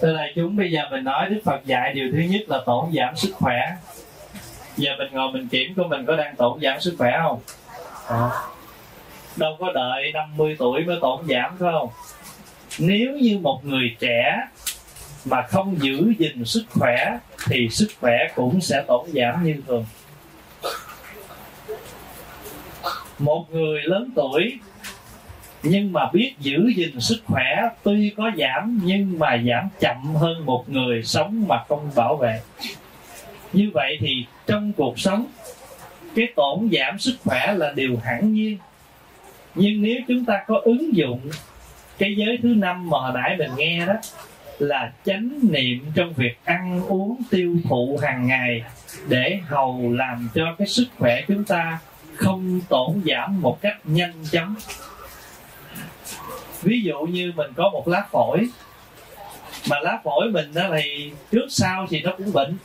Thưa đại chúng, bây giờ mình nói Đức Phật dạy điều thứ nhất là tổn giảm sức khỏe. Giờ mình ngồi mình kiểm của mình có đang tổn giảm sức khỏe không? À. Đâu có đợi 50 tuổi mới tổn giảm phải không? Nếu như một người trẻ mà không giữ gìn sức khỏe thì sức khỏe cũng sẽ tổn giảm như thường. Một người lớn tuổi nhưng mà biết giữ gìn sức khỏe, tuy có giảm, nhưng mà giảm chậm hơn một người sống mà không bảo vệ. Như vậy thì trong cuộc sống, cái tổn giảm sức khỏe là điều hẳn nhiên. Nhưng nếu chúng ta có ứng dụng cái giới thứ năm mà hồi nãy mình nghe đó, là chánh niệm trong việc ăn uống tiêu thụ hàng ngày để hầu làm cho cái sức khỏe chúng ta không tổn giảm một cách nhanh chóng ví dụ như mình có một lá phổi, mà lá phổi mình đó thì trước sau thì nó cũng bệnh.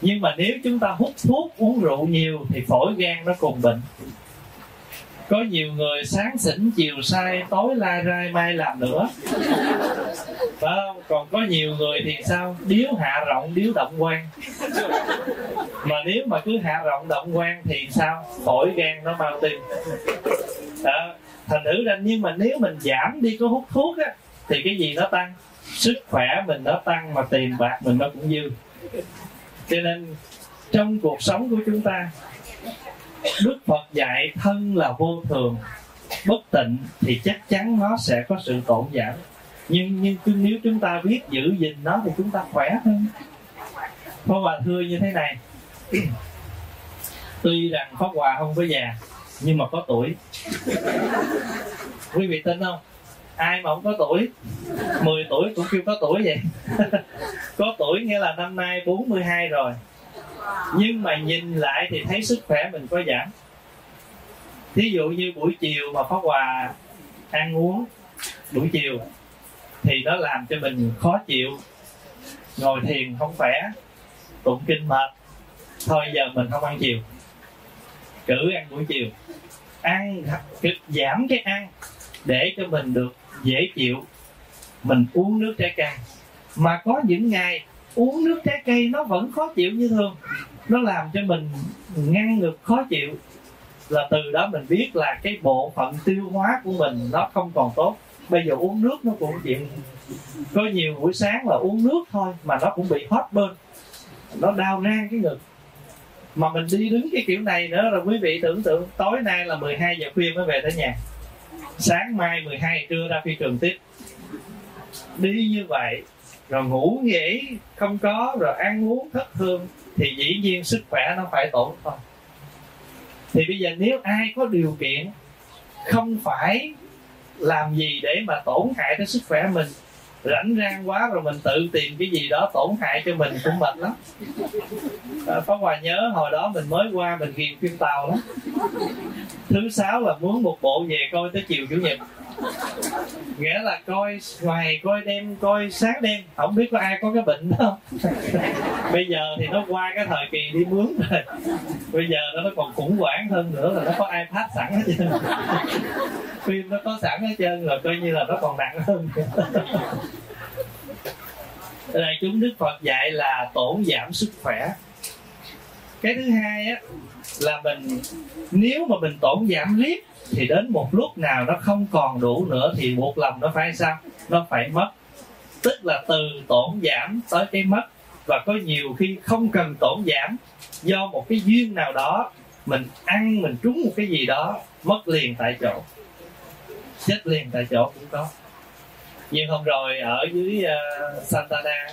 Nhưng mà nếu chúng ta hút thuốc uống rượu nhiều thì phổi gan nó cùng bệnh. Có nhiều người sáng xỉn chiều say tối la rai mai làm nữa. Phải không? Còn có nhiều người thì sao? Điếu hạ rộng, điếu động quan mà nếu mà cứ hạ rộng động quan thì sao? Phổi gan nó mau tim đó thành thử ra nhưng mà nếu mình giảm đi có hút thuốc á, thì cái gì nó tăng? Sức khỏe mình nó tăng mà tiền bạc mình nó cũng dư. Cho nên trong cuộc sống của chúng ta, đức phật dạy thân là vô thường, bất tịnh thì chắc chắn nó sẽ có sự tổn giảm. Nhưng nhưng nếu chúng ta biết giữ gìn nó thì chúng ta khỏe hơn. Pháp Hòa thưa như thế này. Tuy rằng Pháp Hòa không có già nhưng mà có tuổi. Quý vị tin không? Ai mà không có tuổi? 10 tuổi cũng kêu có tuổi vậy. Có tuổi nghĩa là năm nay 42 rồi. Nhưng mà nhìn lại thì thấy sức khỏe mình có giảm. Thí dụ như buổi chiều mà Pháp Hòa ăn uống buổi chiều, thì nó làm cho mình khó chịu. Ngồi thiền không khỏe, tụng kinh mệt. Thôi giờ mình không ăn chiều cử ăn buổi chiều. Ăn giảm cái ăn để cho mình được dễ chịu. Mình uống nước trái cây. Mà có những ngày uống nước trái cây nó vẫn khó chịu như thường. Nó làm cho mình ngăn ngược khó chịu. Là từ đó mình biết là cái bộ phận tiêu hóa của mình nó không còn tốt. Bây giờ uống nước nó cũng chuyện có nhiều buổi sáng là uống nước thôi mà nó cũng bị hot burn nó đau nang cái ngực mà mình đi đứng cái kiểu này nữa là quý vị tưởng tượng, tối nay là 12 giờ khuya mới về tới nhà. Sáng mai 12 trưa ra phi trường tiếp. Đi như vậy, rồi ngủ nghỉ không có, rồi ăn uống thất thường, thì dĩ nhiên sức khỏe nó phải tổn thôi. Thì bây giờ nếu ai có điều kiện không phải làm gì để mà tổn hại tới sức khỏe mình rảnh rang quá rồi mình tự tìm cái gì đó tổn hại cho mình cũng mệt lắm. À, Pháp Hòa nhớ hồi đó mình mới qua mình ghiền phim tàu lắm. Thứ sáu là muốn một bộ về coi tới chiều chủ nhật nghĩa là coi ngoài coi đêm coi sáng đêm. Không biết có ai có cái bệnh đó không? Bây giờ thì nó qua cái thời kỳ đi mướn rồi. Bây giờ nó còn khủng hoảng hơn nữa là nó có ipad sẵn hết trơn. Phim nó có sẵn hết trơn rồi coi như là nó còn nặng hơn đây chúng đức phật dạy là tổn giảm sức khỏe. Cái thứ hai á là mình nếu mà mình tổn giảm liếp thì đến một lúc nào nó không còn đủ nữa thì buộc lòng nó phải sao? Nó phải mất. Tức là từ tổn giảm tới cái mất. Và có nhiều khi không cần tổn giảm do một cái duyên nào đó mình ăn mình trúng một cái gì đó mất liền tại chỗ. Chết liền tại chỗ cũng có. Nhưng hôm rồi ở dưới uh, Santana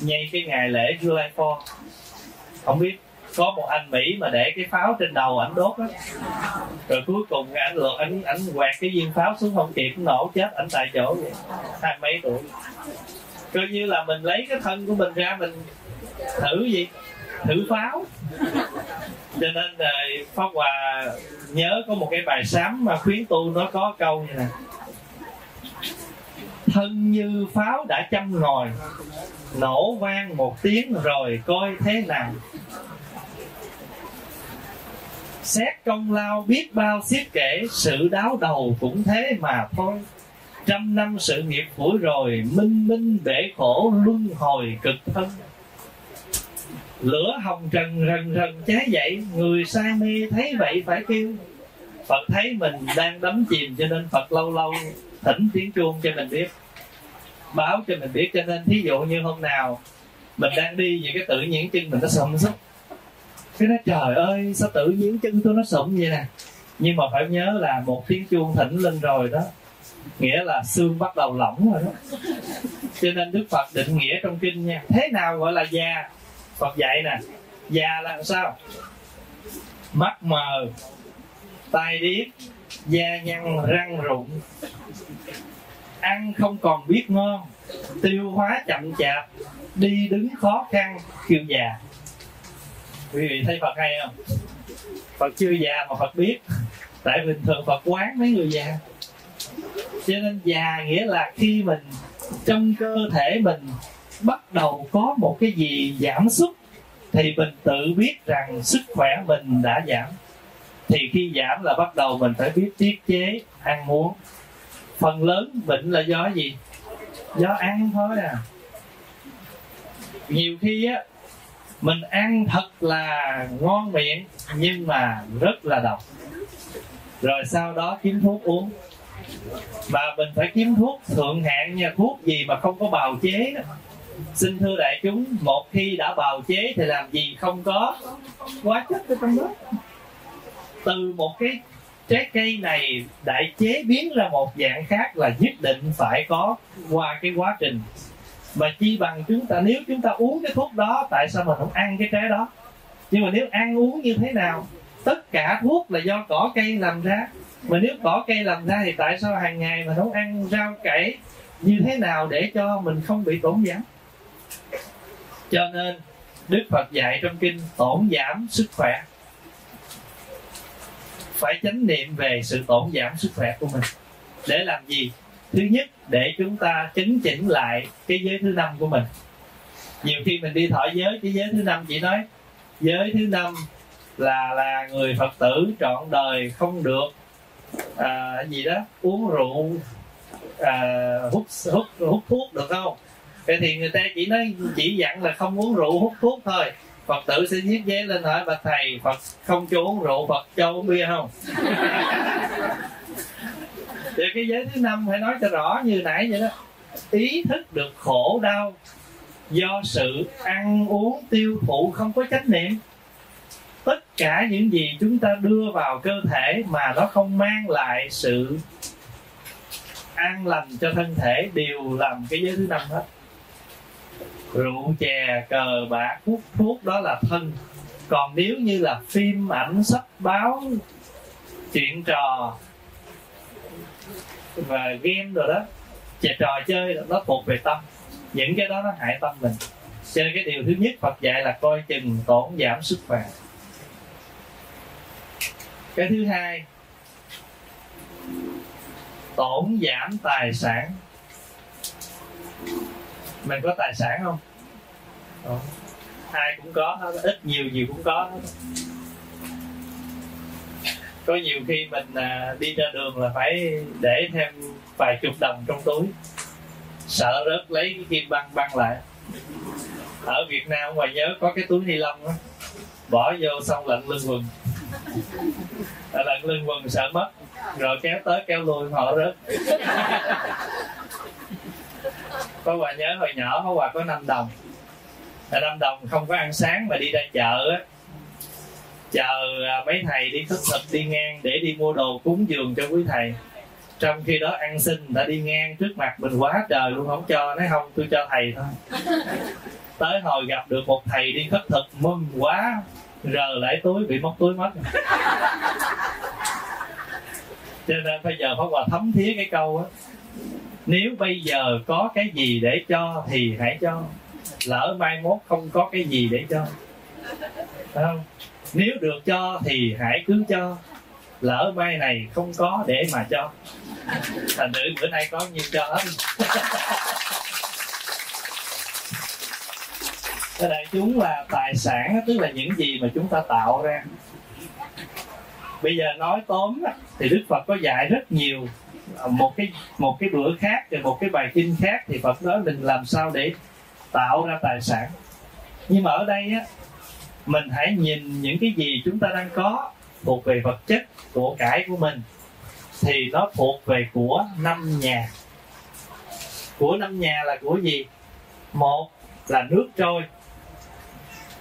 ngay cái ngày lễ July 4 không biết có một anh mỹ mà để cái pháo trên đầu ảnh đốt á rồi cuối cùng ảnh lượt ảnh ảnh quẹt cái viên pháo xuống không kịp nổ chết ảnh tại chỗ vậy. Hai mấy tuổi. Coi như là mình lấy cái thân của mình ra mình thử gì? Thử pháo. Cho nên là pháp hòa nhớ có một cái bài sám mà khuyến tu nó có câu như này. Thân như pháo đã châm ngòi, nổ vang một tiếng rồi coi thế nào xét công lao biết bao xiết kể, sự đáo đầu cũng thế mà thôi. Trăm năm sự nghiệp phủi rồi, minh minh bể khổ luân hồi cực thân. Lửa hồng trần rần rần cháy dậy, người say mê thấy vậy phải kêu. Phật thấy mình đang đắm chìm cho nên phật lâu lâu thỉnh tiếng chuông cho mình biết. Báo cho mình biết cho nên thí dụ như hôm nào mình đang đi về cái tự nhiên chân mình nó sầm sút cái nó trời ơi, sao tự nhiên chân tôi nó sụm vậy nè? Nhưng mà phải nhớ là một tiếng chuông thỉnh lên rồi đó. Nghĩa là xương bắt đầu lỏng rồi đó. Cho nên đức phật định nghĩa trong kinh nha. Thế nào gọi là già? Phật dạy nè, già là sao? Mắt mờ, tai điếc, da nhăn, răng rụng. Ăn không còn biết ngon, tiêu hóa chậm chạp, đi đứng khó khăn, kêu già quý vị thấy phật hay không? Phật chưa già mà phật biết. Tại bình thường phật quán mấy người già. Cho nên già nghĩa là khi mình trong cơ thể mình bắt đầu có một cái gì giảm sút, thì mình tự biết rằng sức khỏe mình đã giảm. Thì khi giảm là bắt đầu mình phải biết tiết chế, ăn uống. Phần lớn bệnh là do gì? Do ăn thôi à. Nhiều khi á mình ăn thật là ngon miệng, nhưng mà rất là độc. Rồi sau đó kiếm thuốc uống. Và mình phải kiếm thuốc thượng hạng nha, thuốc gì mà không có bào chế. Đó xin thưa đại chúng, một khi đã bào chế thì làm gì không có hóa chất ở trong đó. Từ một cái trái cây này đại chế biến ra một dạng khác là nhất định phải có qua cái quá trình mà chi bằng chúng ta, nếu chúng ta uống cái thuốc đó, tại sao mình không ăn cái trái đó? Nhưng mà nếu ăn uống như thế nào? Tất cả thuốc là do cỏ cây làm ra. Mà nếu cỏ cây làm ra thì tại sao hàng ngày mình không ăn rau cải như thế nào để cho mình không bị tổn giảm? Cho nên, đức phật dạy trong kinh tổn giảm sức khỏe. Phải chánh niệm về sự tổn giảm sức khỏe của mình. Để làm gì? Thứ nhất để chúng ta chấn chỉnh lại cái giới thứ năm của mình. Nhiều khi mình đi thọ giới cái giới thứ năm chỉ nói giới thứ năm là là người phật tử trọn đời không được à, gì đó uống rượu à, hút hút hút thuốc được không? Vậy thì người ta chỉ nói chỉ dặn là không uống rượu hút thuốc thôi. Phật tử sẽ viết giấy lên hỏi bạch thầy phật không cho uống rượu phật cho uống bia không? thì cái giới thứ năm phải nói cho rõ như nãy vậy đó. Ý thức được khổ đau do sự ăn uống tiêu thụ không có trách nhiệm tất cả những gì chúng ta đưa vào cơ thể mà nó không mang lại sự an lành cho thân thể đều làm cái giới thứ năm hết. Rượu, chè, cờ, bạc, hút thuốc đó là thân. Còn nếu như là phim, ảnh, sách, báo, chuyện trò và game rồi đó. Chè trò chơi nó thuộc về tâm. Những cái đó nó hại tâm mình. Cho nên cái điều thứ nhất Phật dạy là coi chừng, tổn giảm sức khỏe. Cái thứ hai, tổn giảm tài sản. Mình có tài sản không? Ồ. ai cũng có ít nhiều nhiều cũng có có nhiều khi mình à, đi ra đường là phải để thêm vài chục đồng trong túi. Sợ rớt lấy cái kim băng băng lại. Ở Việt Nam ngoài nhớ có cái túi ni lông đó bỏ vô xong lận lưng quần. Lận lưng quần sợ mất rồi kéo tới kéo lui họ rớt. Có quà nhớ hồi nhỏ có quà có 5 đồng. Là 5 đồng không có ăn sáng mà đi ra chợ á chờ à, mấy thầy đi khất thực đi ngang để đi mua đồ cúng dường cho quý thầy. Trong khi đó ăn xin đã đi ngang trước mặt mình quá trời luôn không cho nói không tôi cho thầy thôi. Tới hồi gặp được một thầy đi khất thực mừng quá rờ lại túi bị mất túi mất. Cho nên bây giờ phải hòa thấm thía cái câu á nếu bây giờ có cái gì để cho thì hãy cho lỡ mai mốt không có cái gì để cho. Phải không nếu được cho thì hãy cứ cho. Lỡ mai này không có để mà cho. Thành nữ bữa nay có nhiêu cho hết. Cái đại chúng là tài sản, tức là những gì mà chúng ta tạo ra. Bây giờ nói tóm thì đức phật có dạy rất nhiều. Một cái một cái bữa khác rồi một cái bài kinh khác thì Phật nói mình làm sao để tạo ra tài sản. Nhưng mà ở đây á mình hãy nhìn những cái gì chúng ta đang có thuộc về vật chất của cải của mình thì nó thuộc về của năm nhà. Của năm nhà là của gì? Một là nước trôi,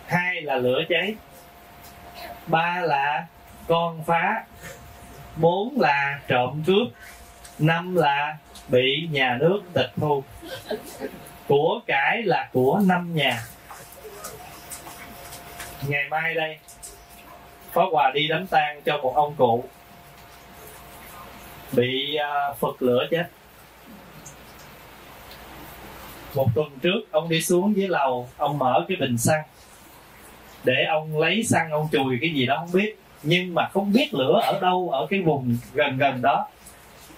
hai là lửa cháy, ba là con phá, bốn là trộm cướp, năm là bị nhà nước tịch thu. Của cải là của năm nhà ngày mai đây có quà đi đám tang cho một ông cụ bị à, phật lửa chết. Một tuần trước, ông đi xuống dưới lầu, ông mở cái bình xăng để ông lấy xăng, ông chùi cái gì đó, không biết. Nhưng mà không biết lửa ở đâu, ở cái vùng gần gần đó.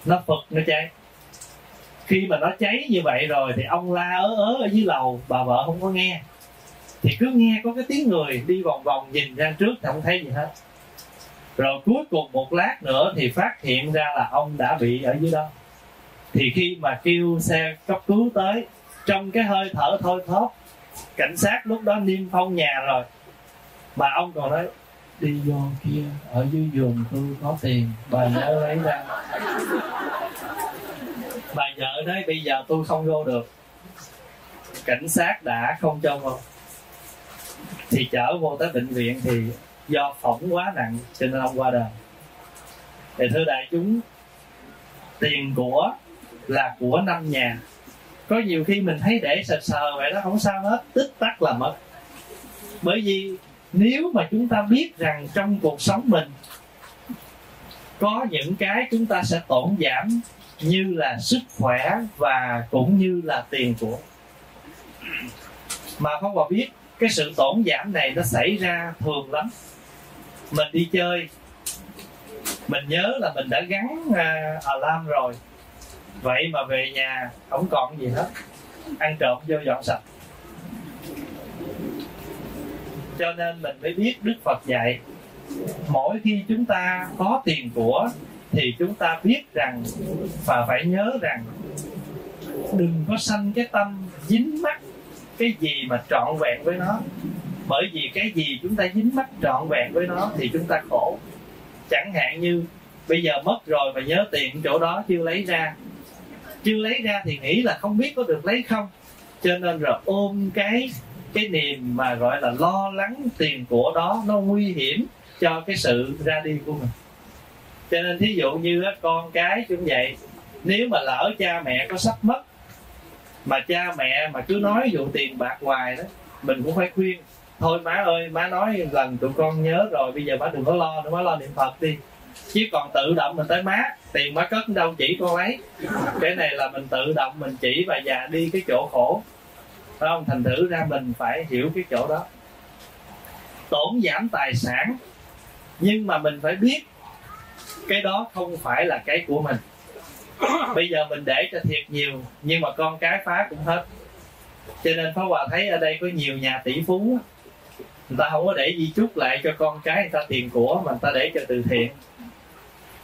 Nó phật, nó cháy. Khi mà nó cháy như vậy rồi thì ông la ớ ớ ở dưới lầu, bà vợ không có nghe thì cứ nghe có cái tiếng người đi vòng vòng nhìn ra trước thì không thấy gì hết. Rồi cuối cùng một lát nữa thì phát hiện ra là ông đã bị ở dưới đó. Thì khi mà kêu xe cấp cứu tới, trong cái hơi thở thôi thóp, cảnh sát lúc đó niêm phong nhà rồi. Mà ông còn nói, đi vô kia, ở dưới giường tôi có tiền, bà nhớ lấy ra. Bà vợ nói, bây giờ tôi không vô được. Cảnh sát đã không cho vào thì chở vô tới bệnh viện thì do phỏng quá nặng cho nên ông qua đời. Thì thưa đại chúng, tiền của là của năm nhà. Có nhiều khi mình thấy để sờ sờ vậy đó, không sao hết tích tắc là mất. Bởi vì nếu mà chúng ta biết rằng trong cuộc sống mình có những cái chúng ta sẽ tổn giảm như là sức khỏe và cũng như là tiền của. Mà không vào biết cái sự tổn giảm này nó xảy ra thường lắm. Mình đi chơi mình nhớ là mình đã gắn uh, alarm rồi. Vậy mà về nhà không còn gì hết ăn trộm vô dọn sạch. Cho nên mình mới biết đức phật dạy mỗi khi chúng ta có tiền của thì chúng ta biết rằng và phải nhớ rằng đừng có sanh cái tâm dính mắc cái gì mà trọn vẹn với nó? Bởi vì cái gì chúng ta dính mắc trọn vẹn với nó thì chúng ta khổ. Chẳng hạn như bây giờ mất rồi mà nhớ tiền chỗ đó chưa lấy ra. Chưa lấy ra thì nghĩ là không biết có được lấy không. Cho nên rồi ôm cái cái niềm mà gọi là lo lắng tiền của đó nó nguy hiểm cho cái sự ra đi của mình. Cho nên thí dụ như con cái cũng vậy, nếu mà lỡ cha mẹ có sắp mất mà cha mẹ mà cứ nói dụ tiền bạc hoài đó, mình cũng phải khuyên. Thôi má ơi, má nói lần tụi con nhớ rồi, bây giờ má đừng có lo nữa, má lo niệm phật đi. Chứ còn tự động mình tới má, tiền má cất đâu chỉ con lấy cái này là mình tự động mình chỉ và già đi cái chỗ khổ. Phải không? Thành thử ra mình phải hiểu cái chỗ đó. Tổn giảm tài sản, nhưng mà mình phải biết cái đó không phải là cái của mình. bây giờ mình để cho thiệt nhiều, nhưng mà con cái phá cũng hết. Cho nên Pháp Hòa thấy ở đây có nhiều nhà tỷ phú người ta không có để di chúc lại cho con cái người ta tiền của, mà người ta để cho từ thiện.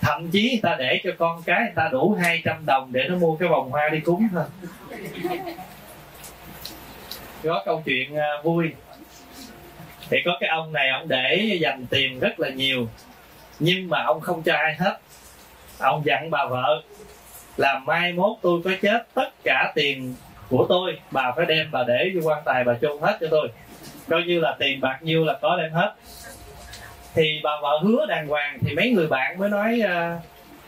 Thậm chí người ta để cho con cái người ta đủ 200 đồng để nó mua cái vòng hoa đi cúng thôi. Có câu chuyện à, vui. Thì có cái ông này, ông để dành tiền rất là nhiều, nhưng mà ông không cho ai hết. Ông dặn bà vợ là mai mốt tôi có chết tất cả tiền của tôi. Bà phải đem bà để vô quan tài bà chôn hết cho tôi. Coi như là tiền bạc nhiêu là có đem hết. Thì bà vợ hứa đàng hoàng thì mấy người bạn mới nói à,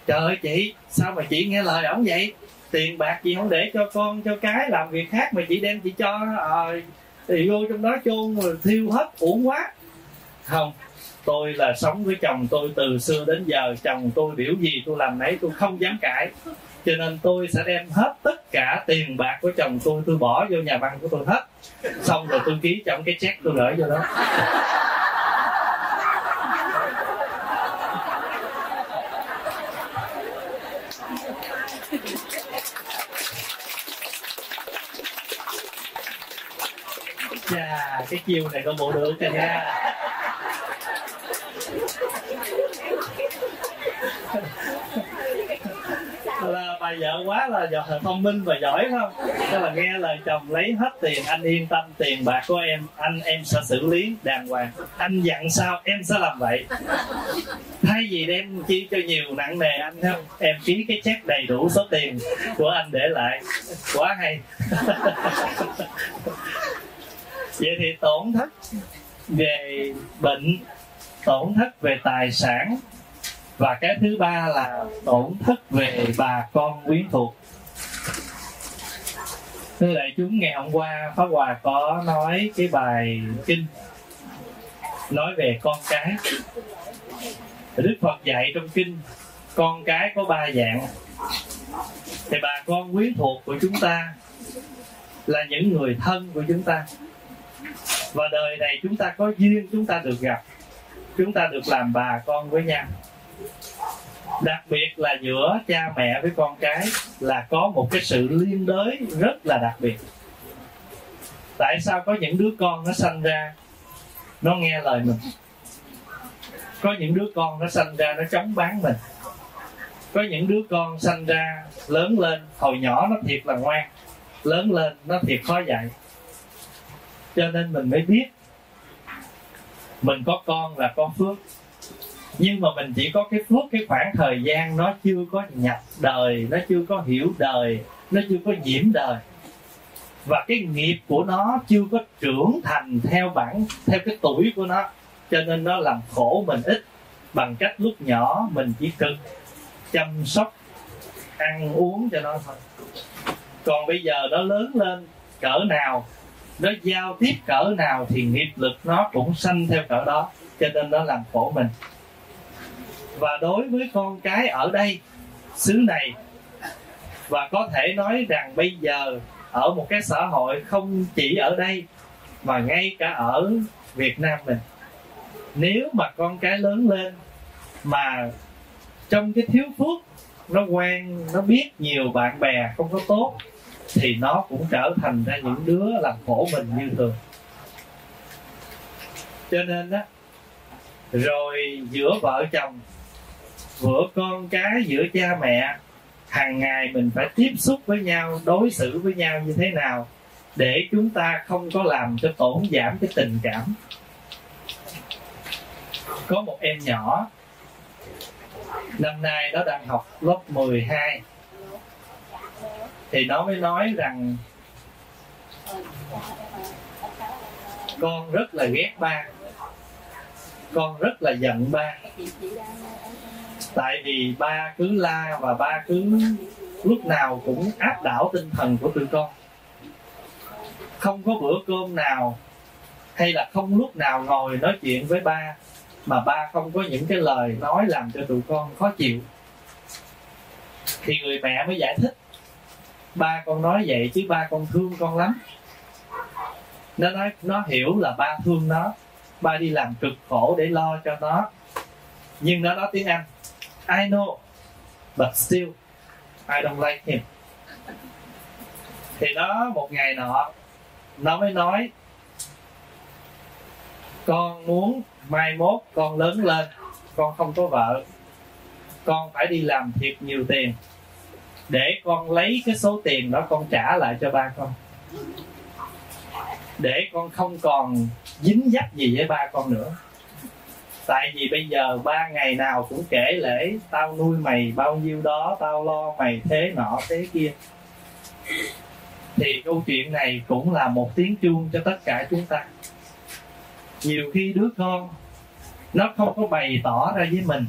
trời ơi chị sao mà chị nghe lời ổng vậy? Tiền bạc chị không để cho con cho cái làm việc khác mà chị đem chị cho à, thì vô trong đó chôn rồi thiêu hết uổng quá. Không tôi là sống với chồng tôi từ xưa đến giờ. Chồng tôi biểu gì tôi làm nấy tôi không dám cãi cho nên tôi sẽ đem hết tất cả tiền bạc của chồng tôi tôi bỏ vô nhà băng của tôi hết. Xong rồi tôi ký trong cái check tôi gửi vô đó. Chà, cái chiêu này có bộ được rồi nha là bà vợ quá là giỏi thông minh và giỏi không? Tức là nghe lời chồng lấy hết tiền, anh yên tâm, tiền bạc của em, anh, em sẽ xử lý đàng hoàng. Anh dặn sao, em sẽ làm vậy. Thay vì đem chi cho nhiều nặng nề anh, không? Em ký cái check đầy đủ số tiền của anh để lại. Quá hay. Vậy thì tổn thất về bệnh, tổn thất về tài sản và cái thứ ba là tổn thất về bà con quyến thuộc. Thưa đại chúng, ngày hôm qua pháp hòa có nói cái bài kinh nói về con cái. Đức phật dạy trong kinh, con cái có ba dạng. Thì bà con quyến thuộc của chúng ta là những người thân của chúng ta. Và đời này chúng ta có duyên, chúng ta được gặp, chúng ta được làm bà con với nhau đặc biệt là giữa cha mẹ với con cái là có một cái sự liên đới rất là đặc biệt. Tại sao có những đứa con nó sanh ra, nó nghe lời mình? Có những đứa con nó sanh ra, nó chống bán mình. Có những đứa con sanh ra, lớn lên, hồi nhỏ nó thiệt là ngoan, lớn lên nó thiệt khó dạy. Cho nên mình mới biết mình có con là con phước nhưng mà mình chỉ có cái phước cái khoảng thời gian nó chưa có nhập đời, nó chưa có hiểu đời, nó chưa có nhiễm đời. Và cái nghiệp của nó chưa có trưởng thành theo bản, theo cái tuổi của nó. Cho nên nó làm khổ mình ít, bằng cách lúc nhỏ mình chỉ cần chăm sóc, ăn uống cho nó thôi. Còn bây giờ nó lớn lên, cỡ nào, nó giao tiếp cỡ nào thì nghiệp lực nó cũng sanh theo cỡ đó. Cho nên nó làm khổ mình và đối với con cái ở đây, xứ này, và có thể nói rằng bây giờ ở một cái xã hội không chỉ ở đây, mà ngay cả ở Việt Nam mình. Nếu mà con cái lớn lên mà trong cái thiếu phước, nó quen nó biết nhiều bạn bè không có tốt, thì nó cũng trở thành ra những đứa làm khổ mình như thường. Cho nên đó rồi giữa vợ chồng giữa con cái giữa cha mẹ, hàng ngày mình phải tiếp xúc với nhau, đối xử với nhau như thế nào để chúng ta không có làm cho tổn giảm cái tình cảm. Có một em nhỏ, năm nay nó đang học lớp 12 thì nó mới nói rằng, con rất là ghét ba, con rất là giận ba tại vì ba cứ la và ba cứ lúc nào cũng áp đảo tinh thần của tụi con. Không có bữa cơm nào hay là không lúc nào ngồi nói chuyện với ba mà ba không có những cái lời nói làm cho tụi con khó chịu. Thì người mẹ mới giải thích, ba con nói vậy chứ ba con thương con lắm. Nó nói, nó hiểu là ba thương nó, ba đi làm cực khổ để lo cho nó. Nhưng nó nói tiếng anh. I know, but still, I don't like him. Thì nó một ngày nọ, nó mới nói, con muốn mai mốt con lớn lên, con không có vợ. Con phải đi làm thiệt nhiều tiền. Để con lấy cái số tiền đó con trả lại cho ba con. Để con không còn dính dắt gì với ba con nữa tại vì bây giờ ba ngày nào cũng kể lễ, tao nuôi mày bao nhiêu đó, tao lo mày thế nọ, thế kia. Thì câu chuyện này cũng là một tiếng chuông cho tất cả chúng ta. Nhiều khi đứa con, nó không có bày tỏ ra với mình,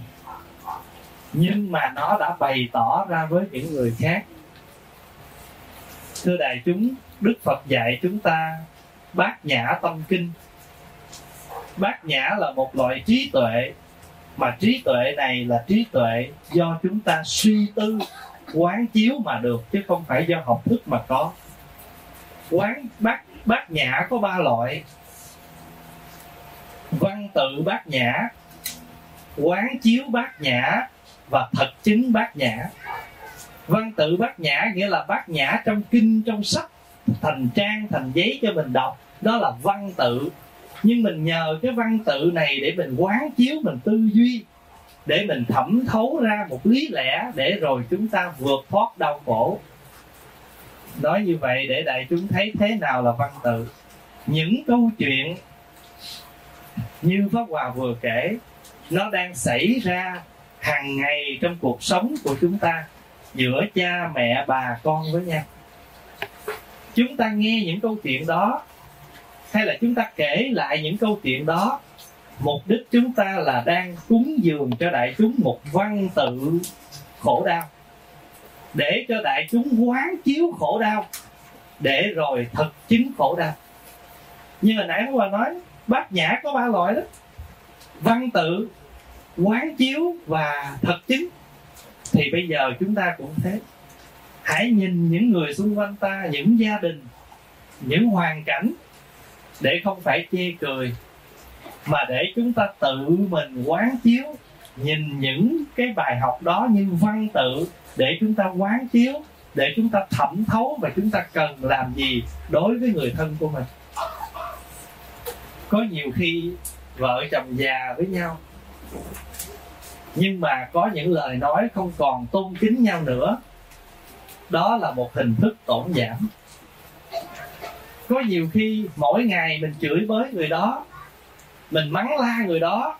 nhưng mà nó đã bày tỏ ra với những người khác. Thưa đại chúng, đức phật dạy chúng ta bát nhã tâm kinh bát nhã là một loại trí tuệ, mà trí tuệ này là trí tuệ do chúng ta suy tư, quán chiếu mà được, chứ không phải do học thức mà có. Quán bát bát nhã có ba loại. Văn tự bát nhã, quán chiếu bát nhã và thật chứng bát nhã. Văn tự bát nhã nghĩa là bát nhã trong kinh, trong sách, thành trang, thành giấy cho mình đọc. Đó là văn tự nhưng mình nhờ cái văn tự này để mình quán chiếu, mình tư duy, để mình thẩm thấu ra một lý lẽ để rồi chúng ta vượt thoát đau khổ. Nói như vậy để đại chúng thấy thế nào là văn tự? Những câu chuyện như pháp hòa vừa kể, nó đang xảy ra hàng ngày trong cuộc sống của chúng ta, giữa cha mẹ, bà con với nhau. Chúng ta nghe những câu chuyện đó hay là chúng ta kể lại những câu chuyện đó? Mục đích chúng ta là đang cúng dường cho đại chúng một văn tự khổ đau. Để cho đại chúng quán chiếu khổ đau, để rồi thực chứng khổ đau. Như hồi nãy Hòa nói, bát nhã có ba loại đó. Văn tự, quán chiếu và thật chứng. Thì bây giờ chúng ta cũng thế. Hãy nhìn những người xung quanh ta, những gia đình, những hoàn cảnh để không phải chê cười, mà để chúng ta tự mình quán chiếu, nhìn những cái bài học đó như văn tự để chúng ta quán chiếu, để chúng ta thẩm thấu và chúng ta cần làm gì đối với người thân của mình. Có nhiều khi vợ chồng già với nhau, nhưng mà có những lời nói không còn tôn kính nhau nữa. Đó là một hình thức tổn giảm có nhiều khi mỗi ngày mình chửi bới người đó, mình mắng la người đó,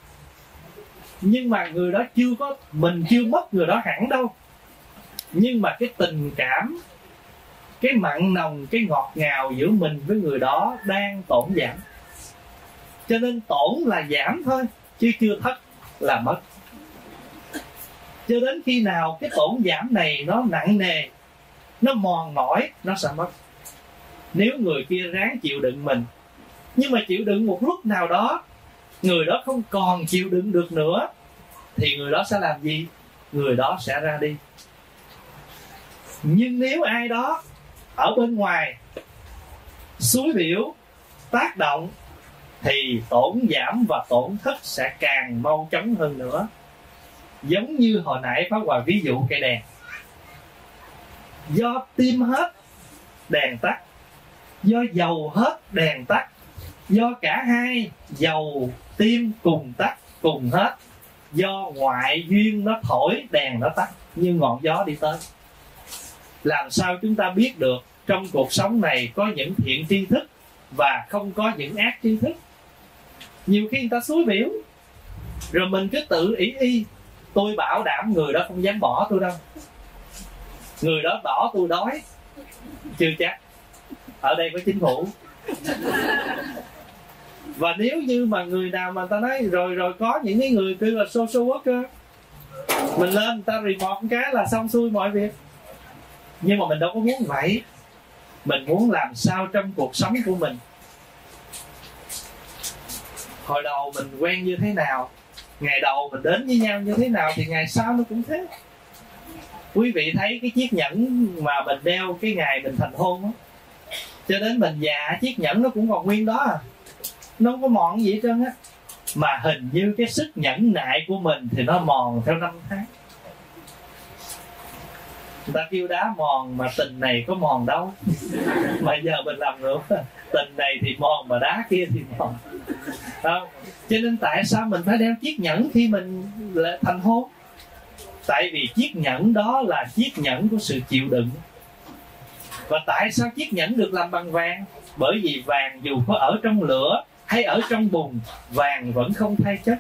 nhưng mà người đó chưa có, mình chưa mất người đó hẳn đâu. Nhưng mà cái tình cảm, cái mặn nồng, cái ngọt ngào giữa mình với người đó đang tổn giảm. Cho nên tổn là giảm thôi, chứ chưa thất là mất. Cho đến khi nào cái tổn giảm này nó nặng nề, nó mòn mỏi, nó sẽ mất nếu người kia ráng chịu đựng mình. Nhưng mà chịu đựng một lúc nào đó, người đó không còn chịu đựng được nữa, thì người đó sẽ làm gì? Người đó sẽ ra đi. Nhưng nếu ai đó ở bên ngoài, suối biểu, tác động, thì tổn giảm và tổn thất sẽ càng mau chóng hơn nữa. Giống như hồi nãy pháp hòa ví dụ cây đèn. Do tim hết, đèn tắt do dầu hết đèn tắt. Do cả hai dầu tim cùng tắt, cùng hết. Do ngoại duyên nó thổi, đèn nó tắt. Như ngọn gió đi tới. Làm sao chúng ta biết được trong cuộc sống này có những thiện tri thức và không có những ác tri thức? Nhiều khi người ta suối biểu. Rồi mình cứ tự ý y. Tôi bảo đảm người đó không dám bỏ tôi đâu. Người đó bỏ tôi đói. Chưa chắc ở đây có chính phủ. Và nếu như mà người nào mà ta nói rồi rồi có những cái người kêu là social worker. Mình lên người ta report một cái là xong xuôi mọi việc. Nhưng mà mình đâu có muốn vậy. Mình muốn làm sao trong cuộc sống của mình. Hồi đầu mình quen như thế nào ngày đầu mình đến với nhau như thế nào thì ngày sau nó cũng thế. Quý vị thấy cái chiếc nhẫn mà mình đeo cái ngày mình thành hôn đó, cho đến mình già, chiếc nhẫn nó cũng còn nguyên đó à. Nó không có mòn gì hết trơn á. Mà hình như cái sức nhẫn nại của mình thì nó mòn theo năm tháng. Người ta kêu đá mòn mà tình này có mòn đâu. Mà giờ mình làm ngược tình này thì mòn mà đá kia thì mòn. Không cho nên tại sao mình phải đeo chiếc nhẫn khi mình là thành hôn? Tại vì chiếc nhẫn đó là chiếc nhẫn của sự chịu đựng và tại sao chiếc nhẫn được làm bằng vàng? Bởi vì vàng dù có ở trong lửa hay ở trong bùn, vàng vẫn không thay chất.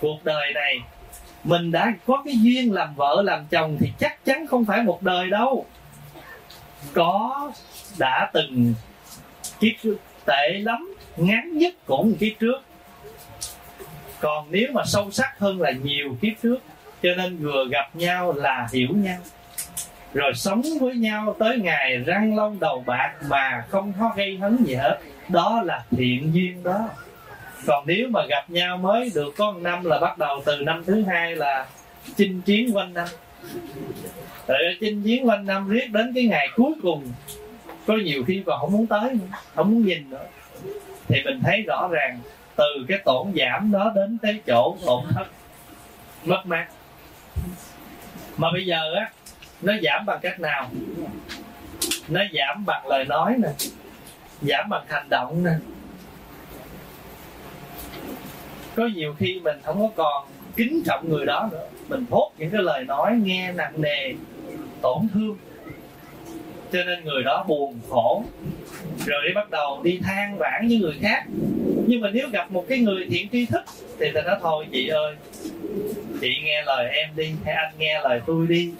Cuộc đời này, mình đã có cái duyên làm vợ, làm chồng thì chắc chắn không phải một đời đâu. Có đã từng kiếp tệ lắm, ngắn nhất cũng kiếp trước. Còn nếu mà sâu sắc hơn là nhiều kiếp trước, cho nên vừa gặp nhau là hiểu nhau rồi sống với nhau tới ngày răng long đầu bạc mà không có gây hấn gì hết. Đó là thiện duyên đó. Còn nếu mà gặp nhau mới được có một năm là bắt đầu từ năm thứ hai là chinh chiến quanh năm. Rồi chinh chiến quanh năm riết đến cái ngày cuối cùng. Có nhiều khi còn không muốn tới nữa, không muốn nhìn nữa. Thì mình thấy rõ ràng từ cái tổn giảm đó đến cái chỗ tổn thất mất mát. Mà bây giờ á nó giảm bằng cách nào? Nó giảm bằng lời nói nè. Giảm bằng hành động nè. Có nhiều khi mình không có còn kính trọng người đó nữa. Mình thốt những cái lời nói, nghe nặng nề, tổn thương. Cho nên người đó buồn khổ. Rồi đi bắt đầu đi than vãn với người khác. Nhưng mà nếu gặp một cái người thiện tri thức, thì ta nói, thôi chị ơi, chị nghe lời em đi hay anh nghe lời tôi đi?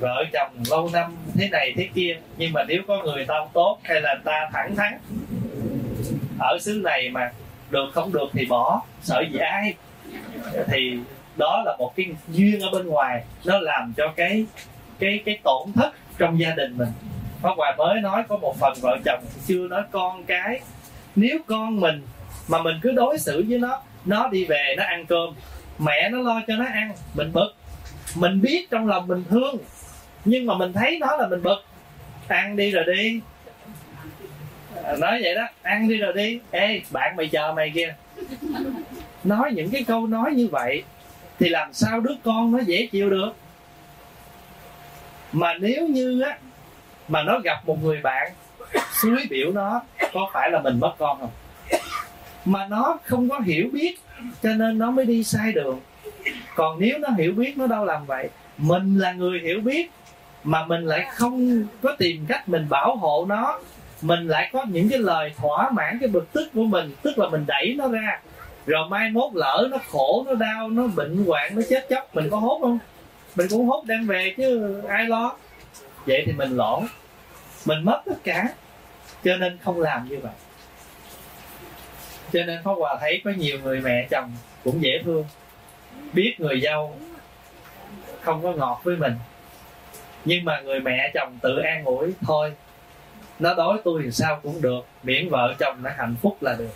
Vợ chồng lâu năm thế này thế kia. Nhưng mà nếu có người tao tốt hay là ta thẳng thắn, ở xứ này mà được không được thì bỏ, sợ gì ai. Thì đó là một cái duyên ở bên ngoài, nó làm cho cái cái cái tổn thất trong gia đình mình. Pháp Hòa mới nói có một phần vợ chồng chưa nói con cái. Nếu con mình mà mình cứ đối xử với nó nó đi về nó ăn cơm, mẹ nó lo cho nó ăn, mình bực. Mình biết trong lòng mình thương nhưng mà mình thấy nó là mình bực. Ăn đi rồi đi. À, nói vậy đó, ăn đi rồi đi. Ê, bạn mày chờ mày kia nói những cái câu nói như vậy thì làm sao đứa con nó dễ chịu được? Mà nếu như á, mà nó gặp một người bạn suối biểu nó, có phải là mình mất con không? Mà nó không có hiểu biết, cho nên nó mới đi sai đường. Còn nếu nó hiểu biết nó đâu làm vậy? Mình là người hiểu biết mà mình lại không có tìm cách mình bảo hộ nó. Mình lại có những cái lời thỏa mãn cái bực tức của mình, tức là mình đẩy nó ra. Rồi mai mốt lỡ nó khổ, nó đau, nó bệnh hoạn, nó chết chóc, mình có hốt không? Mình cũng hốt đem về chứ ai lo. Vậy thì mình lỗ mình mất tất cả. Cho nên không làm như vậy. Cho nên Pháp Hòa thấy có nhiều người mẹ chồng cũng dễ thương. Biết người dâu không có ngọt với mình nhưng mà người mẹ chồng tự an ủi, thôi, nó đói tôi thì sao cũng được, miễn vợ chồng nó hạnh phúc là được.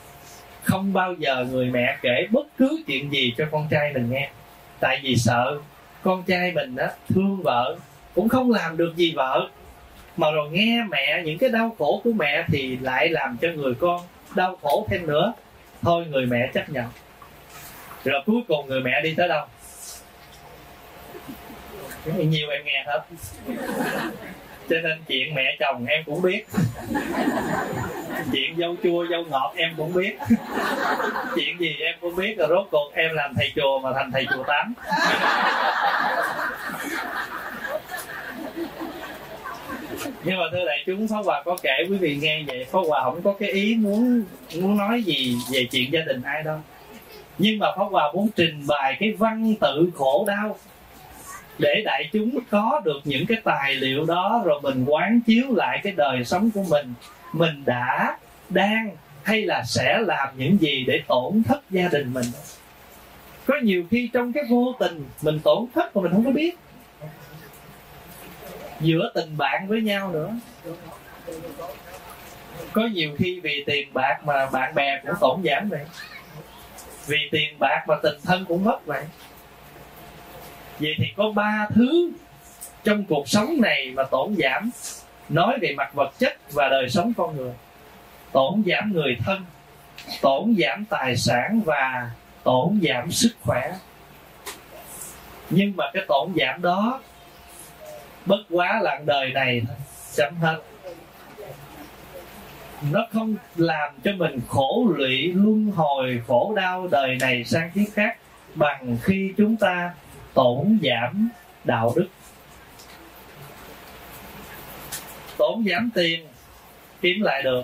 Không bao giờ người mẹ kể bất cứ chuyện gì cho con trai mình nghe. Tại vì sợ con trai mình á, thương vợ, cũng không làm được gì vợ. Mà rồi nghe mẹ những cái đau khổ của mẹ thì lại làm cho người con đau khổ thêm nữa. Thôi, người mẹ chấp nhận. Rồi cuối cùng người mẹ đi tới đâu? Nhiều em nghe hết. Cho nên chuyện mẹ chồng em cũng biết. Chuyện dâu chua, dâu ngọt em cũng biết. Chuyện gì em cũng biết, rồi rốt cuộc em làm thầy chùa mà thành thầy chùa tám. Nhưng mà thưa đại chúng, pháp hòa có kể quý vị nghe vậy, pháp hòa không có cái ý muốn muốn nói gì về chuyện gia đình ai đâu. Nhưng mà pháp hòa muốn trình bày cái văn tự khổ đau để đại chúng có được những cái tài liệu đó, rồi mình quán chiếu lại cái đời sống của mình. Mình đã, đang hay là sẽ làm những gì để tổn thất gia đình mình? Có nhiều khi trong cái vô tình mình tổn thất mà mình không có biết. Giữa tình bạn với nhau nữa. Có nhiều khi vì tiền bạc mà bạn bè cũng tổn giảm vậy. Vì tiền bạc mà tình thân cũng mất vậy vậy thì có ba thứ trong cuộc sống này mà tổn giảm nói về mặt vật chất và đời sống con người. Tổn giảm người thân, tổn giảm tài sản và tổn giảm sức khỏe. Nhưng mà cái tổn giảm đó bất quá lặng đời này thôi, chấm hết. Nó không làm cho mình khổ lụy, luân hồi, khổ đau đời này sang kiếp khác bằng khi chúng ta tổn giảm đạo đức. Tốn giảm tiền, kiếm lại được.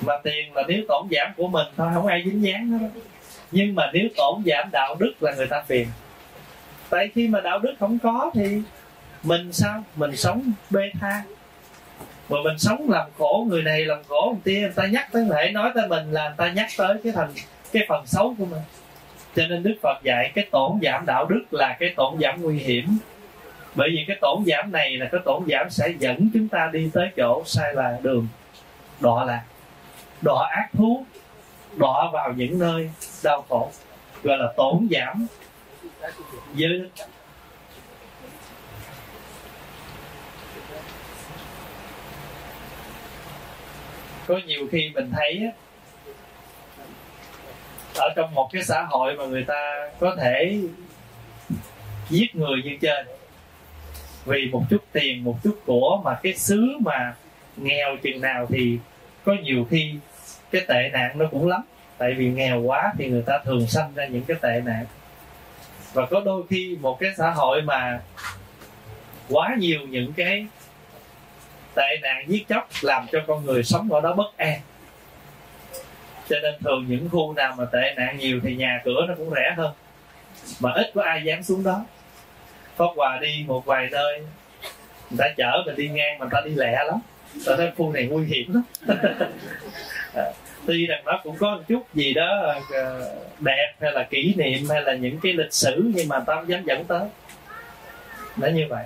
Mà tiền là nếu tổn giảm của mình thôi, không ai dính dáng hết. Nhưng mà nếu tổn giảm đạo đức là người ta phiền. Tại khi mà đạo đức không có thì mình sao? Mình sống bê tha. Mà mình sống làm khổ người này, làm khổ người kia, người ta nhắc tới thể nói tới mình là người ta nhắc tới cái thành, cái phần xấu của mình cho nên đức phật dạy cái tổn giảm đạo đức là cái tổn giảm nguy hiểm. Bởi vì cái tổn giảm này là cái tổn giảm sẽ dẫn chúng ta đi tới chỗ sai là đường. Đọa lạc. Đọa ác thú. Đọa vào những nơi đau khổ. Gọi là tổn giảm. Giới đức có nhiều khi mình thấy ở trong một cái xã hội mà người ta có thể giết người như trên. Vì một chút tiền, một chút của mà cái xứ mà nghèo chừng nào thì có nhiều khi cái tệ nạn nó cũng lắm. Tại vì nghèo quá thì người ta thường sanh ra những cái tệ nạn. Và có đôi khi một cái xã hội mà quá nhiều những cái tệ nạn giết chóc làm cho con người sống ở đó bất an cho nên thường những khu nào mà tệ nạn nhiều thì nhà cửa nó cũng rẻ hơn. Mà ít có ai dám xuống đó. Có quà đi một vài nơi, người ta chở mình đi ngang mà người ta đi lẹ lắm. Ta thấy khu này nguy hiểm lắm. Tuy rằng nó cũng có một chút gì đó ờ, đẹp hay là kỷ niệm hay là những cái lịch sử nhưng mà ta không dám dẫn tới. Nó như vậy.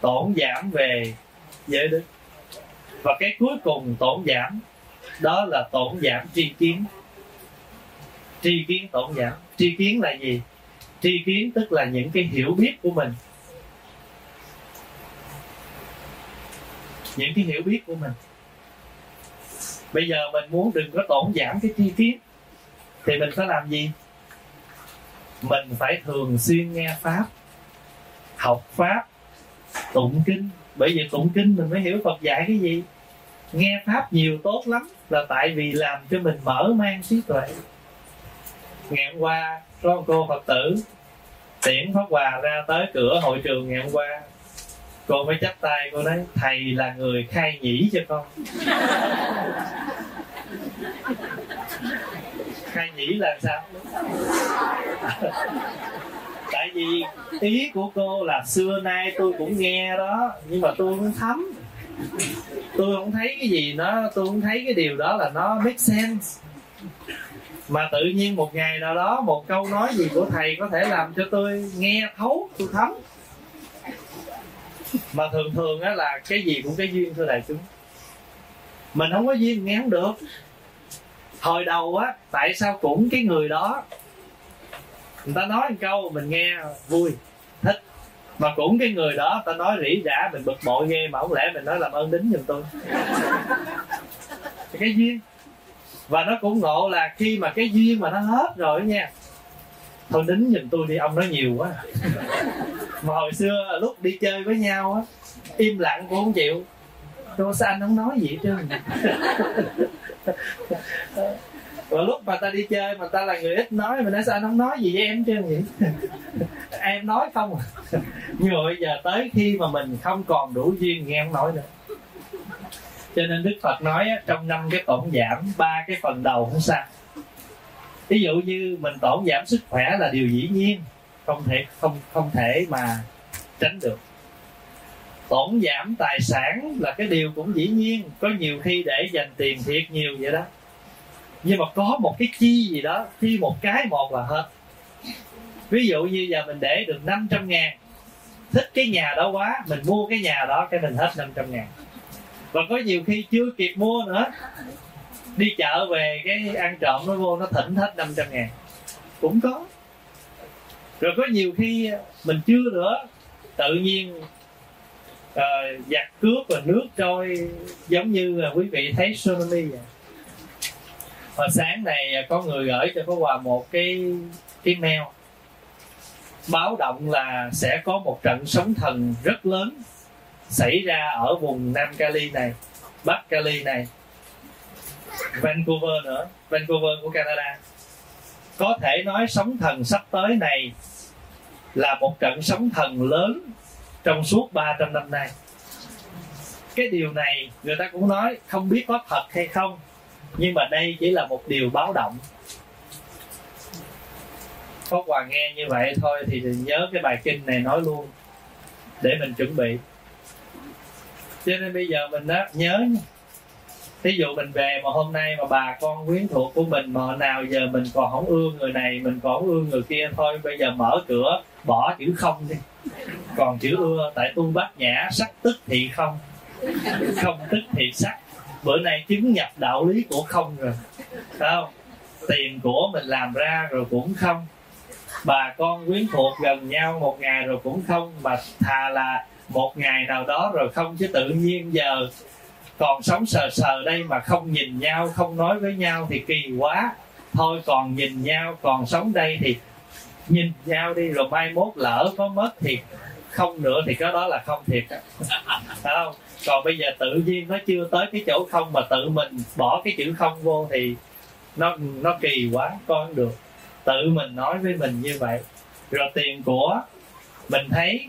Tổn giảm về giới đức. Và cái cuối cùng tổn giảm đó là tổn giảm tri kiến. Tri kiến tổn giảm. Tri kiến là gì? Tri kiến tức là những cái hiểu biết của mình. Những cái hiểu biết của mình. Bây giờ mình muốn đừng có tổn giảm cái tri kiến, thì mình phải làm gì? Mình phải thường xuyên nghe pháp, học pháp, tụng kinh. Bởi vì tụng kinh mình mới hiểu phật dạy cái gì? Nghe pháp nhiều tốt lắm là tại vì làm cho mình mở mang trí tuệ. Ngày hôm qua, có một cô phật tử tiễn pháp hòa ra tới cửa hội trường ngày hôm qua. Cô mới chắp tay, cô nói, thầy là người khai nhĩ cho con. Khai nhĩ là sao? Tại vì ý của cô là xưa nay tôi cũng nghe đó, nhưng mà tôi không thấm tôi không thấy cái gì nó, tôi không thấy cái điều đó là nó make sense. Mà tự nhiên một ngày nào đó một câu nói gì của thầy có thể làm cho tôi nghe thấu, tôi thấm. Mà thường thường á là cái gì cũng cái duyên thưa đại chúng. Mình không có duyên nghe không được. Hồi đầu á, tại sao cũng cái người đó, người ta nói một câu, mình nghe, vui mà cũng cái người đó ta nói rỉ rả, mình bực bội ghê mà không lẽ mình nói làm ơn đính giùm tôi? Cái duyên. Và nó cũng ngộ là khi mà cái duyên mà nó hết rồi nha, thôi đính giùm tôi đi, ông nói nhiều quá à. mà hồi xưa lúc đi chơi với nhau á, im lặng cũng không chịu. Tôi, sao anh không nói gì hết trơn? Và lúc mà ta đi chơi mà ta là người ít nói mà nói sao anh không nói gì với em chứ. Vậy em nói không nhưng mà bây giờ tới khi mà mình không còn đủ duyên nghe không nói nữa. Cho nên đức phật nói trong năm cái tổn giảm, ba cái phần đầu không sao. Ví dụ như mình tổn giảm sức khỏe là điều dĩ nhiên, không thể, không không thể mà tránh được. Tổn giảm tài sản là cái điều cũng dĩ nhiên, có nhiều khi để dành tiền thiệt nhiều vậy đó nhưng mà có một cái chi gì đó chi một cái một là hết. Ví dụ như giờ mình để được 500 ngàn thích cái nhà đó quá mình mua cái nhà đó cái mình hết 500 ngàn. Và có nhiều khi chưa kịp mua nữa đi chợ về cái ăn trộm nó vô nó thỉnh hết 500 ngàn. Cũng có. Rồi có nhiều khi mình chưa nữa tự nhiên uh, giặt cướp và nước trôi giống như là quý vị thấy tsunami vậy và sáng này có người gửi cho có quà một cái cái mail báo động là sẽ có một trận sóng thần rất lớn xảy ra ở vùng Nam Cali này, Bắc Cali này, Vancouver nữa, Vancouver của Canada. Có thể nói sóng thần sắp tới này là một trận sóng thần lớn trong suốt 300 năm nay. Cái điều này người ta cũng nói không biết có thật hay không nhưng mà đây chỉ là một điều báo động. Pháp Hòa nghe như vậy thôi thì nhớ cái bài kinh này nói luôn, để mình chuẩn bị. Cho nên bây giờ mình đó nhớ nha. Ví dụ mình về mà hôm nay mà bà con quyến thuộc của mình mà nào giờ mình còn không ưa người này, mình còn không ưa người kia thôi, bây giờ mở cửa, bỏ chữ không đi. Còn chữ ưa tại tu bát nhã, sắc tức thì không không tức thì sắc bữa nay chứng nhập đạo lý của không rồi. Phải không? Tiền của mình làm ra rồi cũng không. Bà con quyến thuộc gần nhau một ngày rồi cũng không. Mà thà là một ngày nào đó rồi không, chứ tự nhiên giờ còn sống sờ sờ đây mà không nhìn nhau, không nói với nhau thì kỳ quá. Thôi còn nhìn nhau, còn sống đây thì nhìn nhau đi, rồi mai mốt lỡ có mất thì không nữa thì cái đó là không thiệt. Phải không? Còn bây giờ tự nhiên nó chưa tới cái chỗ không mà tự mình bỏ cái chữ không vô thì nó nó kỳ quá, con được. Tự mình nói với mình như vậy. Rồi tiền của mình thấy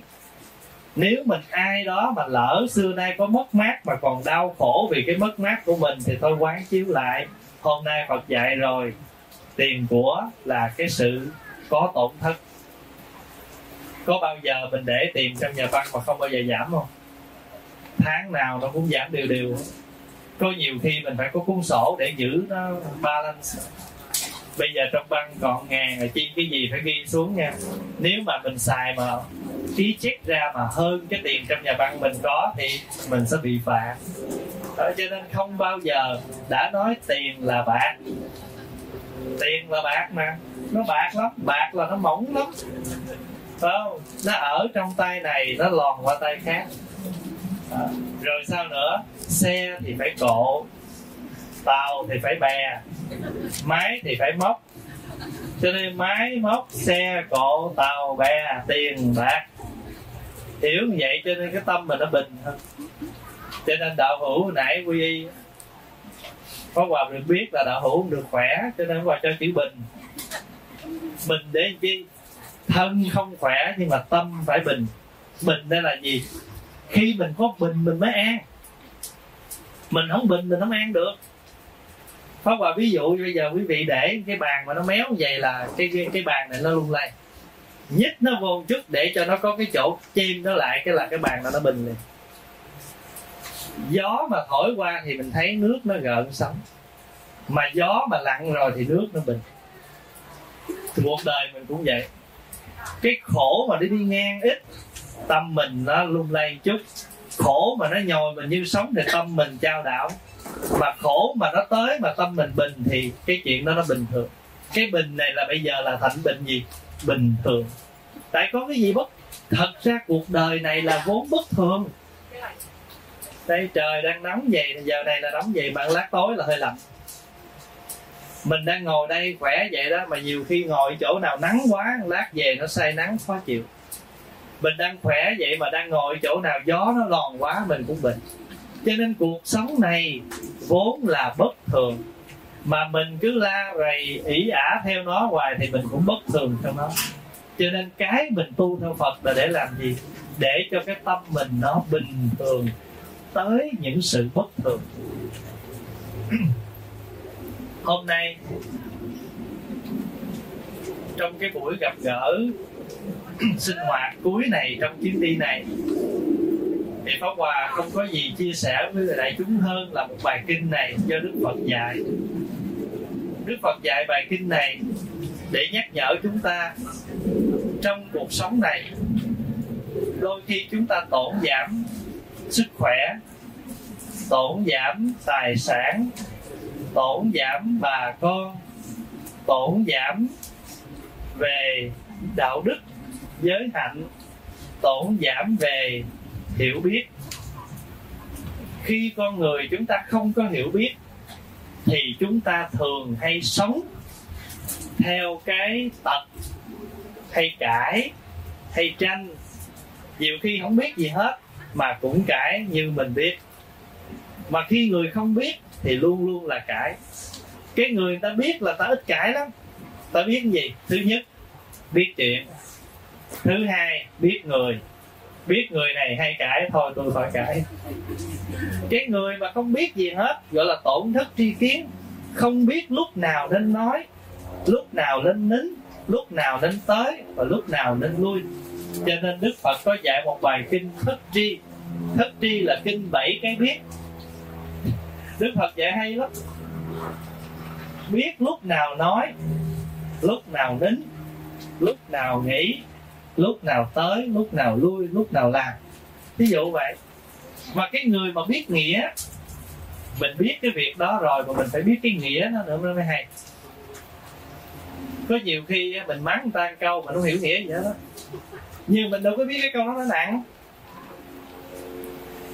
nếu mình ai đó mà lỡ xưa nay có mất mát mà còn đau khổ vì cái mất mát của mình thì tôi quán chiếu lại. Hôm nay phật dạy rồi, tiền của là cái sự có tổn thất. Có bao giờ mình để tiền trong nhà băng mà không bao giờ giảm không? Tháng nào nó cũng giảm đều đều. Có nhiều khi mình phải có cuốn sổ để giữ nó balance. Bây giờ trong băng còn ngàn là chi cái gì phải ghi xuống nha. Nếu mà mình xài mà ký check ra mà hơn cái tiền trong nhà băng mình có thì mình sẽ bị phạt. Đó, cho nên không bao giờ đã nói tiền là bạc. Tiền là bạc mà nó bạc lắm bạc là nó mỏng lắm. Không? Nó ở trong tay này nó lòn qua tay khác rồi sao nữa? Xe thì phải cộ, tàu thì phải bè, máy thì phải móc. Cho nên máy móc, xe, cộ, tàu, bè, tiền, bạc. Hiểu như vậy cho nên cái tâm mình nó bình hơn. Cho nên đạo hữu nãy quy y có hòa được biết là đạo hữu được khỏe, cho nên hòa cho chữ bình. Bình để chi? Thân không khỏe nhưng mà tâm phải bình. Bình đây là gì? Khi mình có bình mình mới an. Mình không bình mình không an được. Pháp Hòa ví dụ bây giờ quý vị để cái bàn mà nó méo vậy là cái cái, cái bàn này nó lung lay. Nhích nó vô chút để cho nó có cái chỗ chim nó lại cái là cái bàn nó nó bình liền. Gió mà thổi qua thì mình thấy nước nó gợn sóng. Mà gió mà lặng rồi thì nước nó bình. Cuộc đời mình cũng vậy. Cái khổ mà để đi ngang ít tâm mình nó lung lay chút. Khổ mà nó nhồi mình như sống thì tâm mình trao đảo. Mà khổ mà nó tới mà tâm mình bình thì cái chuyện đó nó bình thường. Cái bình này là bây giờ là thành bình gì? Bình thường. Tại có cái gì bất? Thật ra cuộc đời này là vốn bất thường. Đây, trời đang nóng vậy, giờ này là nóng vậy, mà lát tối là hơi lạnh. Mình đang ngồi đây khỏe vậy đó, mà nhiều khi ngồi chỗ nào nắng quá, lát về nó say nắng, khó chịu mình đang khỏe vậy mà đang ngồi chỗ nào, gió nó lòn quá, mình cũng bệnh. Cho nên cuộc sống này vốn là bất thường. Mà mình cứ la rầy, ỷ ả theo nó hoài thì mình cũng bất thường trong nó cho nên cái mình tu theo phật là để làm gì? Để cho cái tâm mình nó bình thường tới những sự bất thường. Hôm nay, trong cái buổi gặp gỡ sinh hoạt cuối này trong chuyến đi này. Thì pháp hòa không có gì chia sẻ với đại chúng hơn là một bài kinh này do đức phật dạy. Đức phật dạy bài kinh này để nhắc nhở chúng ta trong cuộc sống này. Đôi khi chúng ta tổn giảm sức khỏe, tổn giảm tài sản, tổn giảm bà con, tổn giảm về đạo đức giới hạnh, tổn giảm về hiểu biết. Khi con người chúng ta không có hiểu biết, thì chúng ta thường hay sống theo cái tật, hay cãi, hay tranh. Nhiều khi không biết gì hết, mà cũng cãi như mình biết. Mà khi người không biết, thì luôn luôn là cãi. Cái người ta biết là ta ít cãi lắm. Ta biết gì? Thứ nhất, biết chuyện thứ hai, biết người. Biết người này hay cãi, thôi tôi phải cãi. Cái người mà không biết gì hết, gọi là tổn thất tri kiến, không biết lúc nào nên nói, lúc nào nên nín, lúc nào nên tới và lúc nào nên lui. Cho nên đức phật có dạy một bài kinh thất tri. Thất tri là kinh bảy cái biết. Đức phật dạy hay lắm. Biết lúc nào nói, lúc nào nín, lúc nào nghĩ lúc nào tới, lúc nào lui, lúc nào làm. Ví dụ vậy. Mà cái người mà biết nghĩa, mình biết cái việc đó rồi mà mình phải biết cái nghĩa nó nữa mới hay. Có nhiều khi mình mắng người ta câu mà nó hiểu nghĩa gì đó. Nhưng mình đâu có biết cái câu đó nó nặng.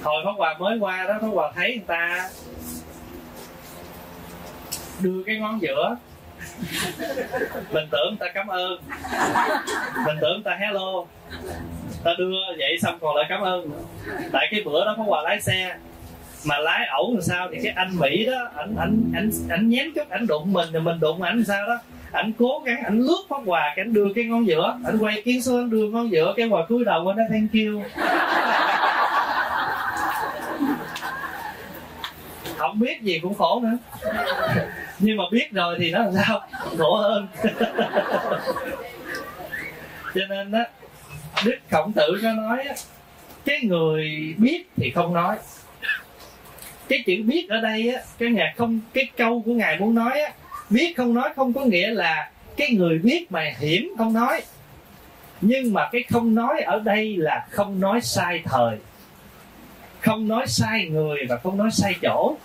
Hồi pháp hòa mới qua đó, pháp hòa thấy người ta đưa cái ngón giữa mình tưởng ta cảm ơn. Mình tưởng ta hello. Ta đưa vậy xong còn lại cảm ơn. Tại cái bữa đó có quà lái xe. Mà lái ẩu làm sao thì cái anh mỹ đó, ảnh ảnh ảnh ảnh nhém chút, ảnh đụng mình thì mình đụng ảnh sao đó. Ảnh cố gắng, ảnh lướt phát quà, cái ảnh đưa cái ngón giữa. Ảnh quay kiến xuống ảnh đưa ngón giữa, cái quà cúi đầu anh nói thank you. Không biết gì cũng khổ nữa. Nhưng mà biết rồi thì nó làm sao? Khổ hơn. Cho nên đó đức khổng tử nó nói cái người biết thì không nói. Cái chữ biết ở đây á, cái ngài không, cái câu của ngài muốn nói á, biết không nói không có nghĩa là cái người biết mà hiểm không nói. Nhưng mà cái không nói ở đây là không nói sai thời. Không nói sai người và không nói sai chỗ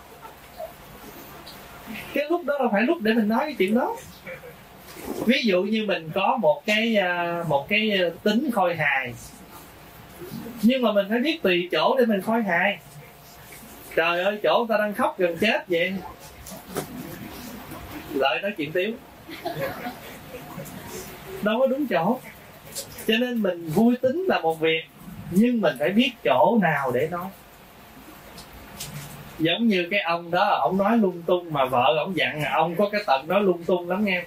cái lúc đó là phải lúc để mình nói cái chuyện đó. Ví dụ như mình có một cái à, một cái à, tính khôi hài. Nhưng mà mình phải biết tùy chỗ để mình khôi hài. Trời ơi, chỗ người ta đang khóc gần chết vậy. Lợi nói chuyện tiếu. Đâu có đúng chỗ. Cho nên mình vui tính là một việc, nhưng mình phải biết chỗ nào để nói giống như cái ông đó, ông nói lung tung mà vợ ông dặn ông có cái tận đó lung tung lắm nghe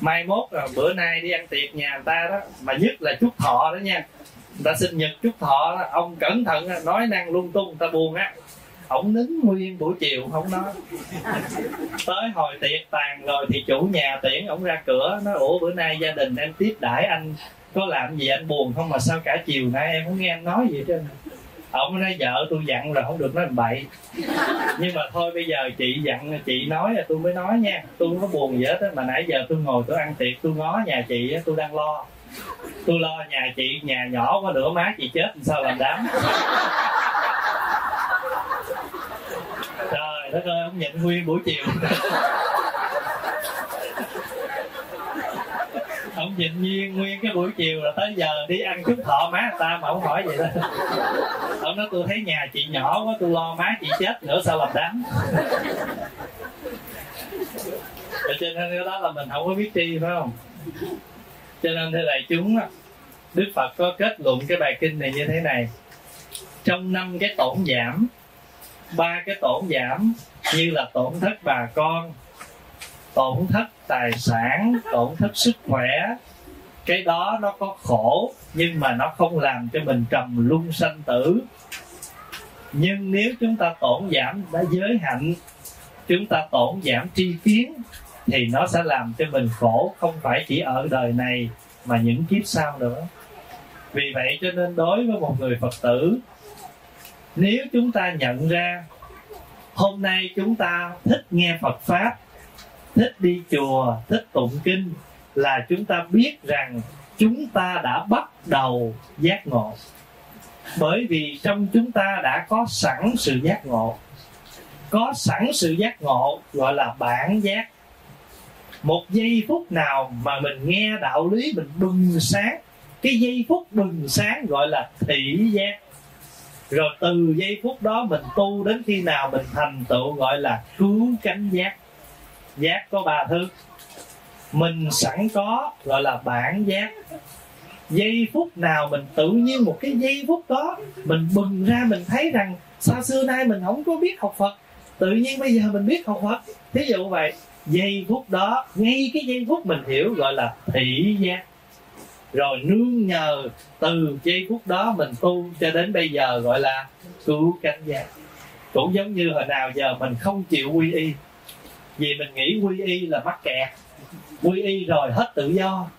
mai mốt là bữa nay đi ăn tiệc nhà người ta đó, mà nhất là chúc thọ đó nha. Người ta sinh nhật chúc thọ đó, ông cẩn thận nói năng lung tung, người ta buồn á. Ổng nín nguyên buổi chiều, không nói. Tới hồi tiệc tàn rồi thì chủ nhà tiễn ổng ra cửa, nói, ủa, bữa nay gia đình em tiếp đãi anh, có làm gì anh buồn không mà sao cả chiều nay em không nghe anh nói gì hết trơn ông nói, vợ tôi dặn rồi không được nói bậy nhưng mà thôi, bây giờ chị dặn, chị nói là tôi mới nói nha. Tôi không có buồn gì hết á, mà nãy giờ tôi ngồi tôi ăn tiệc tôi ngó nhà chị tôi đang lo. Tôi lo nhà chị, nhà nhỏ quá nửa má chị chết sao làm đám? Trời đất ơi, ông nhịn nguyên buổi chiều. Không nhịn nhiên nguyên cái buổi chiều là tới giờ đi ăn chút thọ má người ta mà không hỏi vậy đó. Ông nói tôi thấy nhà chị nhỏ quá, tôi lo má chị chết nữa, sao làm đám cho nên cái đó là mình không có biết tri, phải không? Cho nên thưa đại chúng đức phật có kết luận cái bài kinh này như thế này. Trong năm cái tổn giảm, ba cái tổn giảm như là tổn thất bà con tổn thất tài sản, tổn thất sức khỏe, cái đó nó có khổ, nhưng mà nó không làm cho mình trầm luân sanh tử. Nhưng nếu chúng ta tổn giảm đã giới hạnh, chúng ta tổn giảm tri kiến, thì nó sẽ làm cho mình khổ, không phải chỉ ở đời này mà những kiếp sau nữa. Vì vậy cho nên đối với một người phật tử, nếu chúng ta nhận ra hôm nay chúng ta thích nghe phật pháp thích đi chùa, thích tụng kinh là chúng ta biết rằng chúng ta đã bắt đầu giác ngộ. Bởi vì trong chúng ta đã có sẵn sự giác ngộ. Có sẵn sự giác ngộ gọi là bản giác. Một giây phút nào mà mình nghe đạo lý mình bừng sáng, cái giây phút bừng sáng gọi là thị giác. Rồi từ giây phút đó mình tu đến khi nào mình thành tựu gọi là cứu cánh giác giác có ba thứ. Mình sẵn có, gọi là bản giác. Giây phút nào mình tự nhiên một cái giây phút đó, mình bừng ra mình thấy rằng sao xưa nay mình không có biết học phật. Tự nhiên bây giờ mình biết học phật. Thí dụ vậy, giây phút đó, ngay cái giây phút mình hiểu gọi là thị giác. Rồi nương nhờ từ giây phút đó mình tu cho đến bây giờ gọi là cứu cánh giác. Cũng giống như hồi nào giờ mình không chịu quy y vì mình nghĩ quy y là mắc kẹt. Quy y rồi hết tự do.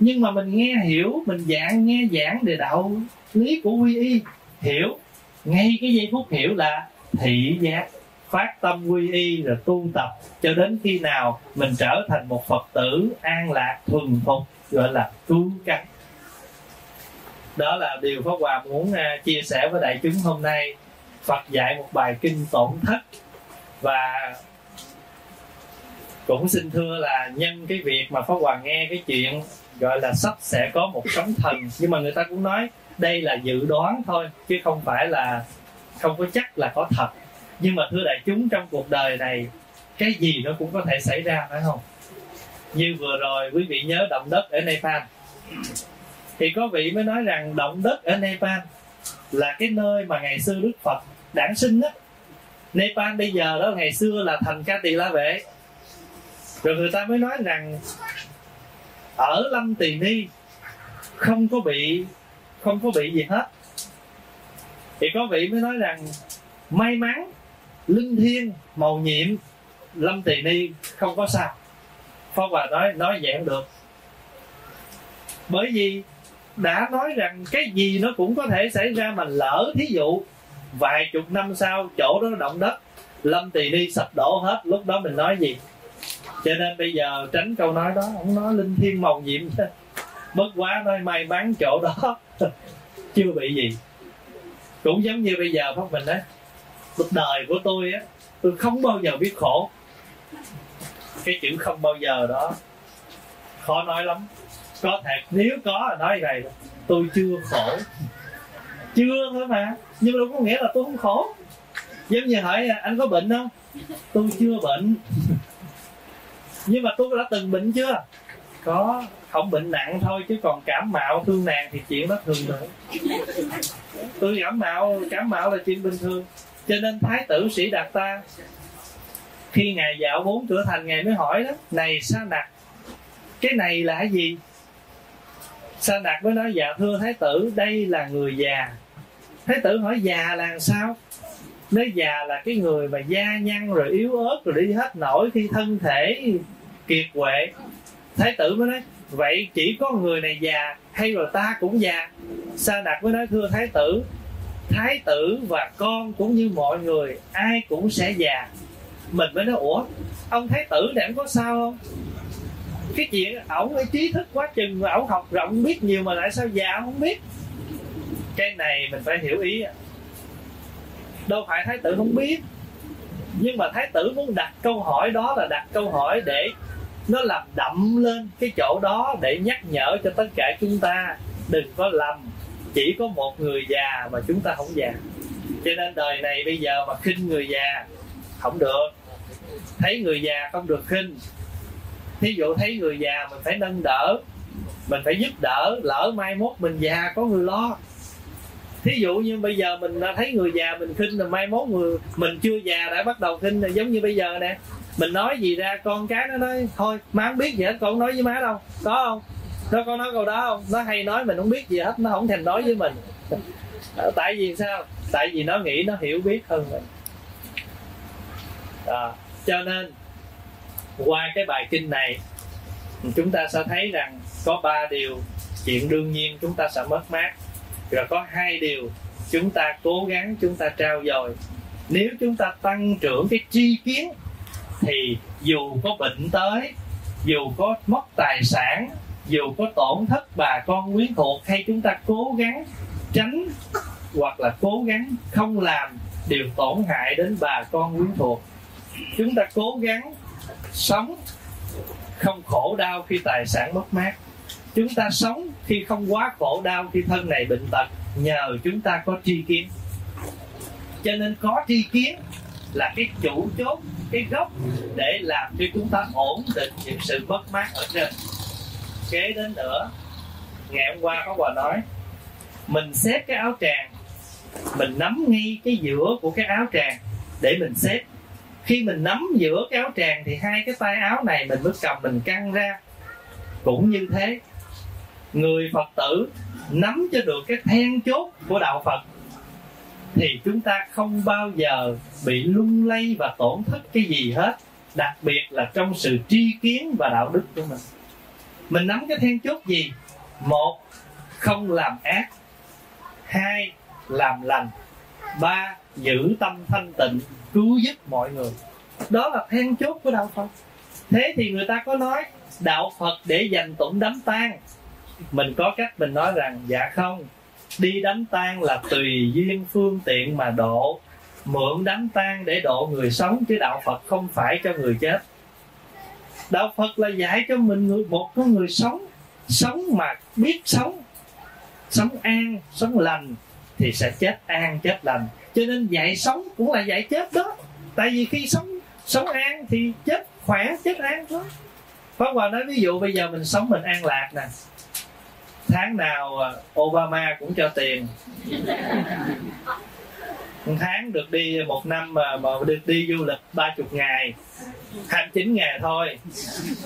Nhưng mà mình nghe hiểu, mình giảng, nghe giảng về đạo lý của quy y, hiểu. Ngay cái giây phút hiểu là thị giác, phát tâm quy y rồi tu tập cho đến khi nào mình trở thành một phật tử an lạc, thuần phục, gọi là cứu cánh. Đó là điều pháp hòa muốn à, chia sẻ với đại chúng hôm nay. Phật dạy một bài kinh tổn thất và cũng xin thưa là nhân cái việc mà pháp hòa nghe cái chuyện gọi là sắp sẽ có một sóng thần. Nhưng mà người ta cũng nói đây là dự đoán thôi, chứ không phải là, không có chắc là có thật. Nhưng mà thưa đại chúng, trong cuộc đời này, cái gì nó cũng có thể xảy ra, phải không? Như vừa rồi quý vị nhớ động đất ở Nepal. Thì có vị mới nói rằng động đất ở Nepal là cái nơi mà ngày xưa Đức Phật đản sinh đó Nepal bây giờ đó, ngày xưa là thành ca tỳ la vệ rồi người ta mới nói rằng, ở lâm tỳ ni không có bị, không có bị gì hết. Thì có vị mới nói rằng, may mắn, linh thiêng, màu nhiệm, lâm tỳ ni không có sao. Phong hòa nói nói vậy không được. Bởi vì đã nói rằng cái gì nó cũng có thể xảy ra mà lỡ thí dụ, vài chục năm sau chỗ đó nó động đất, lâm tỳ ni sập đổ hết, lúc đó mình nói gì? Cho nên bây giờ tránh câu nói đó ông nói linh thiêng màu nhiệm bất quá nói may mắn chỗ đó chưa bị gì. Cũng giống như bây giờ pháp mình á, cuộc đời của tôi á, tôi không bao giờ biết khổ. Cái chữ không bao giờ đó, khó nói lắm. Có thể nếu có là nói này tôi chưa khổ. Chưa thôi mà. Nhưng đâu có nghĩa là tôi không khổ. Giống như hỏi, anh có bệnh không? Tôi chưa bệnh nhưng mà tôi đã từng bệnh chưa? Có. Không bệnh nặng thôi, chứ còn cảm mạo thương nàng thì chuyện đó thường nữa tôi cảm mạo cảm mạo là chuyện bình thường. Cho nên thái tử sĩ đạt ta, khi ngài dạo bốn cửa thành, ngài mới hỏi đó, này sa đạt, cái này là cái gì? Sa đạt mới nói dạ thưa thái tử, đây là người già. Thái tử hỏi, già là sao? Nói già là cái người mà da nhăn rồi yếu ớt rồi đi hết nổi khi thân thể kiệt quệ, thái tử mới nói, vậy chỉ có người này già hay rồi ta cũng già? Sa đạt mới nói, thưa thái tử thái tử và con cũng như mọi người, ai cũng sẽ già. Mình mới nói, ủa, ông thái tử này có sao không? Cái chuyện ổng ấy trí thức quá chừng mà ổng học rộng biết nhiều mà lại sao già không biết. Cái này mình phải hiểu ý đâu phải thái tử không biết. Nhưng mà thái tử muốn đặt câu hỏi đó là đặt câu hỏi để nó làm đậm lên cái chỗ đó để nhắc nhở cho tất cả chúng ta. Đừng có lầm, chỉ có một người già mà chúng ta không già. Cho nên đời này bây giờ mà khinh người già, không được. Thấy người già không được khinh. Thí dụ thấy người già mình phải nâng đỡ, mình phải giúp đỡ, lỡ mai mốt mình già có người lo thí dụ như bây giờ mình thấy người già mình khinh rồi mai mốt người mình chưa già đã bắt đầu khinh rồi giống như bây giờ nè. Mình nói gì ra con cái nó nói thôi má không biết gì hết con không nói với má đâu. Có không? Nó con nói câu đó không? Nó hay nói mình không biết gì hết nó không thèm nói với mình. Ờ, tại vì sao? Tại vì nó nghĩ nó hiểu biết hơn mình. À, cho nên qua cái bài kinh này chúng ta sẽ thấy rằng có ba điều chuyện đương nhiên chúng ta sẽ mất mát rồi có hai điều chúng ta cố gắng, chúng ta trao dồi. Nếu chúng ta tăng trưởng cái tri kiến, thì dù có bệnh tới, dù có mất tài sản, dù có tổn thất bà con quyến thuộc, hay chúng ta cố gắng tránh hoặc là cố gắng không làm điều tổn hại đến bà con quyến thuộc, chúng ta cố gắng sống không khổ đau khi tài sản mất mát chúng ta sống khi không quá khổ đau, khi thân này bệnh tật, nhờ chúng ta có tri kiến. Cho nên có tri kiến là cái chủ chốt, cái gốc để làm cho chúng ta ổn định những sự mất mát ở trên. Kế đến nữa, ngày hôm qua có bà nói, mình xếp cái áo tràng, mình nắm ngay cái giữa của cái áo tràng để mình xếp. Khi mình nắm giữa cái áo tràng thì hai cái tay áo này mình mới cầm, mình căng ra. Cũng như thế người phật tử nắm cho được cái then chốt của đạo phật thì chúng ta không bao giờ bị lung lay và tổn thất cái gì hết, đặc biệt là trong sự tri kiến và đạo đức của mình. Mình nắm cái then chốt gì? Một, không làm ác. Hai, làm lành. Ba, giữ tâm thanh tịnh, cứu giúp mọi người. Đó là then chốt của đạo phật. Thế thì người ta có nói, đạo phật để dành tụng đám tang mình có cách mình nói rằng dạ không, đi đánh tan là tùy duyên phương tiện mà độ. Mượn đánh tan để độ người sống, chứ đạo phật không phải cho người chết. Đạo phật là dạy cho mình người, một con người sống sống mà biết sống sống an, sống lành thì sẽ chết an, chết lành. Cho nên dạy sống cũng là dạy chết đó. Tại vì khi sống sống an thì chết khỏe, chết an thôi. Pháp Hòa nói ví dụ, bây giờ mình sống mình an lạc nè tháng nào à, Obama cũng cho tiền. Một tháng được đi một năm mà mà được đi du lịch ba chục ngày. 29 ngày thôi.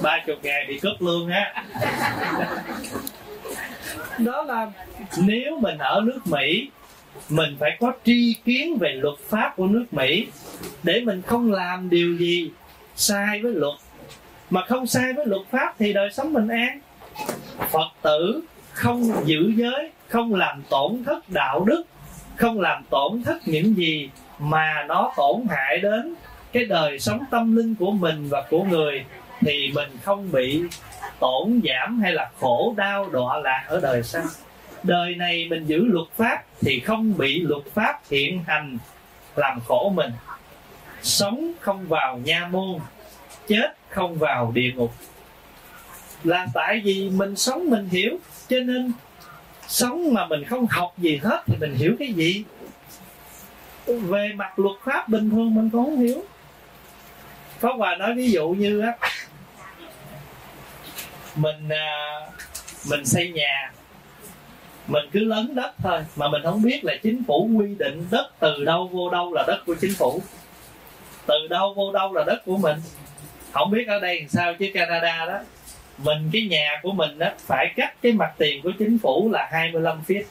Ba chục ngày bị cướp lương á. Đó là nếu mình ở nước Mỹ mình phải có tri kiến về luật pháp của nước Mỹ để mình không làm điều gì sai với luật. Mà không sai với luật pháp thì đời sống bình an. Phật tử không giữ giới, không làm tổn thất đạo đức, không làm tổn thất những gì mà nó tổn hại đến cái đời sống tâm linh của mình và của người, thì mình không bị tổn giảm hay là khổ đau đọa lạc ở đời sau. Đời này mình giữ luật pháp thì không bị luật pháp hiện hành làm khổ mình. Sống không vào nha môn, chết không vào địa ngục. Là tại vì mình sống mình hiểu cho nên sống mà mình không học gì hết thì mình hiểu cái gì? Về mặt luật pháp bình thường mình cũng không hiểu. Pháp Hòa nói ví dụ như á mình à, mình xây nhà mình cứ lấn đất thôi mà mình không biết là chính phủ quy định đất từ đâu vô đâu là đất của chính phủ. Từ đâu vô đâu là đất của mình. Không biết ở đây làm sao chứ Canada đó mình, cái nhà của mình đó phải cắt cái mặt tiền của chính phủ là 25 feet.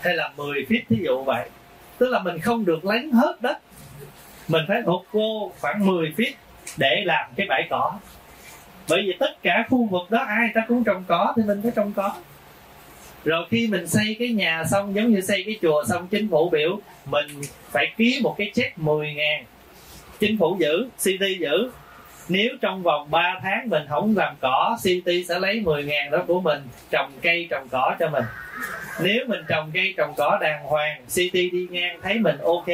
Hay là 10 feet, thí dụ vậy. Tức là mình không được lấn hết đất. Mình phải thuộc vô khoảng 10 feet để làm cái bãi cỏ. Bởi vì tất cả khu vực đó ai ta cũng trồng cỏ, thì mình phải trồng cỏ. Rồi khi mình xây cái nhà xong, giống như xây cái chùa xong, chính phủ biểu, mình phải ký một cái check 10 ngàn. Chính phủ giữ city giữ nếu trong vòng 3 tháng mình không làm cỏ, city sẽ lấy 10 ngàn đó của mình, trồng cây trồng cỏ cho mình. Nếu mình trồng cây trồng cỏ đàng hoàng, city đi ngang thấy mình ok,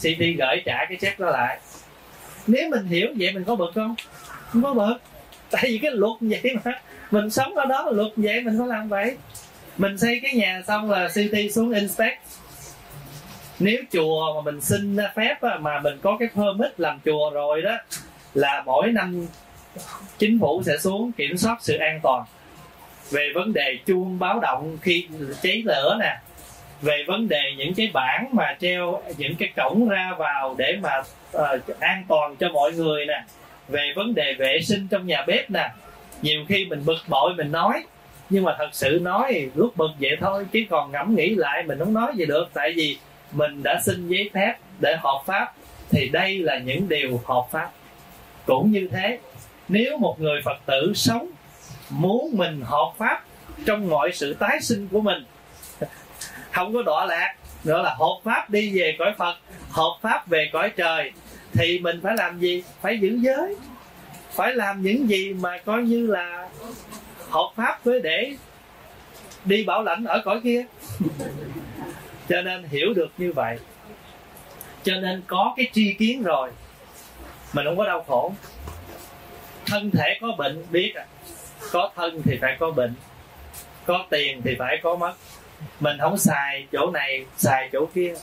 city gửi trả cái check đó lại. Nếu mình hiểu vậy mình có bực không? Không có bực. Tại vì cái luật vậy mà. Mình sống ở đó luật vậy, mình có làm vậy. Mình xây cái nhà xong là city xuống inspect. Nếu chùa mà mình xin phép mà mình có cái permit làm chùa rồi đó là mỗi năm chính phủ sẽ xuống kiểm soát sự an toàn về vấn đề chuông báo động khi cháy lửa nè về vấn đề những cái bảng mà treo những cái cổng ra vào để mà uh, an toàn cho mọi người nè về vấn đề vệ sinh trong nhà bếp nè. Nhiều khi mình bực bội mình nói nhưng mà thật sự nói lúc bực vậy thôi chứ còn ngẫm nghĩ lại mình không nói gì được. Tại vì mình đã xin giấy phép để hợp pháp thì đây là những điều hợp pháp cũng như thế, nếu một người phật tử sống, muốn mình hợp pháp trong mọi sự tái sinh của mình, không có đọa lạc nữa là hợp pháp đi về cõi phật hợp pháp về cõi trời, thì mình phải làm gì? Phải giữ giới. Phải làm những gì mà coi như là hợp pháp với để đi bảo lãnh ở cõi kia. Cho nên hiểu được như vậy. Cho nên có cái tri kiến rồi mình không có đau khổ. Thân thể có bệnh biết à. Có thân thì phải có bệnh. Có tiền thì phải có mất. Mình không xài chỗ này, xài chỗ kia.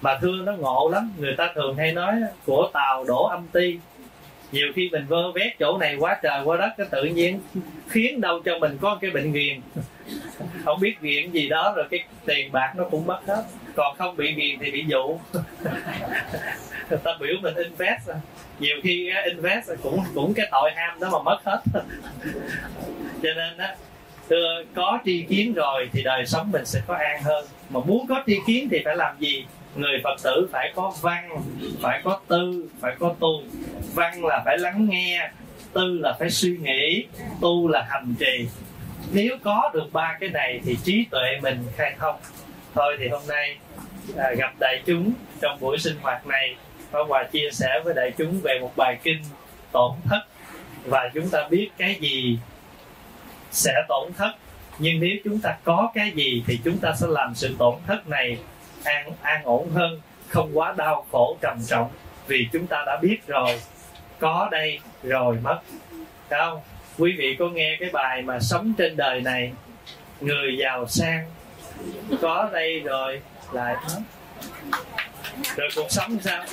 Mà thương nó ngộ lắm. Người ta thường hay nói của tàu đổ âm ti nhiều khi mình vơ vét chỗ này quá trời quá đất, cái tự nhiên khiến đâu cho mình có cái bệnh ghiền. Không biết ghiền gì đó rồi cái tiền bạc nó cũng mất hết. Còn không bị ghiền thì bị dụ. Ta biểu mình invest. Nhiều khi invest cũng cũng cái tội ham đó mà mất hết. Cho nên á, thưa, có tri kiến rồi thì đời sống mình sẽ có an hơn. Mà muốn có tri kiến thì phải làm gì? Người phật tử phải có văn phải có tư phải có tu. Văn là phải lắng nghe tư là phải suy nghĩ tu là hành trì. Nếu có được ba cái này thì trí tuệ mình khai thông. Thôi thì hôm nay à, gặp đại chúng trong buổi sinh hoạt này Pháp Hòa chia sẻ với đại chúng về một bài kinh tổn thất. Và chúng ta biết cái gì sẽ tổn thất. Nhưng nếu chúng ta có cái gì thì chúng ta sẽ làm sự tổn thất này an an ổn hơn không quá đau khổ trầm trọng vì chúng ta đã biết rồi có đây rồi mất. Thấy không? Quý vị có nghe cái bài mà sống trên đời này người giàu sang có đây rồi lại mất. Rồi cuộc sống sao?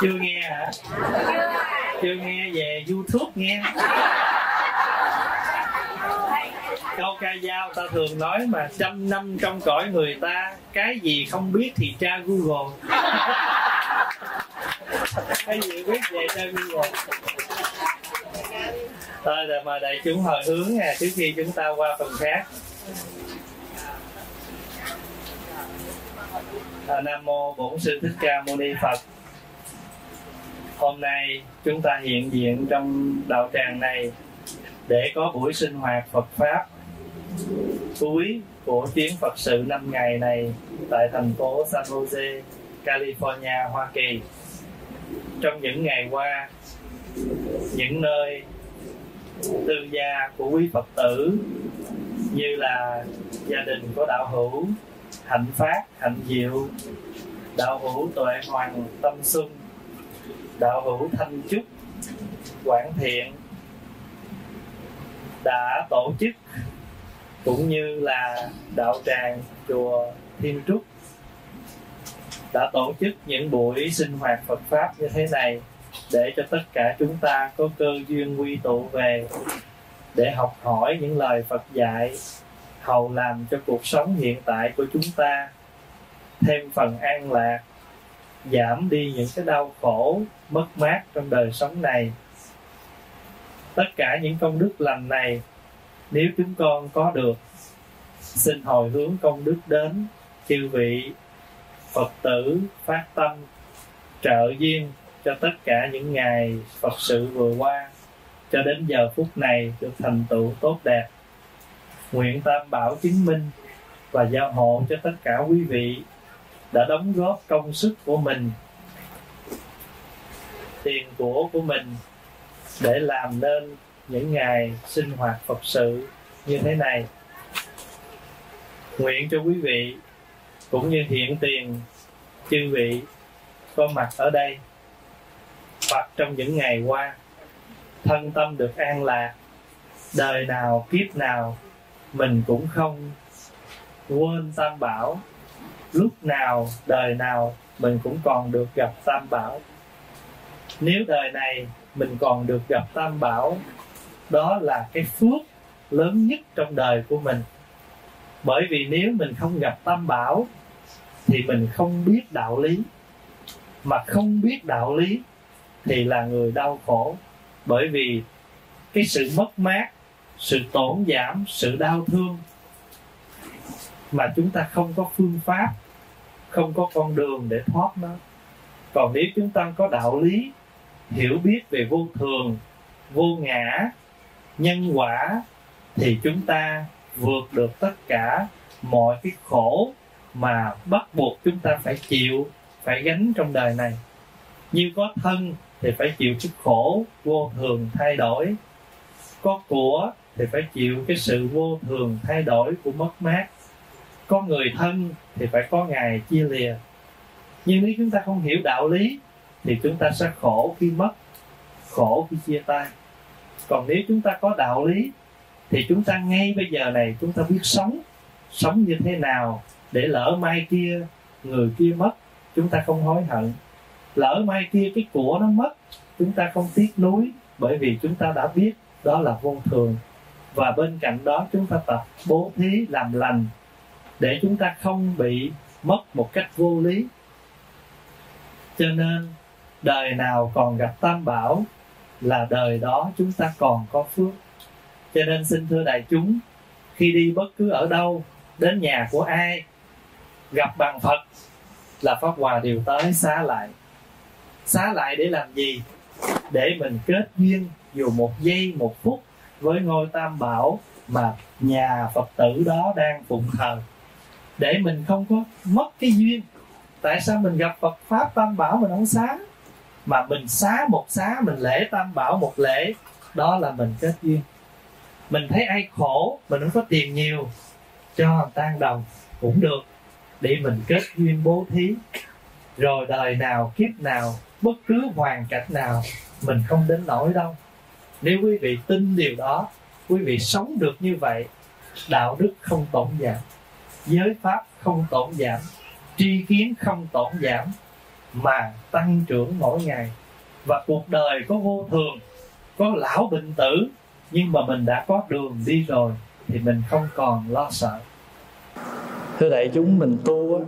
Chưa nghe hả? Chưa nghe. Về youtube nghe câu ca dao ta thường nói mà trăm năm trong cõi người ta cái gì không biết thì tra google. Cái gì biết về tra google? Thôi rồi mời đại chúng hồi hướng nè trước khi chúng ta qua phần khác. À, nam mô bổn sư thích ca mâu ni phật. Hôm nay chúng ta hiện diện trong đạo tràng này để có buổi sinh hoạt Phật pháp cuối của chuyến Phật sự 5 ngày này tại thành phố San Jose, California, Hoa Kỳ. Trong những ngày qua, những nơi tư gia của quý Phật tử như là gia đình của đạo hữu Hạnh Phát, Hạnh Diệu, đạo hữu Tuệ Hoàng, Tâm Xuân, đạo hữu Thanh Trúc, Quảng Thiện đã tổ chức cũng như là đạo tràng chùa Thiên Trúc đã tổ chức những buổi sinh hoạt Phật pháp như thế này để cho tất cả chúng ta có cơ duyên quy tụ về để học hỏi những lời Phật dạy, hầu làm cho cuộc sống hiện tại của chúng ta thêm phần an lạc, giảm đi những cái đau khổ, mất mát trong đời sống này. Tất cả những công đức lành này nếu chúng con có được xin hồi hướng công đức đến chư vị phật tử phát tâm trợ duyên cho tất cả những ngày phật sự vừa qua, cho đến giờ phút này được thành tựu tốt đẹp, nguyện tam bảo chứng minh và giao hộ cho tất cả quý vị đã đóng góp công sức của mình, tiền của của mình để làm nên những ngày sinh hoạt Phật sự như thế này. Nguyện cho quý vị cũng như hiện tiền, chư vị có mặt ở đây hoặc trong những ngày qua, thân tâm được an lạc, đời nào kiếp nào mình cũng không quên tam bảo lúc nào, đời nào mình cũng còn được gặp tam bảo nếu đời này mình còn được gặp tam bảo đó là cái phước lớn nhất trong đời của mình. Bởi vì nếu mình không gặp tam bảo, thì mình không biết đạo lý. Mà không biết đạo lý, thì là người đau khổ. Bởi vì cái sự mất mát, sự tổn giảm, sự đau thương mà chúng ta không có phương pháp, không có con đường để thoát nó. Còn nếu chúng ta có đạo lý, hiểu biết về vô thường, vô ngã nhân quả thì chúng ta vượt được tất cả mọi cái khổ mà bắt buộc chúng ta phải chịu, phải gánh trong đời này. Như có thân thì phải chịu cái khổ vô thường thay đổi. Có của thì phải chịu cái sự vô thường thay đổi của mất mát. Có người thân thì phải có ngày chia lìa. Nhưng nếu chúng ta không hiểu đạo lý thì chúng ta sẽ khổ khi mất, khổ khi chia tay còn nếu chúng ta có đạo lý, thì chúng ta ngay bây giờ này chúng ta biết sống sống như thế nào để lỡ mai kia người kia mất, chúng ta không hối hận. Lỡ mai kia cái của nó mất, chúng ta không tiếc nuối, bởi vì chúng ta đã biết đó là vô thường. Và bên cạnh đó chúng ta tập bố thí làm lành để chúng ta không bị mất một cách vô lý. Cho nên đời nào còn gặp tam bảo là đời đó chúng ta còn có phước. Cho nên xin thưa đại chúng, khi đi bất cứ ở đâu, đến nhà của ai, gặp bằng phật là pháp hòa đều tới xá lại. Xá lại để làm gì? Để mình kết duyên dù một giây, một phút với ngôi tam bảo mà nhà phật tử đó đang phụng thờ. Để mình không có mất cái duyên, tại sao mình gặp phật pháp tam bảo mình không sáng? Mà mình xá một xá, mình lễ tam bảo một lễ, đó là mình kết duyên. Mình thấy ai khổ, mình không có tiền nhiều, cho tan đồng cũng được, để mình kết duyên bố thí. Rồi đời nào, kiếp nào, bất cứ hoàn cảnh nào, mình không đến nổi đâu. Nếu quý vị tin điều đó, quý vị sống được như vậy, đạo đức không tổn giảm, giới pháp không tổn giảm, tri kiến không tổn giảm mà tăng trưởng mỗi ngày. Và cuộc đời có vô thường có lão bệnh tử nhưng mà mình đã có đường đi rồi thì mình không còn lo sợ. Thưa đại chúng mình tu á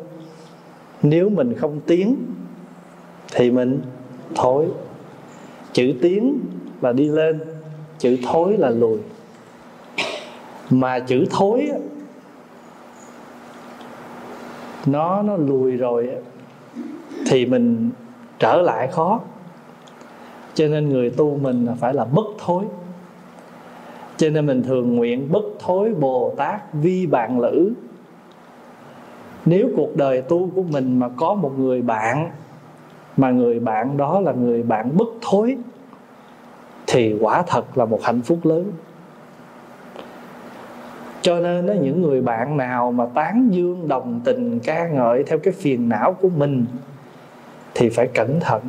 nếu mình không tiến thì mình thối. Chữ tiến là đi lên chữ thối là lùi. Mà chữ thối á, nó nó lùi rồi á, thì mình trở lại khó. Cho nên người tu mình phải là bất thối. Cho nên mình thường nguyện bất thối bồ tát vi bạn lữ. Nếu cuộc đời tu của mình mà có một người bạn mà người bạn đó là người bạn bất thối thì quả thật là một hạnh phúc lớn. Cho nên đó, những người bạn nào mà tán dương đồng tình ca ngợi theo cái phiền não của mình thì phải cẩn thận.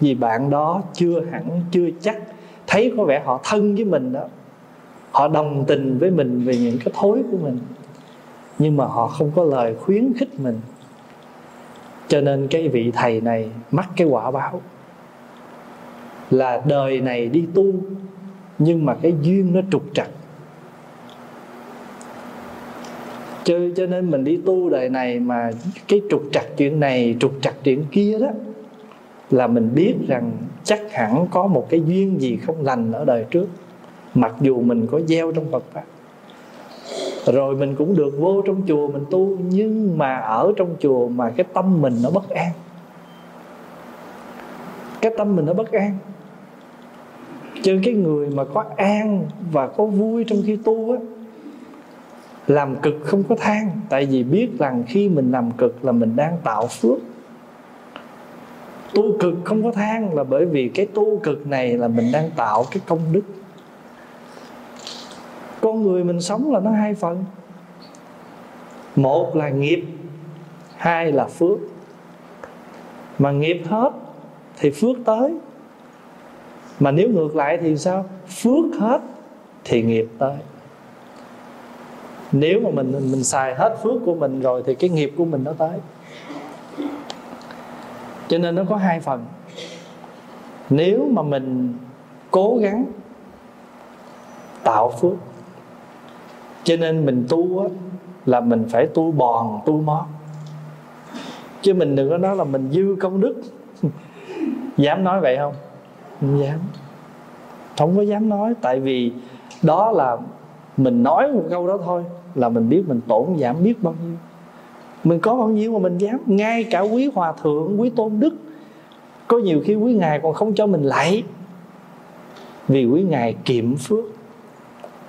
Vì bạn đó chưa hẳn, chưa chắc thấy có vẻ họ thân với mình đó. Họ đồng tình với mình về những cái thối của mình, nhưng mà họ không có lời khuyến khích mình. Cho nên cái vị thầy này mắc cái quả báo là đời này đi tu, nhưng mà cái duyên nó trục trặc. Cho, cho nên mình đi tu đời này mà cái trục trặc chuyện này trục trặc chuyện kia đó là mình biết rằng chắc hẳn có một cái duyên gì không lành ở đời trước. Mặc dù mình có gieo trong Phật pháp. Rồi mình cũng được vô trong chùa mình tu nhưng mà ở trong chùa mà cái tâm mình nó bất an. Cái tâm mình nó bất an. Chứ cái người mà có an và có vui trong khi tu á làm cực không có than tại vì biết rằng khi mình làm cực là mình đang tạo phước. Tu cực không có than là bởi vì cái tu cực này là mình đang tạo cái công đức. Con người mình sống là nó hai phần. Một là nghiệp, hai là phước. Mà nghiệp hết thì phước tới. Mà nếu ngược lại thì sao? Phước hết thì nghiệp tới nếu mà mình mình xài hết phước của mình rồi thì cái nghiệp của mình nó tới. Cho nên nó có hai phần. Nếu mà mình cố gắng tạo phước cho nên mình tu á, là mình phải tu bòn tu mót. Chứ mình đừng có nói là mình dư công đức. Dám nói vậy không? Không dám. Không có dám nói tại vì đó là mình nói một câu đó thôi là mình biết mình tổn giảm biết bao nhiêu. Mình có bao nhiêu mà mình dám, ngay cả quý hòa thượng, quý tôn đức, có nhiều khi quý ngài còn không cho mình lạy. Vì quý ngài kiệm phước,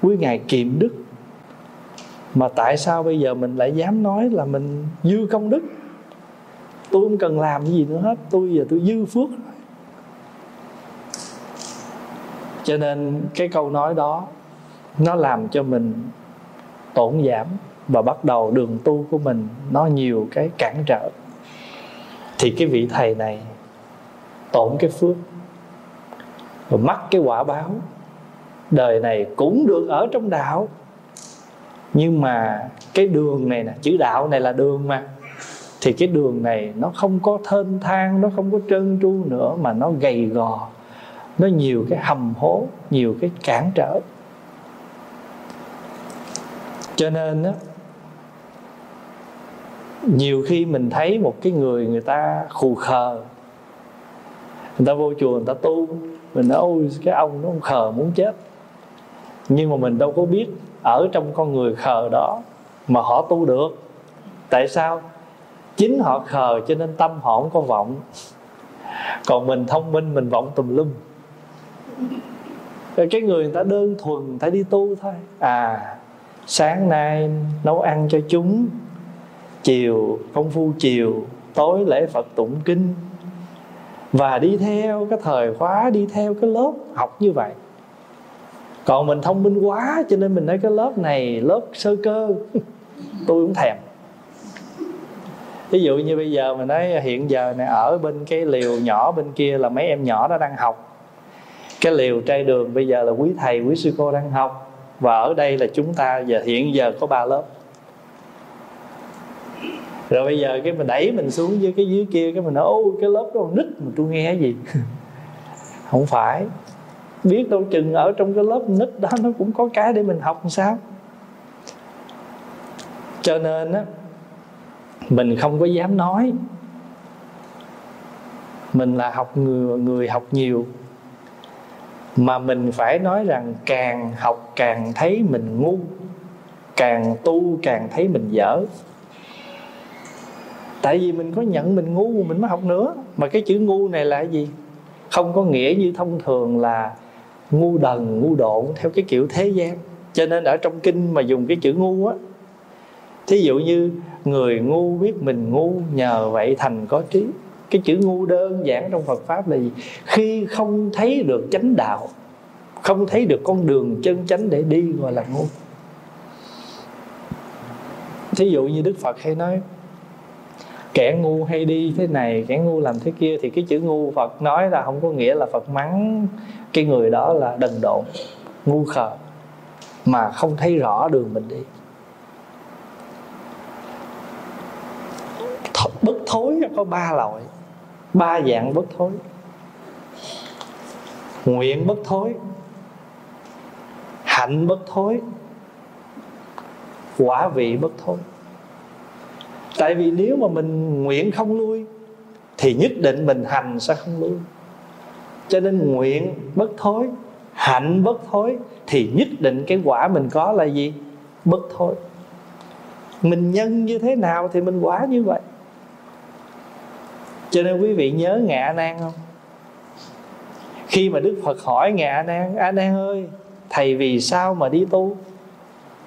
quý ngài kiệm đức. Mà tại sao bây giờ mình lại dám nói là mình dư công đức? Tôi không cần làm gì nữa hết, tôi giờ tôi dư phước cho nên cái câu nói đó, nó làm cho mình tổn giảm và bắt đầu đường tu của mình nó nhiều cái cản trở. Thì cái vị thầy này tổn cái phước và mắc cái quả báo. Đời này cũng được ở trong đạo, nhưng mà cái đường này nè, chữ đạo này là đường mà. Thì cái đường này nó không có thênh thang, nó không có trơn tru nữa mà nó gầy gò. Nó nhiều cái hầm hố, nhiều cái cản trở cho nên á, nhiều khi mình thấy một cái người người ta khù khờ, người ta vô chùa người ta tu, mình nói, ôi, cái ông nó khờ muốn chết. Nhưng mà mình đâu có biết ở trong con người khờ đó mà họ tu được. Tại sao? Chính họ khờ cho nên tâm họ không có vọng. Còn mình thông minh, mình vọng tùm lum. Cái người người ta đơn thuần, người ta đi tu thôi. À sáng nay nấu ăn cho chúng. Chiều, công phu chiều, tối lễ phật tụng kinh. Và đi theo cái thời khóa, đi theo cái lớp học như vậy. Còn mình thông minh quá, cho nên mình nói cái lớp này, lớp sơ cơ. Tôi cũng thèm. Ví dụ như bây giờ mình nói, hiện giờ này ở bên cái liều nhỏ bên kia là mấy em nhỏ đó đang học. Cái liều trai đường bây giờ là quý thầy, quý sư cô đang học và ở đây là chúng ta giờ, hiện giờ có ba lớp. Rồi bây giờ cái mình đẩy mình xuống dưới cái dưới kia, cái mình nói ô cái lớp đó nít mà tôi nghe cái gì? Không phải. Biết đâu chừng ở trong cái lớp nít đó nó cũng có cái để mình học làm sao. Cho nên á, mình không có dám nói. Mình là học người người học nhiều mà mình phải nói rằng càng học càng thấy mình ngu, càng tu càng thấy mình dở. Tại vì mình có nhận mình ngu, mình mới học nữa. Mà cái chữ ngu này là gì? Không có nghĩa như thông thường là ngu đần, ngu độn, theo cái kiểu thế gian. Cho nên ở trong kinh mà dùng cái chữ ngu á, thí dụ như người ngu biết mình ngu, nhờ vậy thành có trí cái chữ ngu đơn giản trong Phật pháp là gì? Khi không thấy được chánh đạo, không thấy được con đường chân chánh để đi gọi là ngu. Thí dụ như Đức Phật hay nói, kẻ ngu hay đi thế này, kẻ ngu làm thế kia, thì cái chữ ngu Phật nói là không có nghĩa là Phật mắng cái người đó là đần độn, ngu khờ, mà không thấy rõ đường mình đi. Bất thối có ba loại ba dạng bất thối. Nguyện bất thối. Hạnh bất thối. Quả vị bất thối. Tại vì nếu mà mình nguyện không lui thì nhất định mình hành sẽ không lui cho nên nguyện bất thối, hạnh bất thối, thì nhất định cái quả mình có là gì? Bất thối. Mình nhân như thế nào thì mình quả như vậy cho nên quý vị nhớ ngài a nan không? Khi mà đức phật hỏi ngài a nan a nan ơi, thầy vì sao mà đi tu?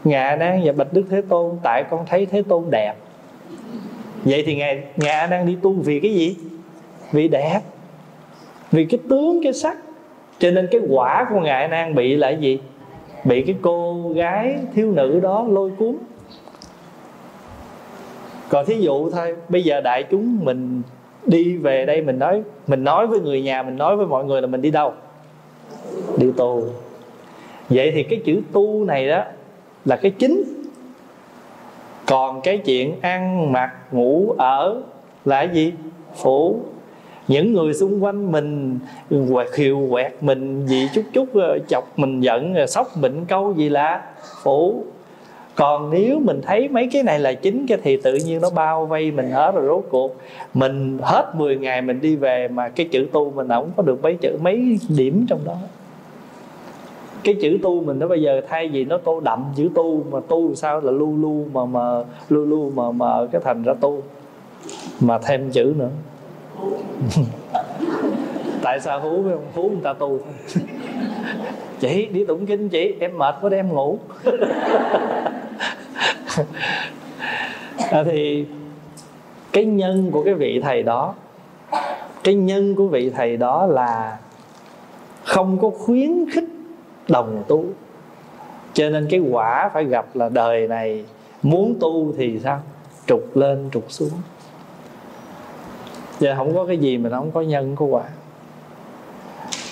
Ngài a nan và bạch đức thế tôn, tại con thấy thế tôn đẹp. Vậy thì ngài ngài a nan đi tu vì cái gì? Vì đẹp. Vì cái tướng, cái sắc. Cho nên cái quả của ngài a nan bị là gì? Bị cái cô gái thiếu nữ đó lôi cuốn. Còn thí dụ thôi, bây giờ đại chúng mình đi về đây mình nói mình nói với người nhà, mình nói với mọi người là mình đi đâu? Đi tu vậy thì cái chữ tu này đó là cái chính. Còn cái chuyện ăn mặc, ngủ ở là gì? Phủ. Những người xung quanh mình quẹt khiều quẹt mình gì chút chút ờ, chọc mình giận ờ, sốc mình, câu gì là? Phủ còn nếu mình thấy mấy cái này là chính cái thì tự nhiên nó bao vây mình hết rồi, rốt cuộc mình hết 10 ngày mình đi về mà cái chữ tu mình không có được mấy chữ, mấy điểm trong đó. Cái chữ tu mình nó bây giờ thay vì nó tô đậm chữ tu mà tu sao là lu lu mà mà lu lu mà mà cái thành ra tu, mà thêm chữ nữa. Tại sao hú không hú người ta tu chị đi tụng kinh chị. Em mệt quá đem ngủ. À, thì cái nhân của cái vị thầy đó cái nhân của vị thầy đó là không có khuyến khích đồng tu. Cho nên cái quả phải gặp là đời này muốn tu thì sao? Trục lên trục xuống. Giờ không có cái gì mà nó không có nhân có quả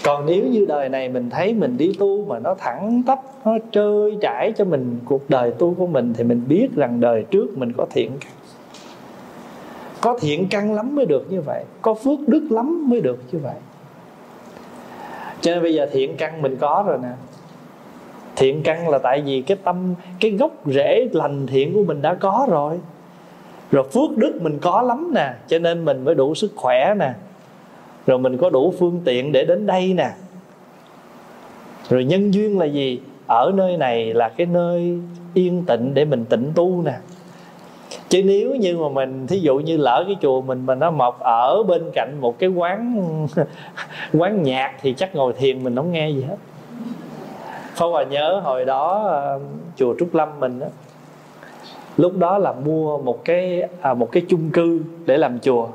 còn nếu như đời này mình thấy mình đi tu mà nó thẳng tắp, nó trơi trải cho mình cuộc đời tu của mình, thì mình biết rằng đời trước mình có thiện căn. Có thiện căn lắm mới được như vậy, có phước đức lắm mới được như vậy. Cho nên bây giờ thiện căn mình có rồi nè. Thiện căn là tại vì cái tâm, cái gốc rễ lành thiện của mình đã có rồi. Rồi phước đức mình có lắm nè, cho nên mình mới đủ sức khỏe nè rồi mình có đủ phương tiện để đến đây nè. Rồi nhân duyên là gì? Ở nơi này là cái nơi yên tịnh để mình tịnh tu nè. Chứ nếu như mà mình thí dụ như lỡ cái chùa mình mà nó mọc ở bên cạnh một cái quán quán nhạc thì chắc ngồi thiền mình không nghe gì hết. Phong hòa nhớ hồi đó um, chùa trúc lâm mình đó, lúc đó là mua một cái à, một cái chung cư để làm chùa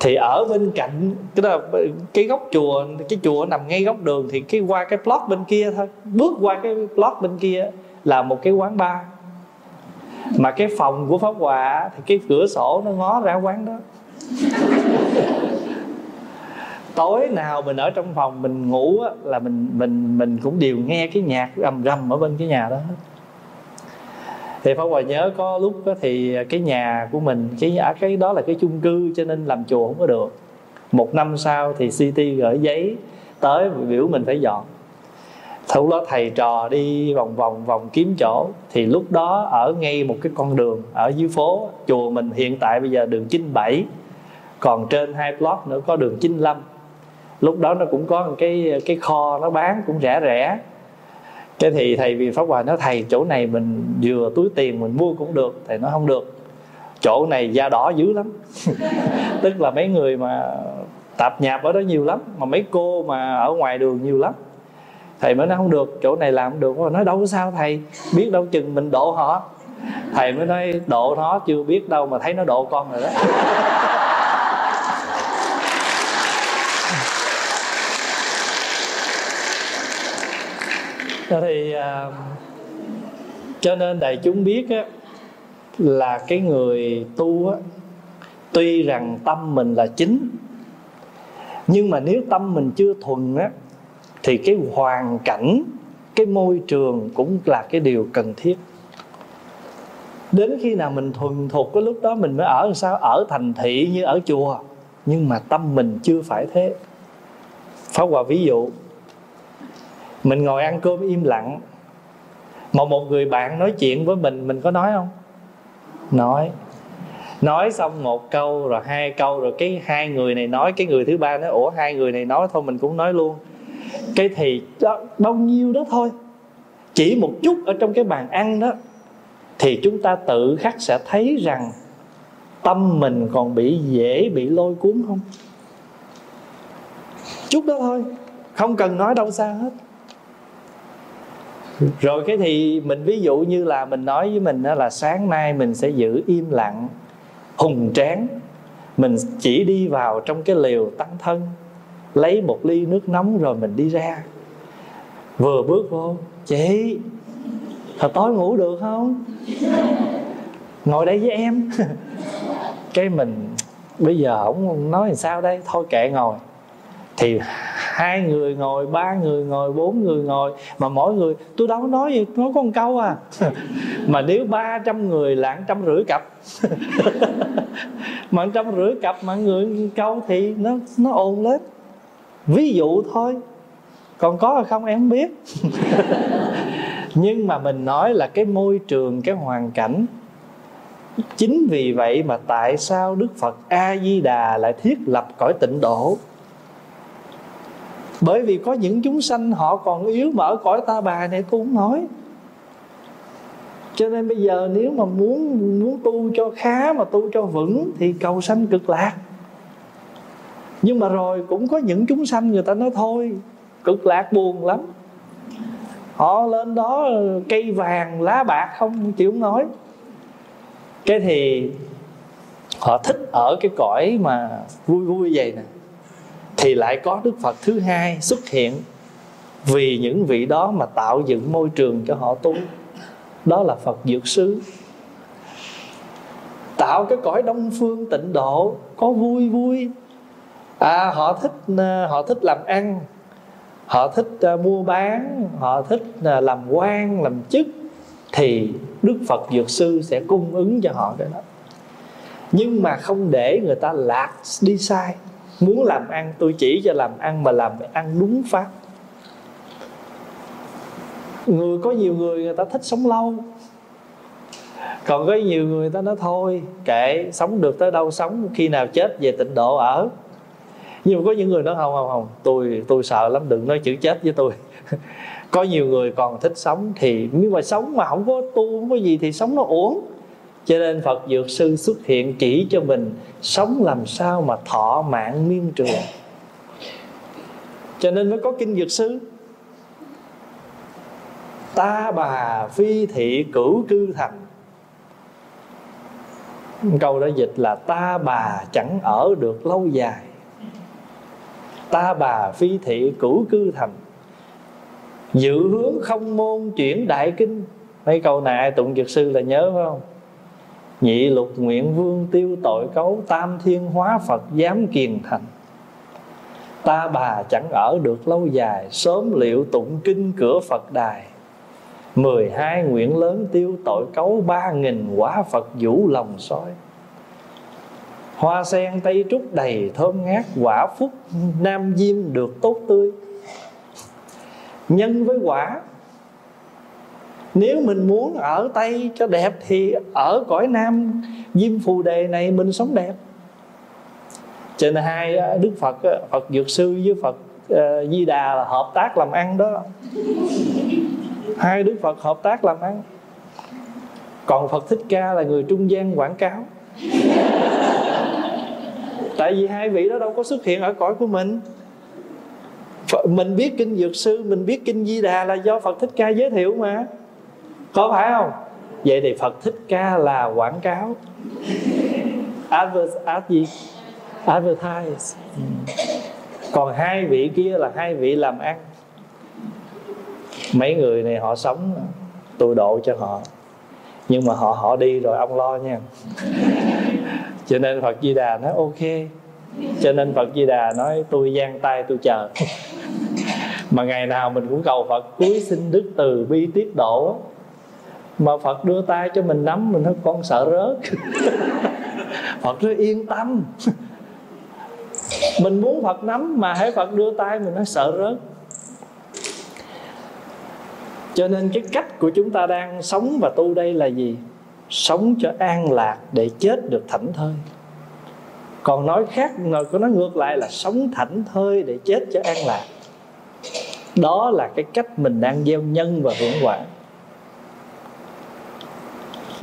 thì ở bên cạnh cái là cái góc chùa cái chùa nằm ngay góc đường thì cái qua cái plot bên kia thôi. Bước qua cái plot bên kia là một cái quán bar. Mà cái phòng của pháp hòa thì cái cửa sổ nó ngó ra quán đó. Tối nào mình ở trong phòng mình ngủ á, là mình mình mình cũng đều nghe cái nhạc rầm rầm ở bên cái nhà đó thì pháp hòa nhớ có lúc đó thì cái nhà của mình, cái ở cái đó là cái chung cư cho nên làm chùa không có được. Một năm sau thì city gửi giấy tới biểu mình phải dọn. Thủ đó thầy trò đi vòng vòng vòng kiếm chỗ. Thì lúc đó ở ngay một cái con đường ở dưới phố, chùa mình hiện tại bây giờ đường 97 còn trên hai block nữa có đường 95 lúc đó nó cũng có một cái cái kho nó bán cũng rẻ rẻ cái thì thầy vì pháp hòa nói, thầy, chỗ này mình vừa túi tiền mình mua cũng được. Thầy nói, không được. Chỗ này da đỏ dữ lắm. Tức là mấy người mà tạp nhạp ở đó nhiều lắm, mà mấy cô mà ở ngoài đường nhiều lắm. Thầy mới nói, không được, chỗ này làm không được. Nói, đâu có sao thầy, biết đâu chừng mình độ họ. Thầy mới nói, độ nó chưa biết đâu mà thấy nó độ con rồi đó. thì uh, cho nên đại chúng biết á, là cái người tu á, tuy rằng tâm mình là chính nhưng mà nếu tâm mình chưa thuần á thì cái hoàn cảnh cái môi trường cũng là cái điều cần thiết. Đến khi nào mình thuần thuộc cái lúc đó mình mới ở sao? Ở thành thị như ở chùa nhưng mà tâm mình chưa phải thế. Pháp hòa ví dụ mình ngồi ăn cơm im lặng. Mà một người bạn nói chuyện với mình mình có nói không? Nói. Nói xong một câu rồi hai câu rồi cái hai người này nói cái người thứ ba nói ủa hai người này nói thôi mình cũng nói luôn. Cái thì đó, bao nhiêu đó thôi. Chỉ một chút ở trong cái bàn ăn đó thì chúng ta tự khắc sẽ thấy rằng tâm mình còn bị dễ bị lôi cuốn không? Chút đó thôi. Không cần nói đâu xa hết rồi cái thì mình ví dụ như là mình nói với mình là sáng nay mình sẽ giữ im lặng, hùng tráng. Mình chỉ đi vào trong cái liều tăng thân, lấy một ly nước nóng rồi mình đi ra. Vừa bước vô, chị, hồi tối ngủ được không? Ngồi đây với em. Cái mình bây giờ không nói làm sao đây, thôi kệ ngồi. Thì hai người ngồi, ba người ngồi, bốn người ngồi, mà mỗi người, tôi đâu có nói gì nói có một câu à. Mà nếu ba trăm người là trăm rưỡi cặp. Mà trăm rưỡi cặp mà người câu thì nó nó ồn lên. Ví dụ thôi. Còn có hay không em không biết. Nhưng mà mình nói là cái môi trường, cái hoàn cảnh, chính vì vậy mà tại sao đức phật a di đà lại thiết lập cõi tịnh độ? Bởi vì có những chúng sanh họ còn yếu mà ở cõi ta bà này tôi không nói. Cho nên bây giờ nếu mà muốn muốn tu cho khá mà tu cho vững thì cầu sanh cực lạc. Nhưng mà rồi cũng có những chúng sanh người ta nói thôi, cực lạc buồn lắm. Họ lên đó cây vàng, lá bạc không chịu nói. Cái thì họ thích ở cái cõi mà vui vui vậy nè thì lại có đức phật thứ hai xuất hiện vì những vị đó mà tạo dựng môi trường cho họ tu. Đó là phật dược sư tạo cái cõi đông phương tịnh độ có vui vui. À họ thích à, họ thích làm ăn họ thích uh, mua bán họ thích uh, làm quan làm chức thì đức phật dược sư sẽ cung ứng cho họ cái đó. Nhưng mà không để người ta lạc đi sai muốn làm ăn, tôi chỉ cho làm ăn mà làm ăn đúng pháp. Người có nhiều người người ta thích sống lâu. Còn có nhiều người ta nói, thôi, kệ, sống được tới đâu sống, khi nào chết về tịnh độ ở. Nhưng mà có những người nói, không không không, tôi tôi sợ lắm, đừng nói chữ chết với tôi. Có nhiều người còn thích sống thì, nhưng mà sống mà không có tu, không có gì thì sống nó uổng cho nên phật dược sư xuất hiện chỉ cho mình, sống làm sao mà thọ mạng miên trường. Cho nên mới có kinh dược sư. Ta bà phi thị cửu cư thành. Câu đó dịch là ta bà chẳng ở được lâu dài. Ta bà phi thị cửu cư thành. Dự hướng không môn chuyển đại kinh. Mấy câu này ai tụng dược sư là nhớ phải không? Nhị lục nguyện vương tiêu tội cấu, tam thiên hóa phật dám kiền thành. Ta bà chẳng ở được lâu dài, sớm liệu tụng kinh cửa phật đài. Mười hai nguyện lớn tiêu tội cấu, ba nghìn quả phật vũ lòng soi. Hoa sen tây trúc đầy thơm ngát, quả phúc nam diêm được tốt tươi. Nhân với quả nếu mình muốn ở tây cho đẹp thì ở cõi nam diêm phù đề này mình sống đẹp. Cho nên hai à, đức phật à, phật dược sư với phật uh, di đà là hợp tác làm ăn đó. Hai đức phật hợp tác làm ăn. Còn phật thích ca là người trung gian quảng cáo. Tại vì hai vị đó đâu có xuất hiện ở cõi của mình. Mình biết kinh dược sư mình biết kinh di đà là do phật thích ca giới thiệu mà có phải không? Vậy thì phật thích ca là quảng cáo. Advertise ad gì? Advertise. Ừ. Còn hai vị kia là hai vị làm ăn. Mấy người này họ sống tôi độ cho họ. Nhưng mà họ họ đi rồi ông lo nha. Cho nên phật di đà nói, ok. Cho nên phật di đà nói, tôi giang tay tôi chờ. Mà ngày nào mình cũng cầu phật cuối sinh đức từ bi tiếp độ mà phật đưa tay cho mình nắm, mình nói, con sợ rớt. Phật rất yên tâm. Mình muốn phật nắm mà hãy phật đưa tay, mình nói, sợ rớt. Cho nên cái cách của chúng ta đang sống và tu đây là gì? Sống cho an lạc để chết được thảnh thơi. Còn nói khác rồi có nói ngược lại là sống thảnh thơi để chết cho an lạc. Đó là cái cách mình đang gieo nhân và hưởng quả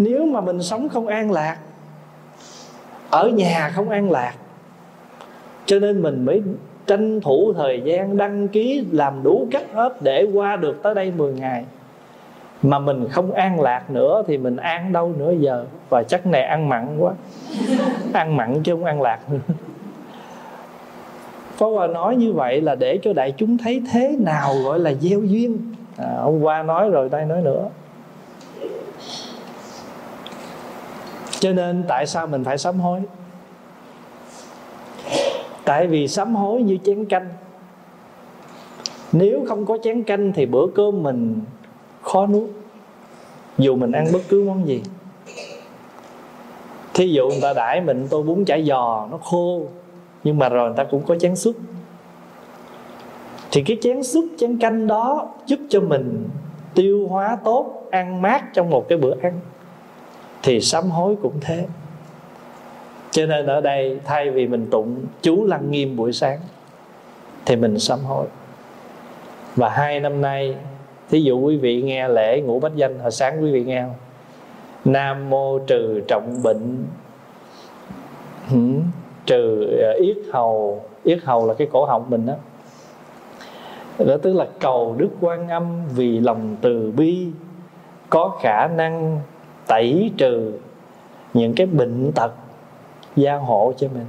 nếu mà mình sống không an lạc ở nhà không an lạc cho nên mình mới tranh thủ thời gian đăng ký làm đủ cách hết để qua được tới đây 10 ngày. Mà mình không an lạc nữa thì mình an đâu nữa giờ. Và chắc này ăn mặn quá. Ăn mặn chứ không ăn lạc nữa. Phó Hòa nói như vậy là để cho đại chúng thấy thế nào gọi là gieo duyên. À, Ông qua nói rồi tay nói nữa. Cho nên tại sao mình phải sám hối? Tại vì sám hối như chén canh. Nếu không có chén canh thì bữa cơm mình khó nuốt. Dù mình ăn bất cứ món gì. Thí dụ người ta đãi mình tô bún chả giò Nó khô Nhưng mà rồi người ta cũng có chén súp. Thì cái chén súp, chén canh đó Giúp cho mình tiêu hóa tốt Ăn mát trong một cái bữa ăn. Thì sám hối cũng thế. Cho nên ở đây, thay vì mình tụng chú lăng nghiêm buổi sáng, thì mình sám hối. Và hai năm nay, thí dụ quý vị nghe lễ ngũ bách danh hồi sáng, quý vị nghe không? Nam mô trừ trọng bệnh. Hmm, trừ ờ, yết hầu. Yết hầu là cái cổ họng mình đó đó tức là cầu đức quan âm vì lòng từ bi, có khả năng tẩy trừ những cái bệnh tật gia hộ cho mình.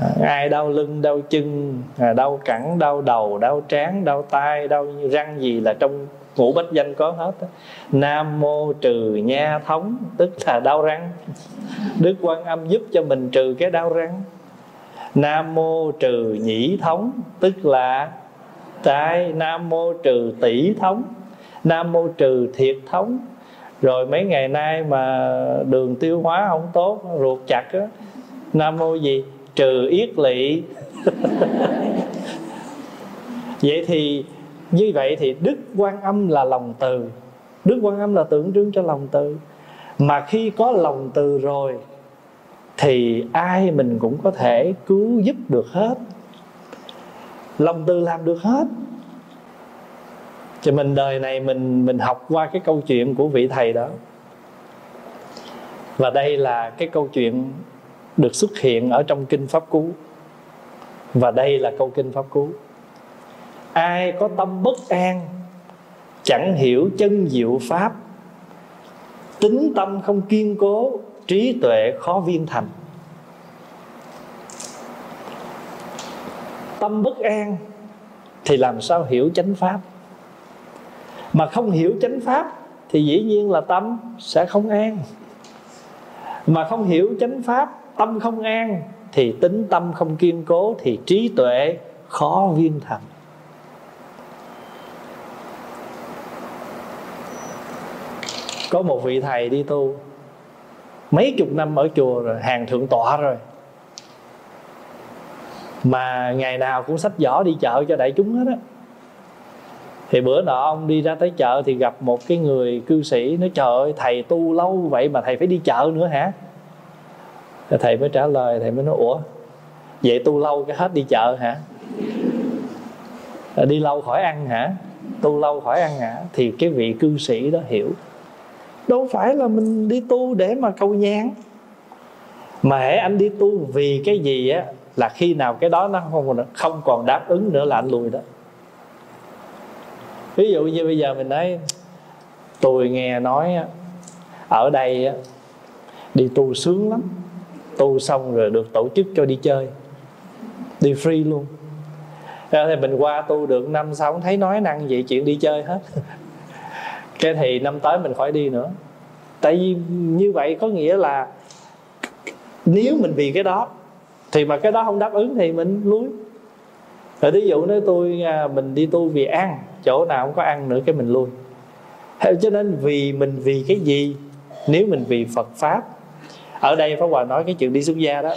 À, ai đau lưng đau chân à, đau cẳng đau đầu đau trán đau tai đau răng gì là trong ngũ bách danh có hết đó. nam mô trừ nha thống tức là đau răng. Đức quan âm giúp cho mình trừ cái đau răng. Nam mô trừ nhĩ thống tức là tai. Nam mô trừ tỷ thống. Nam mô trừ thiệt thống rồi mấy ngày nay mà đường tiêu hóa không tốt, ruột chặt á, nam mô gì? Trừ yết lỵ vậy thì như vậy thì đức quan âm là lòng từ. Đức quan âm là tượng trưng cho lòng từ. Mà khi có lòng từ rồi, thì ai mình cũng có thể cứu giúp được hết. Lòng từ làm được hết cho mình đời này mình mình học qua cái câu chuyện của vị thầy đó. Và đây là cái câu chuyện được xuất hiện ở trong kinh pháp cú. Và đây là câu kinh pháp cú. Ai có tâm bất an, chẳng hiểu chân diệu pháp, tính tâm không kiên cố, trí tuệ khó viên thành. Tâm bất an thì làm sao hiểu chánh pháp? Mà không hiểu chánh pháp thì dĩ nhiên là tâm sẽ không an. Mà không hiểu chánh pháp, tâm không an thì tính tâm không kiên cố thì trí tuệ khó viên thành. Có một vị thầy đi tu, mấy chục năm ở chùa rồi, hàng thượng tọa rồi. Mà ngày nào cũng sách giỏ đi chợ cho đại chúng hết á thì bữa nọ ông đi ra tới chợ thì gặp một cái người cư sĩ, nói, trời ơi, thầy tu lâu vậy mà thầy phải đi chợ nữa hả? Thầy mới trả lời, thầy mới nói, ủa, vậy tu lâu cái hết đi chợ hả? Đi lâu khỏi ăn hả? Tu lâu khỏi ăn hả? Thì cái vị cư sĩ đó hiểu. Đâu phải là mình đi tu để mà cầu nhàn. Mà hãy anh đi tu vì cái gì á, là khi nào cái đó nó không còn không còn đáp ứng nữa là anh lùi đó ví dụ như bây giờ mình nói, tôi nghe nói ở đây đi tu sướng lắm. Tu xong rồi được tổ chức cho đi chơi, đi free luôn. Thế thì mình qua tu được năm sau không thấy nói năng vậy chuyện đi chơi hết. Cái thì năm tới mình khỏi đi nữa. Tại vì như vậy có nghĩa là nếu mình vì cái đó, thì mà cái đó không đáp ứng thì mình lui rồi ví dụ nói tôi à, mình đi tu vì ăn chỗ nào không có ăn nữa cái mình lui cho nên vì mình vì cái gì? Nếu mình vì Phật pháp ở đây Pháp Hòa nói cái chuyện đi xuất gia đó.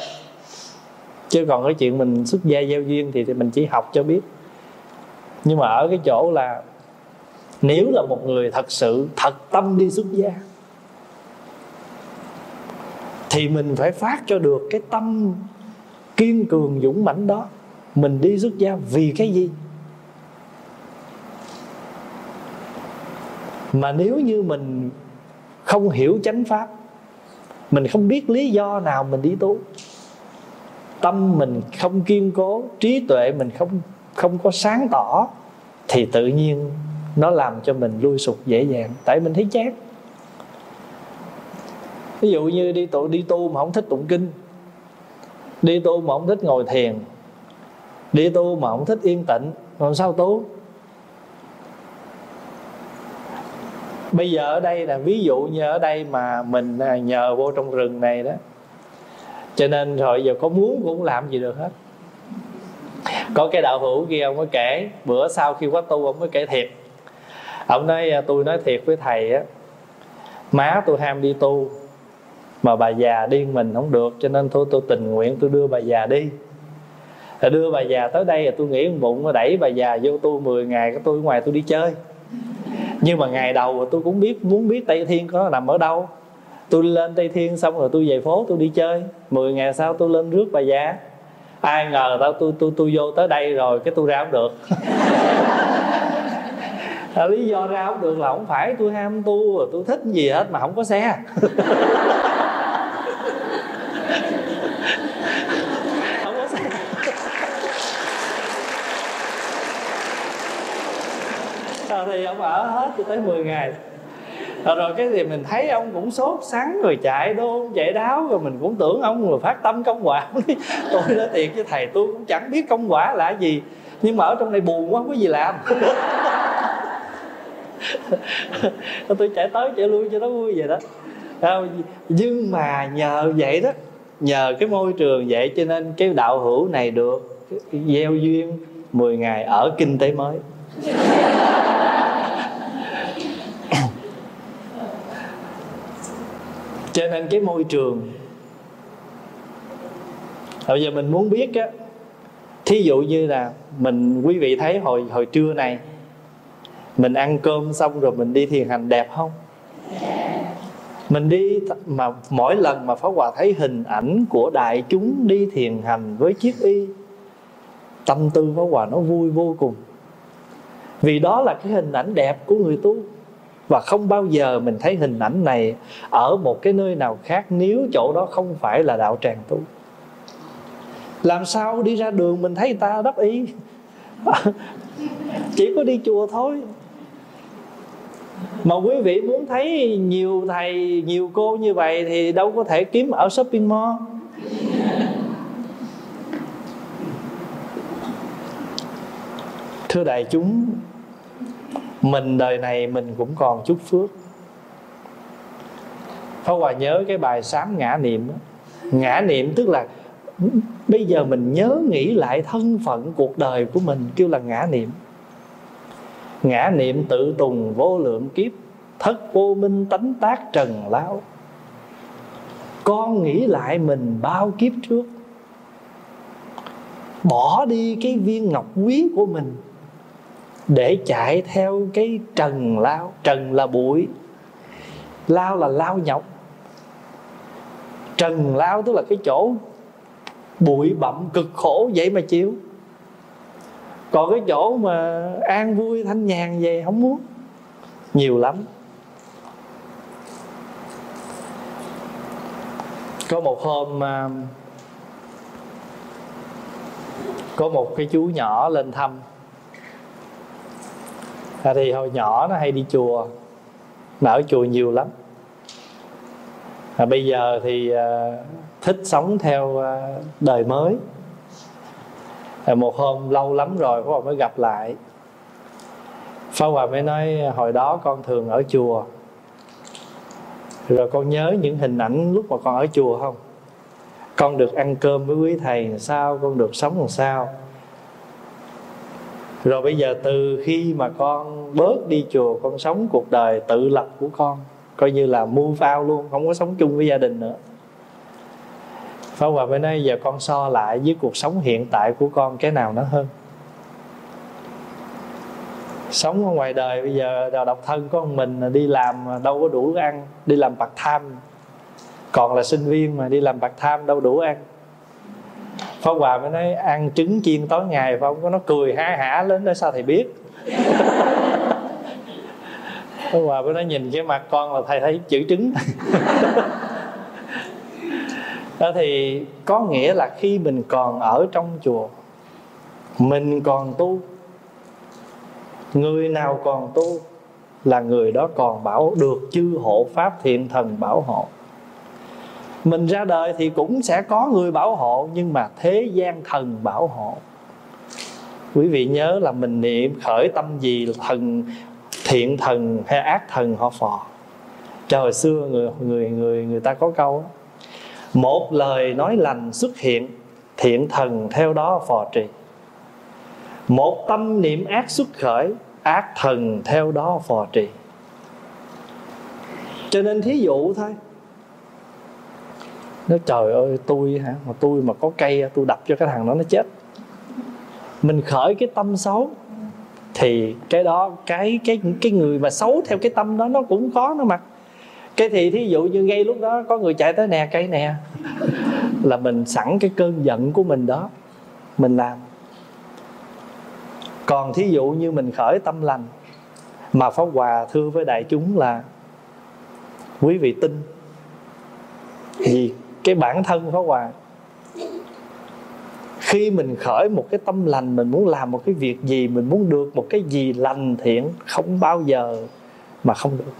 Chứ còn cái chuyện mình xuất gia gieo duyên thì, thì mình chỉ học cho biết. Nhưng mà ở cái chỗ là nếu là một người thật sự thật tâm đi xuất gia thì mình phải phát cho được cái tâm kiên cường dũng mãnh đó. Mình đi xuất gia vì cái gì? Mà nếu như mình không hiểu chánh pháp, mình không biết lý do nào mình đi tu, tâm mình không kiên cố, trí tuệ mình không không có sáng tỏ, thì tự nhiên nó làm cho mình lui sụp dễ dàng. Tại mình thấy chán. Ví dụ như đi tu đi tu mà không thích tụng kinh, đi tu mà không thích ngồi thiền, đi tu mà không thích yên tĩnh còn sao tu? Bây giờ ở đây là ví dụ như ở đây mà mình à, nhờ vô trong rừng này đó, cho nên rồi giờ có muốn cũng làm gì được hết. Có cái đạo hữu kia ông mới kể, bữa sau khi quá tu ông mới kể thiệt. Ông nói à, tôi nói thiệt với thầy á, má tôi ham đi tu, mà bà già điên mình không được, cho nên thôi tôi tình nguyện tôi đưa bà già đi. Rồi đưa bà già tới đây, rồi tôi nghĩ bụng đẩy bà già vô tu 10 ngày, cái tôi ngoài tôi đi chơi nhưng mà ngày đầu tôi cũng biết muốn biết tây thiên có nằm ở đâu. Tôi lên tây thiên xong rồi tôi về phố tôi đi chơi. 10 ngày sau tôi lên rước bà già. Ai ngờ tao tôi tôi tôi vô tới đây rồi cái tôi ra không được. À, lý do ra không được là không phải tôi ham tu rồi tôi thích gì hết mà không có xe không có xe Ờ, thì ông ở hết cho tới 10 ngày. Rồi, rồi cái gì mình thấy ông cũng sốt sắng rồi chạy đôn chạy đáo rồi mình cũng tưởng ông là phát tâm công quả. Tôi nói thiệt với thầy tôi cũng chẳng biết công quả là gì nhưng mà ở trong này buồn quá không có gì làm. Tôi chạy tới chạy lui cho nó vui vậy đó. Ờ, nhưng mà nhờ vậy đó nhờ cái môi trường vậy cho nên cái đạo hữu này được gieo duyên 10 ngày ở kinh tế mới. Cho nên cái môi trường, bây giờ mình muốn biết á, thí dụ như là mình, quý vị thấy hồi hồi trưa này, mình ăn cơm xong rồi mình đi thiền hành đẹp không? Mình đi mà mỗi lần mà Pháp Hòa thấy hình ảnh của đại chúng đi thiền hành với chiếc y, tâm tư Pháp Hòa nó vui vô cùng. Vì đó là cái hình ảnh đẹp của người tu và không bao giờ mình thấy hình ảnh này ở một cái nơi nào khác nếu chỗ đó không phải là đạo tràng tu. Làm sao đi ra đường mình thấy người ta đắp y chỉ có đi chùa thôi. Mà quý vị muốn thấy nhiều thầy, nhiều cô như vậy thì đâu có thể kiếm ở shopping mall. Thưa đại chúng mình đời này mình cũng còn chút phước. Pháp Hòa nhớ cái bài sám ngã niệm đó. Ngã niệm tức là Bây giờ mình nhớ nghĩ lại thân phận cuộc đời của mình Kêu là ngã niệm. Ngã niệm tự tùng vô lượng kiếp, Thất vô minh tánh tác trần lao Con nghĩ lại mình bao kiếp trước. Bỏ đi cái viên ngọc quý của mình để chạy theo cái trần lao, trần là bụi, lao là lao nhọc. Trần lao tức là cái chỗ bụi bặm cực khổ vậy mà chịu. Còn cái chỗ mà an vui thanh nhàn về không muốn. Nhiều lắm. Có một hôm à, có một cái chú nhỏ lên thăm à, thì hồi nhỏ nó hay đi chùa mà ở chùa nhiều lắm. À, bây giờ thì à, thích sống theo à, đời mới. À, một hôm lâu lắm rồi có mới gặp lại. Pháp Hòa mới nói hồi đó con thường ở chùa. Rồi con nhớ những hình ảnh lúc mà con ở chùa không? Con được ăn cơm với quý thầy làm sao Con được sống làm sao? Rồi bây giờ từ khi mà con bớt đi chùa, Con sống cuộc đời tự lập của con, Coi như là mua phao luôn, Không có sống chung với gia đình nữa. Pháp Hòa mới nói, giờ con so lại với cuộc sống hiện tại của con Cái nào nó hơn? Sống ở ngoài đời, bây giờ độc thân có một mình đi làm đâu có đủ ăn, đi làm part time. Còn là sinh viên mà đi làm part time đâu đủ ăn. Pháp Hòa mới nói, ăn trứng chiên tối ngày phải không có, nó cười há hả lên đó sao thầy biết. Pháp Hòa mới nói, nhìn cái mặt con là thầy thấy chữ trứng. Đó thì có nghĩa là khi mình còn ở trong chùa, mình còn tu. Người nào còn tu là người đó còn bảo được chư hộ pháp thiện thần bảo hộ mình ra đời thì cũng sẽ có người bảo hộ, nhưng mà thế gian thần bảo hộ. Quý vị nhớ là mình niệm khởi tâm gì thần, thiện thần hay ác thần họ phò. Cho hồi xưa người người người người ta có câu một lời nói lành xuất hiện, thiện thần theo đó phò trì. Một tâm niệm ác xuất khởi, ác thần theo đó phò trì. Cho nên thí dụ thôi nó trời ơi, tôi hả? Mà tôi mà có cây, tôi đập cho cái thằng đó nó chết. Mình khởi cái tâm xấu, thì cái đó, cái cái cái người mà xấu theo cái tâm đó nó cũng có nó mặc. Cái thì thí dụ như ngay lúc đó có người chạy tới, nè, cây nè. Là mình sẵn cái cơn giận của mình đó, mình làm. Còn thí dụ như mình khởi tâm lành, mà pháp hòa thưa với đại chúng là, quý vị tin, vì cái bản thân pháp hòa. Khi mình khởi một cái tâm lành, mình muốn làm một cái việc gì, mình muốn được một cái gì lành thiện, không bao giờ mà không được.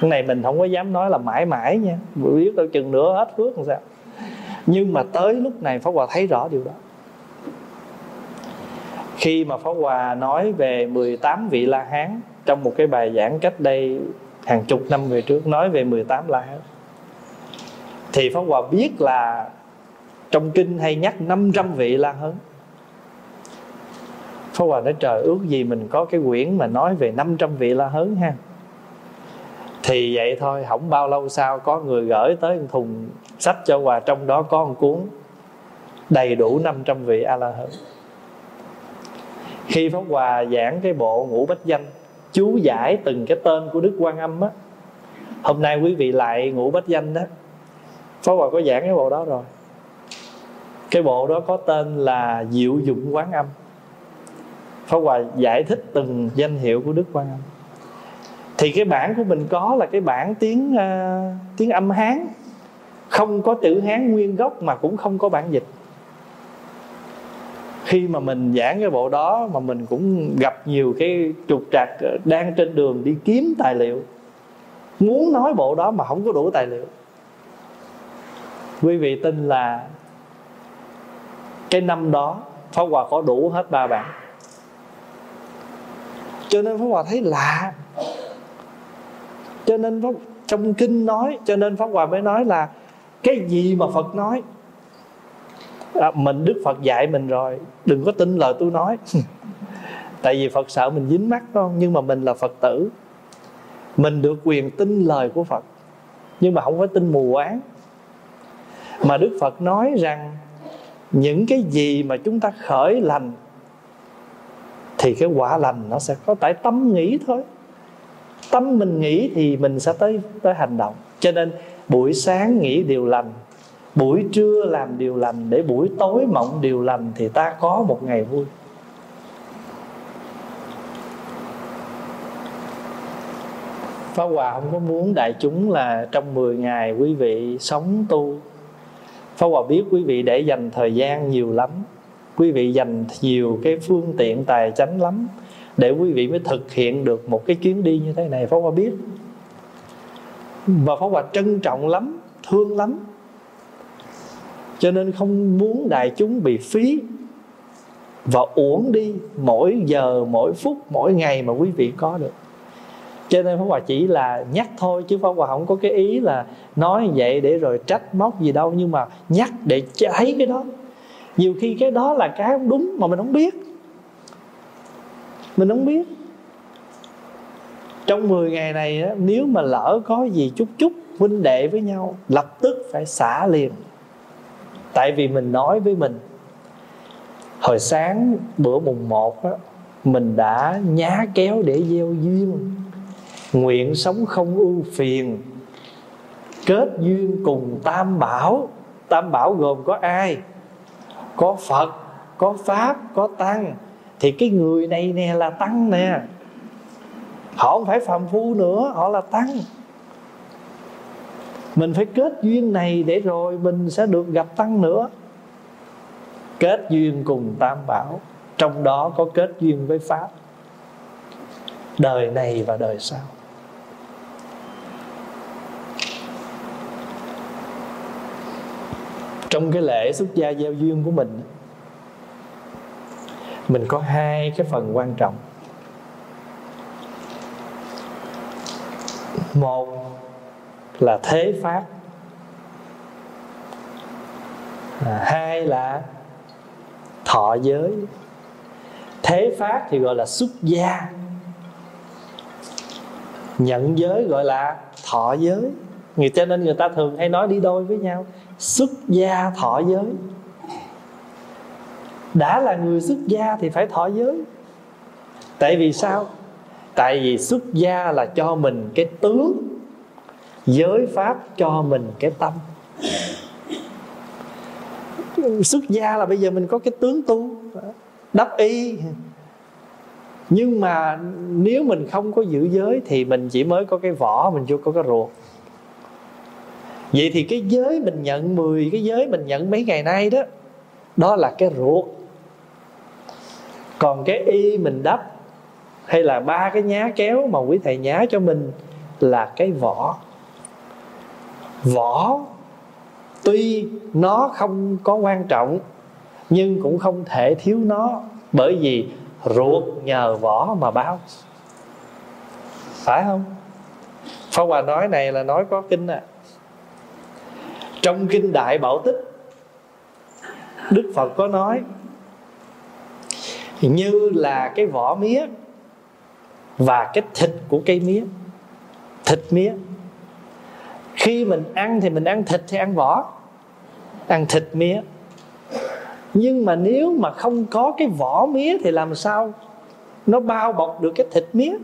Cái này mình không có dám nói là mãi mãi nha, biết đâu chừng nữa hết phước làm sao. Nhưng mà tới lúc này pháp hòa thấy rõ điều đó. Khi mà Pháp Hòa nói về 18 vị La Hán, trong một cái bài giảng cách đây hàng chục năm về trước, nói về 18 La Hán thì Pháp Hòa biết là trong kinh hay nhắc 500 vị La hấn Pháp Hòa nói, trời, ước gì mình có cái quyển mà nói về 500 vị La hấn ha. Thì vậy thôi không bao lâu sau có người gửi tới một thùng sách cho Hòa, trong đó có một cuốn đầy đủ 500 vị A La Hán khi pháp hòa giảng cái bộ ngũ bách danh, chú giải từng cái tên của đức quan âm á, hôm nay quý vị lại ngũ bách danh đó pháp hòa có giảng cái bộ đó rồi. Cái bộ đó có tên là diệu dụng quán âm. Pháp hòa giải thích từng danh hiệu của đức quan âm. Thì cái bản của mình có là cái bản tiếng uh, tiếng âm hán. Không có chữ hán nguyên gốc mà cũng không có bản dịch. Khi mà mình giảng cái bộ đó mà mình cũng gặp nhiều cái trục trặc ờ, đang trên đường đi kiếm tài liệu. Muốn nói bộ đó mà không có đủ tài liệu quý vị tin là cái năm đó Pháp Hòa có đủ hết ba bản cho nên Pháp Hòa thấy lạ. Cho nên Pháp, trong kinh nói cho nên Pháp Hòa mới nói là cái gì mà Phật nói? À, mình đức phật dạy mình rồi đừng có tin lời tôi nói. Tại vì phật sợ mình dính mắt không? Nhưng mà mình là phật tử. Mình được quyền tin lời của phật. Nhưng mà không phải tin mù quáng mà đức phật nói rằng, những cái gì mà chúng ta khởi lành, thì cái quả lành nó sẽ có tại tâm nghĩ thôi. Tâm mình nghĩ thì mình sẽ tới tới hành động. Cho nên buổi sáng nghĩ điều lành, buổi trưa làm điều lành để buổi tối mộng điều lành thì ta có một ngày vui. Pháp Hòa không có muốn đại chúng là trong 10 ngày quý vị sống tu Pháp Hòa biết quý vị để dành thời gian nhiều lắm. Quý vị dành nhiều cái phương tiện tài chánh lắm Để quý vị mới thực hiện được một cái chuyến đi như thế này Pháp Hòa biết. Và Pháp Hòa trân trọng lắm, thương lắm. Cho nên không muốn đại chúng bị phí Và uổng đi mỗi giờ, mỗi phút, mỗi ngày mà quý vị có được cho nên Pháp Hòa chỉ là nhắc thôi chứ Pháp Hòa không có cái ý là nói vậy để rồi trách móc gì đâu nhưng mà nhắc để thấy cái đó. Nhiều khi cái đó là cái không đúng mà mình không biết. Mình không biết. Trong 10 ngày này nếu mà lỡ có gì chút chút huynh đệ với nhau lập tức phải xả liền. Tại vì mình nói với mình hồi sáng bữa mùng 1 á, mình đã nhá kéo để gieo duyên nguyện sống không ưu phiền. Kết duyên cùng tam bảo. Tam bảo gồm có ai? Có phật, có pháp, có tăng. Thì cái người này nè là tăng nè. Họ không phải phàm phu nữa, họ là tăng. Mình phải kết duyên này để rồi mình sẽ được gặp tăng nữa. Kết duyên cùng tam bảo. Trong đó có kết duyên với pháp. Đời này và đời sau. Trong cái lễ xuất gia giao duyên của mình mình có hai cái phần quan trọng. Một là thế pháp à, hai là thọ giới. Thế pháp thì gọi là xuất gia nhận giới gọi là thọ giới. Người cho nên người ta thường hay nói đi đôi với nhau xuất gia thọ giới. Đã là người xuất gia thì phải thọ giới. Tại vì sao? Tại vì xuất gia là cho mình cái tướng, giới pháp cho mình cái tâm. Xuất gia là bây giờ mình có cái tướng tu, đắp y. Nhưng mà nếu mình không có giữ giới thì mình chỉ mới có cái vỏ, mình chưa có cái ruột vậy thì cái giới mình nhận 10 cái giới mình nhận mấy ngày nay đó đó là cái ruột. Còn cái y mình đắp, hay là ba cái nhá kéo mà quý thầy nhá cho mình là cái vỏ. Vỏ, tuy nó không có quan trọng, nhưng cũng không thể thiếu nó, bởi vì ruột nhờ vỏ mà báo. Phải không? Pháp Hòa nói này là nói có kinh à trong kinh đại bảo tích, đức phật có nói, như là cái vỏ mía và cái thịt của cây mía, thịt mía. Khi mình ăn thì mình ăn thịt hay ăn vỏ, ăn thịt mía. Nhưng mà nếu mà không có cái vỏ mía thì làm sao nó bao bọc được cái thịt mía?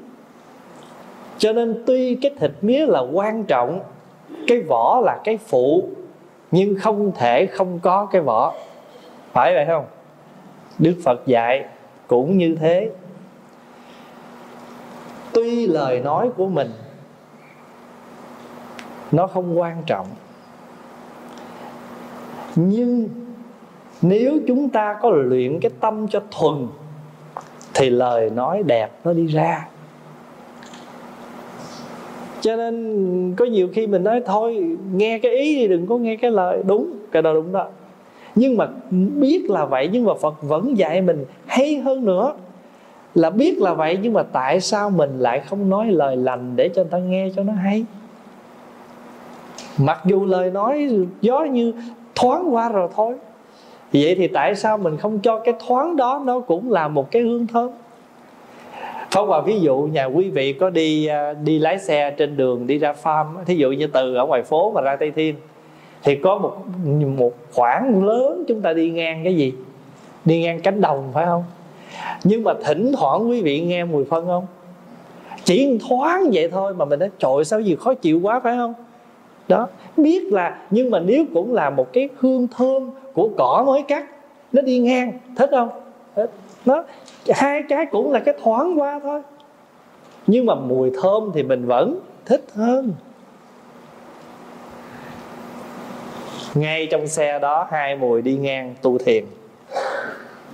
Cho nên tuy cái thịt mía là quan trọng, cái vỏ là cái phụ nhưng không thể không có cái vỏ. Phải vậy không? Đức phật dạy cũng như thế. Tuy lời nói của mình nó không quan trọng, nhưng nếu chúng ta có luyện cái tâm cho thuần, thì lời nói đẹp nó đi ra cho nên có nhiều khi mình nói, thôi, nghe cái ý thì đừng có nghe cái lời. Đúng, cái đó đúng đó. Nhưng mà biết là vậy, nhưng mà phật vẫn dạy mình hay hơn nữa. Là biết là vậy, nhưng mà tại sao mình lại không nói lời lành để cho người ta nghe cho nó hay? Mặc dù lời nói gió như thoáng qua rồi thôi. Vậy thì tại sao mình không cho cái thoáng đó nó cũng là một cái hương thơm? Pháp Hòa ví dụ nhà quý vị có đi à, đi lái xe trên đường đi ra farm thí dụ như từ ở ngoài phố mà ra Tây Thiên, thì có một một khoảng lớn chúng ta đi ngang cái gì? Đi ngang cánh đồng, phải không? Nhưng mà thỉnh thoảng quý vị nghe mùi phân không? Chỉ thoáng vậy thôi mà mình nói trội sao gì khó chịu quá phải không? Đó, biết là, nhưng mà nếu cũng là một cái hương thơm của cỏ mới cắt, nó đi ngang, thích không? Thích. Nó hai cái cũng là cái thoáng qua thôi. Nhưng mà mùi thơm thì mình vẫn thích hơn. Ngay trong xe đó, hai mùi đi ngang tu thiền,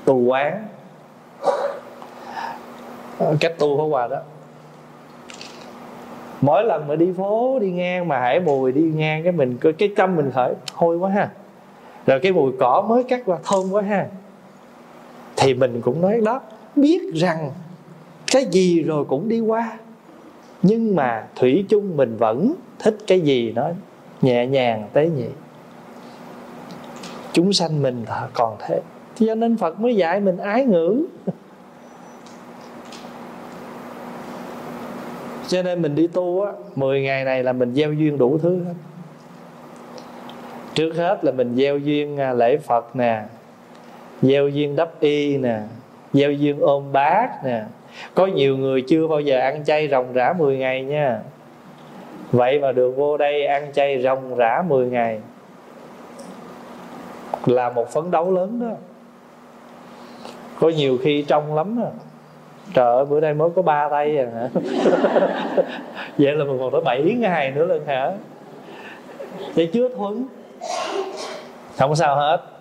tu quán. Cách tu của hòa đó. Mỗi lần mà đi phố, đi ngang mà hãy mùi đi ngang, cái mình cái tâm mình khởi, hôi quá ha. Rồi cái mùi cỏ mới cắt qua, thơm quá ha. Thì mình cũng nói đó biết rằng cái gì rồi cũng đi qua. Nhưng mà thủy chung mình vẫn thích cái gì nó nhẹ nhàng tế nhị chúng sanh mình còn thế. Cho nên phật mới dạy mình ái ngữ. Cho nên mình đi tu á 10 ngày này là mình gieo duyên đủ thứ hết. Trước hết là mình gieo duyên à, lễ phật nè, gieo duyên đắp y nè gieo duyên ôm bát nè. Có nhiều người chưa bao giờ ăn chay ròng rã 10 ngày nha. Vậy mà được vô đây ăn chay ròng rã 10 ngày là một phấn đấu lớn đó. Có nhiều khi trong lắm đó. trời ơi, bữa nay mới có ba tay à hả? Vậy là mình còn tới bảy ngày nữa lần hả? Vậy chưa thuấn không sao hết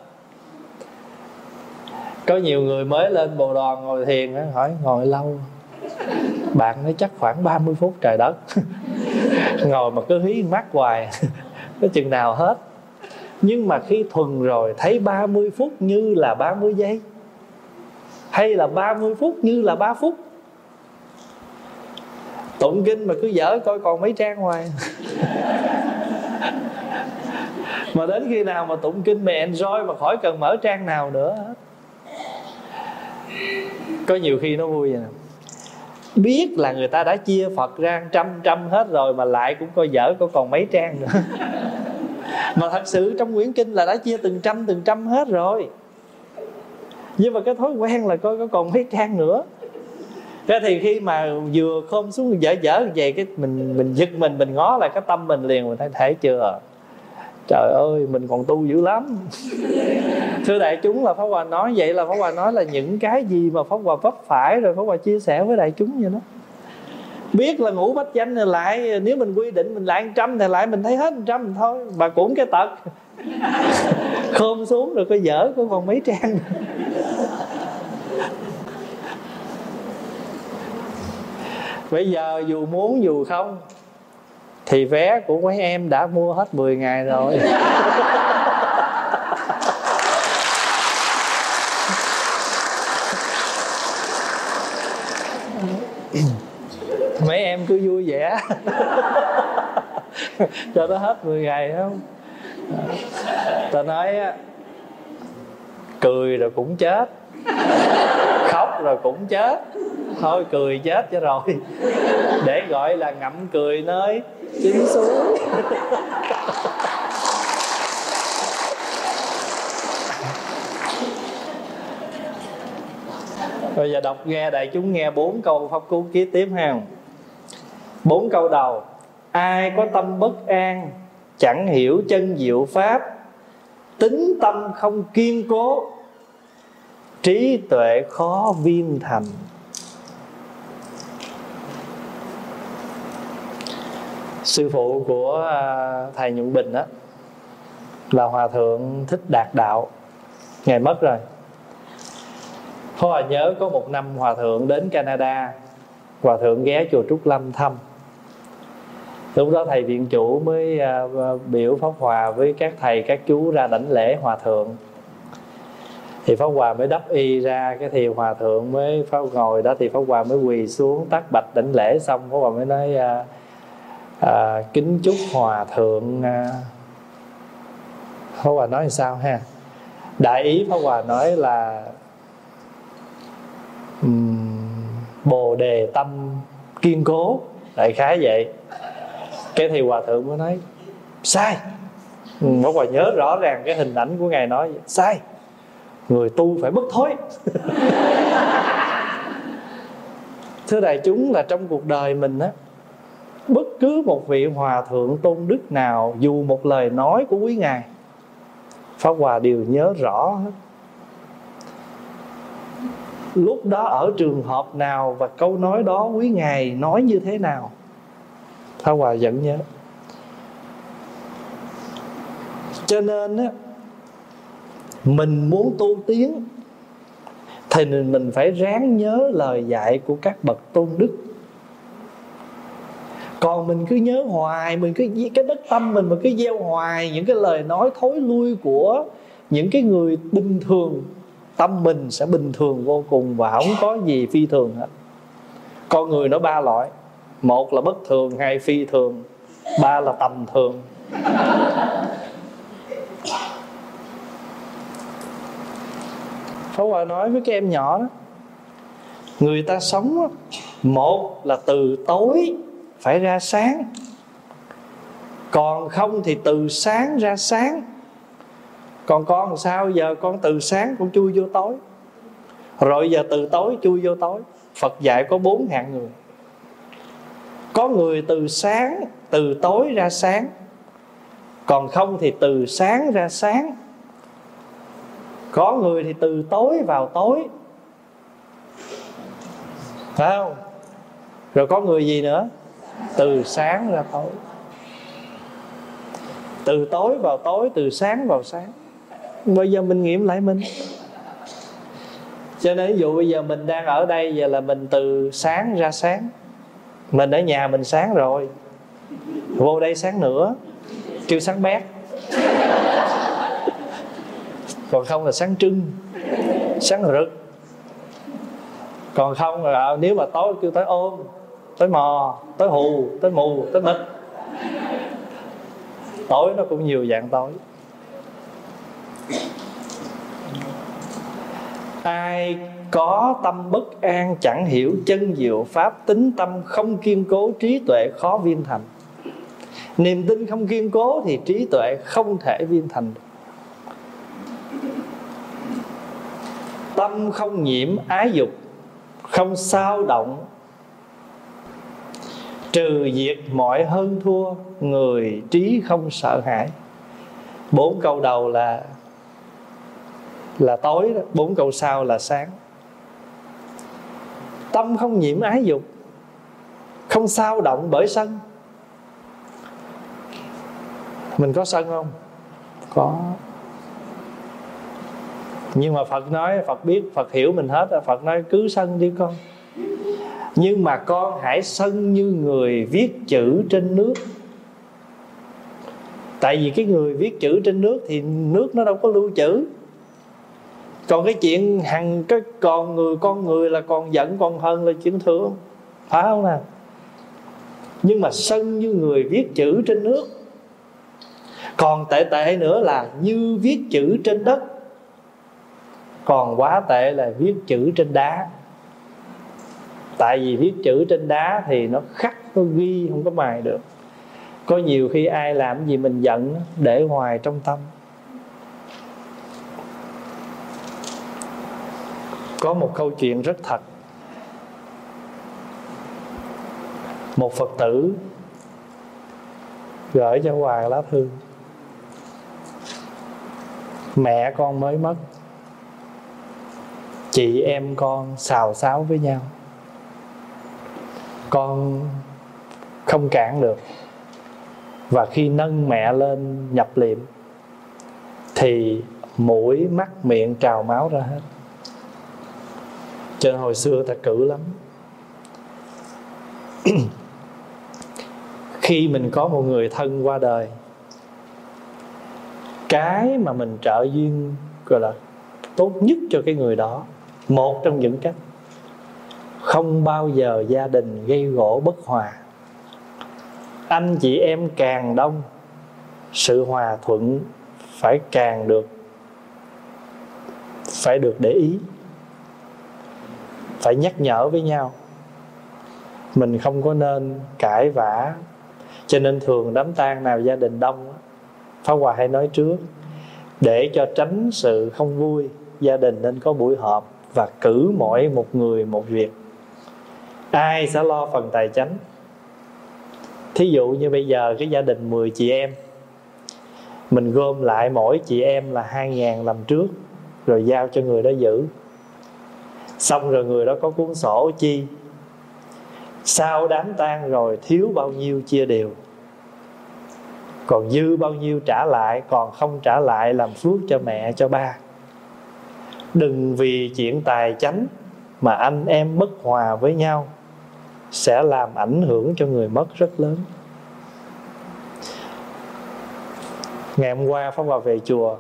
có nhiều người mới lên bồ đoàn ngồi thiền hỏi, ngồi lâu? Bạn nói chắc khoảng 30 phút, trời đất. Ngồi mà cứ hí mắt hoài, có chừng nào hết. Nhưng mà khi thuần rồi, thấy 30 phút như là 30 giây. Hay là 30 phút như là 3 phút. Tụng kinh mà cứ dở coi còn mấy trang hoài. Mà đến khi nào mà tụng kinh mày enjoy mà khỏi cần mở trang nào nữa hết có nhiều khi nó vui vậy nè. Biết là người ta đã chia phật ra trăm trăm hết rồi mà lại cũng coi dở có còn mấy trang nữa. Mà thật sự trong quyển kinh là đã chia từng trăm từng trăm hết rồi. Nhưng mà cái thói quen là coi có còn mấy trang nữa. Thế thì khi mà vừa khom xuống dở dở về cái mình mình giật mình mình ngó lại cái tâm mình liền, mình thấy thể chưa? Trời ơi mình còn tu dữ lắm. Thưa đại chúng là pháp hòa nói vậy là pháp hòa nói là những cái gì mà pháp hòa vấp phải rồi pháp hòa chia sẻ với đại chúng vậy đó. Biết là ngủ bách danh thì lại nếu mình quy định mình lại trăm thì lại mình thấy hết trăm thôi mà cũng cái tật. Khôm xuống rồi có dở có còn mấy trang. Bây giờ dù muốn dù không thì vé của mấy em đã mua hết 10 ngày rồi. Mấy em cứ vui vẻ. Cho nó hết 10 ngày không? Ta nói cười rồi cũng chết. Khóc rồi cũng chết. Thôi cười chết cho rồi. Để gọi là ngậm cười nơi chính số. Bây giờ đọc nghe đại chúng nghe bốn câu pháp cú ký tiếp ha. Bốn câu đầu. Ai có tâm bất an, Chẳng hiểu chân diệu pháp, Tính tâm không kiên cố, Trí tuệ khó viên thành. Sư phụ của à, thầy nhuận bình đó là hòa thượng thích đạt đạo. Ngày mất rồi. Phó Hòa nhớ có một năm Hòa Thượng đến Canada Hòa Thượng ghé chùa Trúc Lâm thăm. Lúc đó thầy viện chủ mới à, à, biểu Pháp Hòa với các thầy các chú ra đảnh lễ Hòa Thượng. Thì Pháp Hòa mới đắp y ra Cái thì Hòa Thượng mới Pháp ngồi đó Thì Pháp Hòa mới quỳ xuống tắt bạch đảnh lễ xong. Pháp Hòa mới nói uh, à, kính chúc hòa thượng à, Pháp Hòa nói sao ha? Đại ý Pháp Hòa nói là um, Bồ đề tâm kiên cố. Đại khái vậy. Cái thì Hòa thượng mới nói Sai. Pháp Hòa nhớ rõ ràng cái hình ảnh của Ngài nói Sai. Người tu phải bất thối. Thưa đại chúng là trong cuộc đời mình á Bất cứ một vị hòa thượng tôn đức nào Dù một lời nói của quý Ngài, Pháp Hòa đều nhớ rõ hết. Lúc đó ở trường hợp nào Và câu nói đó quý Ngài nói như thế nào? Pháp Hòa vẫn nhớ. Cho nên á, mình muốn tu tiến, thì mình phải ráng nhớ lời dạy của các bậc tôn đức còn mình cứ nhớ hoài mình cứ cái đất tâm mình mà cứ gieo hoài những cái lời nói thối lui của những cái người bình thường tâm mình sẽ bình thường vô cùng và không có gì phi thường hết. Con người nó ba loại một là bất thường hai phi thường ba là tầm thường. Pháp Hòa nói với các em nhỏ đó Người ta sống đó, Một là từ tối phải ra sáng. Còn không thì từ sáng ra sáng. Còn con làm sao giờ con từ sáng con chui vô tối? Rồi giờ từ tối chui vô tối. Phật dạy có bốn hạng người. Có người từ sáng, Từ tối ra sáng. Còn không thì từ sáng ra sáng. Có người thì từ tối vào tối. Phải không? Rồi có người gì nữa? Từ sáng ra tối. Từ tối vào tối, từ sáng vào sáng. Bây giờ mình nghiệm lại mình. Cho nên ví dụ bây giờ mình đang ở đây, giờ là mình từ sáng ra sáng. Mình ở nhà mình sáng rồi. Vô đây sáng nữa. Kêu sáng bét. Còn không là sáng trưng, sáng rực. Còn không là à, nếu mà tối kêu tới ôm tới mò, tới hù, tới mù, tới mịt. Tối nó cũng nhiều dạng tối. Ai có tâm bất an chẳng hiểu chân diệu pháp, tính tâm không kiên cố, trí tuệ khó viên thành. Niềm tin không kiên cố thì trí tuệ không thể viên thành được. Tâm không nhiễm ái dục, không sao động trừ diệt mọi hơn thua người trí không sợ hãi. Bốn câu đầu là là tối đó bốn câu sau là sáng. Tâm không nhiễm ái dục không sao động bởi sân. Mình có sân không? Có. Nhưng mà phật nói phật biết phật hiểu mình hết phật nói cứ sân đi con nhưng mà con hãy sân như người viết chữ trên nước. Tại vì cái người viết chữ trên nước thì nước nó đâu có lưu chữ còn cái chuyện hằng, cái còn người, con người là còn giận, còn hơn là chuyện thương phải không nào? Nhưng mà sân như người viết chữ trên nước. Còn tệ tệ nữa là như viết chữ trên đất. Còn quá tệ là viết chữ trên đá tại vì viết chữ trên đá thì nó khắc, nó ghi, không có mài được. Có nhiều khi ai làm gì mình giận để hoài trong tâm. Có một câu chuyện rất thật. Một phật tử gửi cho hoài lá thư. Mẹ con mới mất. Chị em con xào xáo với nhau con không cản được. Và khi nâng mẹ lên nhập liệm, thì mũi mắt miệng trào máu ra hết. Cho nên hồi xưa ta cử lắm. Khi mình có một người thân qua đời, cái mà mình trợ duyên gọi là tốt nhất cho cái người đó, một trong những cách không bao giờ gia đình gây gỗ bất hòa. Anh chị em càng đông, sự hòa thuận phải càng được, phải được để ý. Phải nhắc nhở với nhau. Mình không có nên cãi vã. Cho nên thường đám tang nào gia đình đông phá hòa hay nói trước, để cho tránh sự không vui, gia đình nên có buổi họp và cử mỗi một người một việc ai sẽ lo phần tài chánh? Thí dụ như bây giờ cái gia đình 10 chị em, mình gom lại mỗi chị em là hai ngàn làm trước, rồi giao cho người đó giữ. Xong rồi người đó có cuốn sổ chi? Sau đám tang rồi thiếu bao nhiêu chia đều? Còn dư bao nhiêu trả lại, còn không trả lại làm phước cho mẹ, cho ba? Đừng vì chuyện tài chánh mà anh em bất hòa với nhau sẽ làm ảnh hưởng cho người mất rất lớn. Ngày hôm qua phong vào về chùa,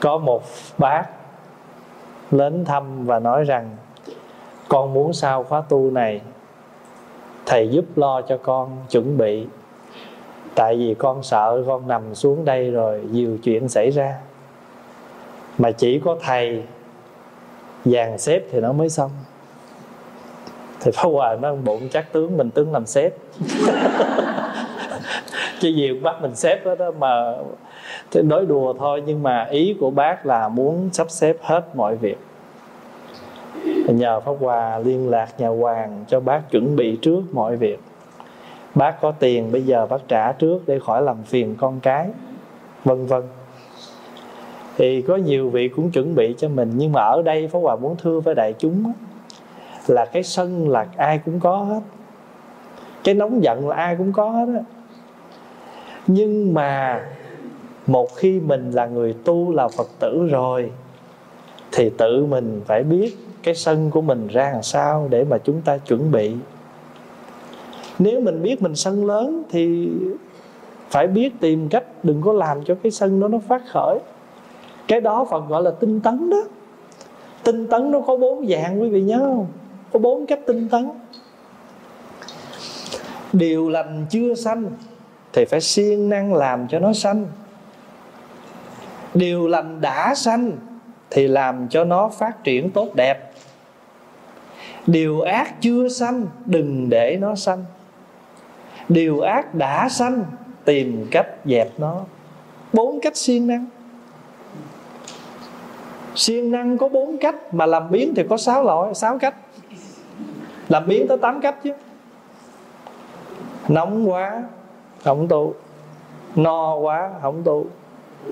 có một bác đến thăm và nói rằng, con muốn sau khóa tu này? Thầy giúp lo cho con chuẩn bị. Tại vì con sợ con nằm xuống đây rồi nhiều chuyện xảy ra. Mà chỉ có thầy, dàn xếp thì nó mới xong thì Pháp Hòa nó bụng chắc tướng mình tướng làm sếp. Chứ cũng bác mình xếp đó, đó mà thì nói đùa thôi nhưng mà ý của bác là muốn sắp xếp hết mọi việc. Nhờ Pháp Hòa liên lạc nhà hoàng cho bác chuẩn bị trước mọi việc. Bác có tiền bây giờ bác trả trước để khỏi làm phiền con cái vân vân. Thì có nhiều vị cũng chuẩn bị cho mình nhưng mà ở đây Pháp Hòa muốn thưa với đại chúng là cái sân là ai cũng có hết. Cái nóng giận là ai cũng có hết á. Nhưng mà một khi mình là người tu, là phật tử rồi, thì tự mình phải biết cái sân của mình ra làm sao để mà chúng ta chuẩn bị. Nếu mình biết mình sân lớn thì phải biết tìm cách đừng có làm cho cái sân đó nó phát khởi. Cái đó phật gọi là tinh tấn đó. Tinh tấn nó có bốn dạng, quý vị nhớ không? Có bốn cách tinh tấn. Điều lành chưa sanh thì phải siêng năng làm cho nó sanh. Điều lành đã sanh thì làm cho nó phát triển tốt đẹp. Điều ác chưa sanh, đừng để nó sanh. Điều ác đã sanh, tìm cách dẹp nó. Bốn cách siêng năng. Siêng năng có bốn cách, mà làm biến thì có sáu loại, sáu cách làm biến tới tám cách chứ. Nóng quá, không tu. No quá, không tu.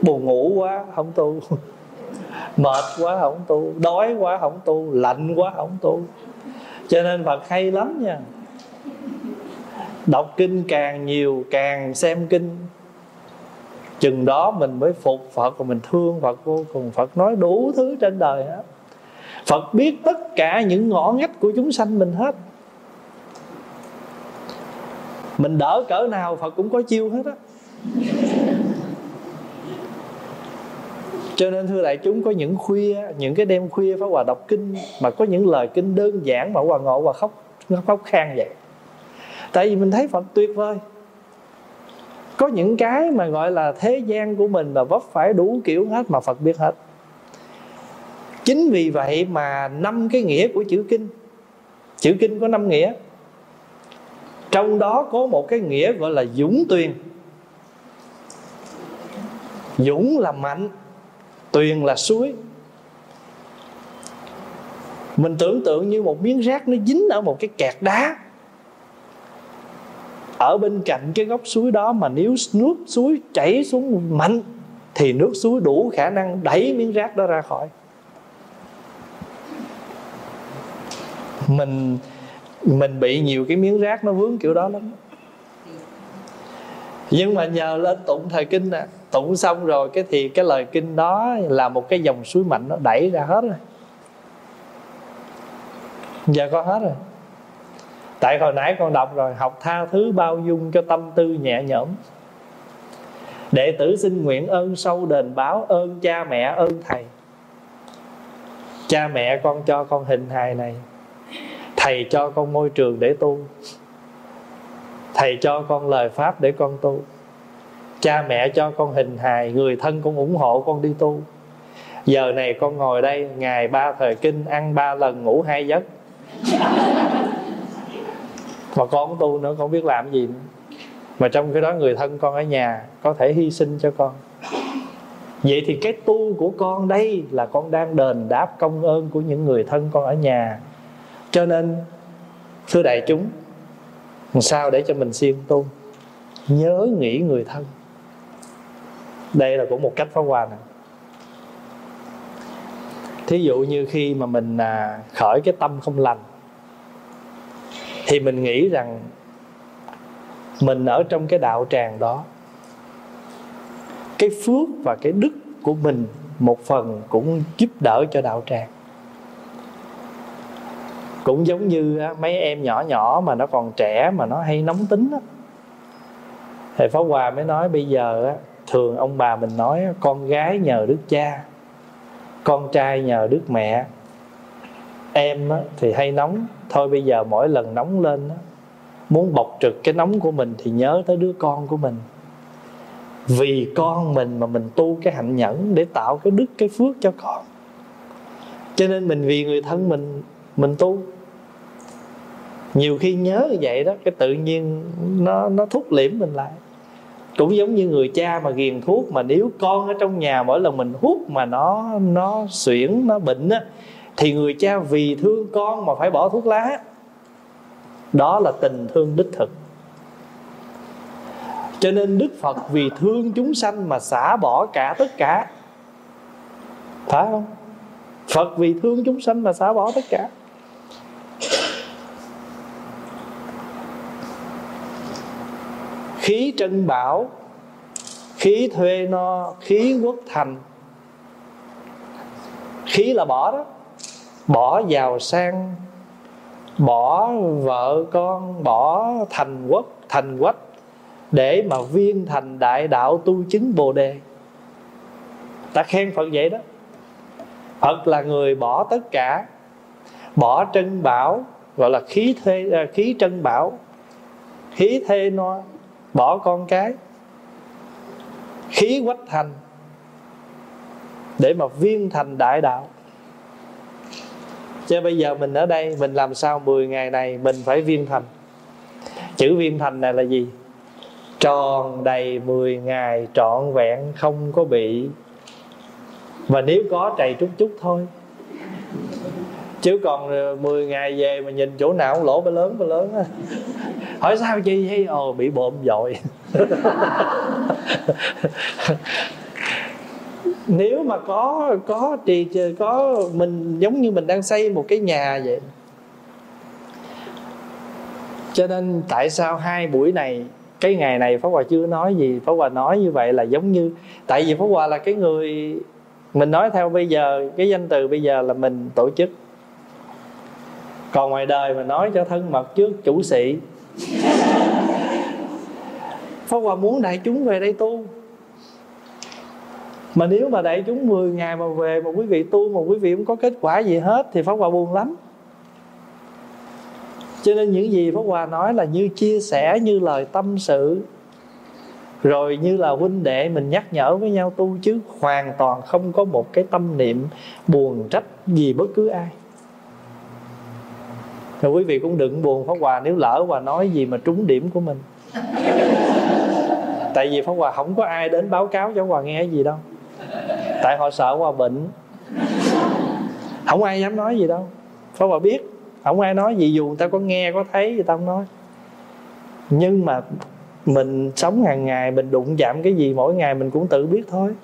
Buồn ngủ quá, không tu. Mệt quá, không tu. Đói quá, không tu. Lạnh quá, không tu. Cho nên phật hay lắm nha. Đọc kinh càng nhiều, càng xem kinh. Chừng đó mình mới phục phật và mình thương phật vô cùng. Phật nói đủ thứ trên đời hết phật biết tất cả những ngõ ngách của chúng sanh mình hết. Mình đỡ cỡ nào phật cũng có chiêu hết á. Cho nên thưa đại chúng, có những khuya, những cái đêm khuya pháp hòa đọc kinh mà có những lời kinh đơn giản mà hòa ngộ và khóc khóc khan vậy. Tại vì mình thấy phật tuyệt vời. Có những cái mà gọi là thế gian của mình là vấp phải đủ kiểu hết mà phật biết hết chính vì vậy mà năm cái nghĩa của chữ kinh. Chữ kinh có năm nghĩa. Trong đó có một cái nghĩa gọi là dũng tuyền. Dũng là mạnh, tuyền là suối. Mình tưởng tượng như một miếng rác nó dính ở một cái kẹt đá. Ở bên cạnh cái góc suối đó mà nếu nước suối chảy xuống mạnh thì nước suối đủ khả năng đẩy miếng rác đó ra khỏi. Mình mình bị nhiều cái miếng rác nó vướng kiểu đó lắm. Nhưng mà nhờ lên tụng thời kinh nè, tụng xong rồi cái thì cái lời kinh đó là một cái dòng suối mạnh nó đẩy ra hết rồi. Giờ có hết rồi. Tại hồi nãy con đọc rồi, học tha thứ bao dung cho tâm tư nhẹ nhõm. Đệ tử xin nguyện ơn sâu đền báo, ơn cha mẹ, ơn thầy. Cha mẹ con cho con hình hài này thầy cho con môi trường để tu. Thầy cho con lời pháp để con tu. Cha mẹ cho con hình hài, người thân con ủng hộ con đi tu. Giờ này con ngồi đây, ngày ba thời kinh, ăn ba lần, ngủ hai giấc. Mà con không tu nữa con biết làm gì nữa. Mà trong cái đó người thân con ở nhà có thể hy sinh cho con. Vậy thì cái tu của con đây là con đang đền đáp công ơn của những người thân con ở nhà cho nên thưa đại chúng làm sao để cho mình siêng tu nhớ nghĩ người thân? Đây là cũng một cách phá hoa này thí dụ như khi mà mình à, khởi cái tâm không lành thì mình nghĩ rằng mình ở trong cái đạo tràng đó cái phước và cái đức của mình một phần cũng giúp đỡ cho đạo tràng cũng giống như mấy em nhỏ nhỏ mà nó còn trẻ mà nó hay nóng tính á. Thầy phó hòa mới nói bây giờ á thường ông bà mình nói con gái nhờ đức cha con trai nhờ đức mẹ. Em á, thì hay nóng. Thôi bây giờ mỗi lần nóng lên á, muốn bộc trực cái nóng của mình thì nhớ tới đứa con của mình. Vì con mình mà mình tu cái hạnh nhẫn để tạo cái đức cái phước cho con. Cho nên mình vì người thân mình mình tu nhiều khi nhớ như vậy đó, cái tự nhiên nó nó thúc liễm mình lại. Cũng giống như người cha mà ghiền thuốc mà nếu con ở trong nhà mỗi lần mình hút mà nó nó xuyển, nó bệnh á, thì người cha vì thương con mà phải bỏ thuốc lá. Đó là tình thương đích thực. Cho nên đức phật vì thương chúng sanh mà xả bỏ cả tất cả. Phải không? Phật vì thương chúng sanh mà xả bỏ tất cả. Khí trân bảo, khí thuê no, khí quốc thành. Khí là bỏ đó. Bỏ giàu sang, bỏ vợ con, bỏ thành quốc, thành quách, để mà viên thành đại đạo tu chứng bồ đề. Ta khen phật vậy đó. Phật là người bỏ tất cả, bỏ trân bảo, gọi là khí thuê à, khí trân bảo. Khí thê no bỏ con cái. Khí quách thành. Để mà viên thành đại đạo. Cho bây giờ mình ở đây, mình làm sao 10 ngày này mình phải viên thành? Chữ viên thành này là gì? Tròn đầy 10 ngày trọn vẹn, không có bị. Và nếu có, trầy chút chút thôi chứ còn ờ, 10 ngày về mà nhìn chỗ nào cũng lỗ ba lớn ba lớn hỏi sao chi? Vậy? ồ, bị bộm dội. Nếu mà có có thì có mình, giống như mình đang xây một cái nhà vậy. Cho nên tại sao hai buổi này, cái ngày này Pháp Hòa chưa nói gì? Pháp Hòa nói như vậy là giống như, tại vì Pháp Hòa là cái người, mình nói theo bây giờ, cái danh từ bây giờ là mình tổ chức còn ngoài đời mà nói cho thân mật trước chủ sĩ. Pháp Hòa muốn đại chúng về đây tu. Mà nếu mà đại chúng 10 ngày mà về Mà quý vị tu mà quý vị không có kết quả gì hết Thì Pháp Hòa buồn lắm. Cho nên những gì Pháp Hòa nói là như chia sẻ, Như lời tâm sự, Rồi như là huynh đệ Mình nhắc nhở với nhau tu chứ Hoàn toàn không có một cái tâm niệm Buồn trách gì bất cứ ai rồi quý vị cũng đừng buồn Pháp Hòa nếu lỡ Hòa nói gì mà trúng điểm của mình. Tại vì Pháp Hòa không có ai đến báo cáo cho Hòa nghe gì đâu. Tại họ sợ Hòa bệnh. Không ai dám nói gì đâu. Pháp Hòa biết Không ai nói gì dù người ta có nghe có thấy người ta không nói. Nhưng mà mình sống hàng ngày Mình đụng chạm cái gì mỗi ngày mình cũng tự biết thôi.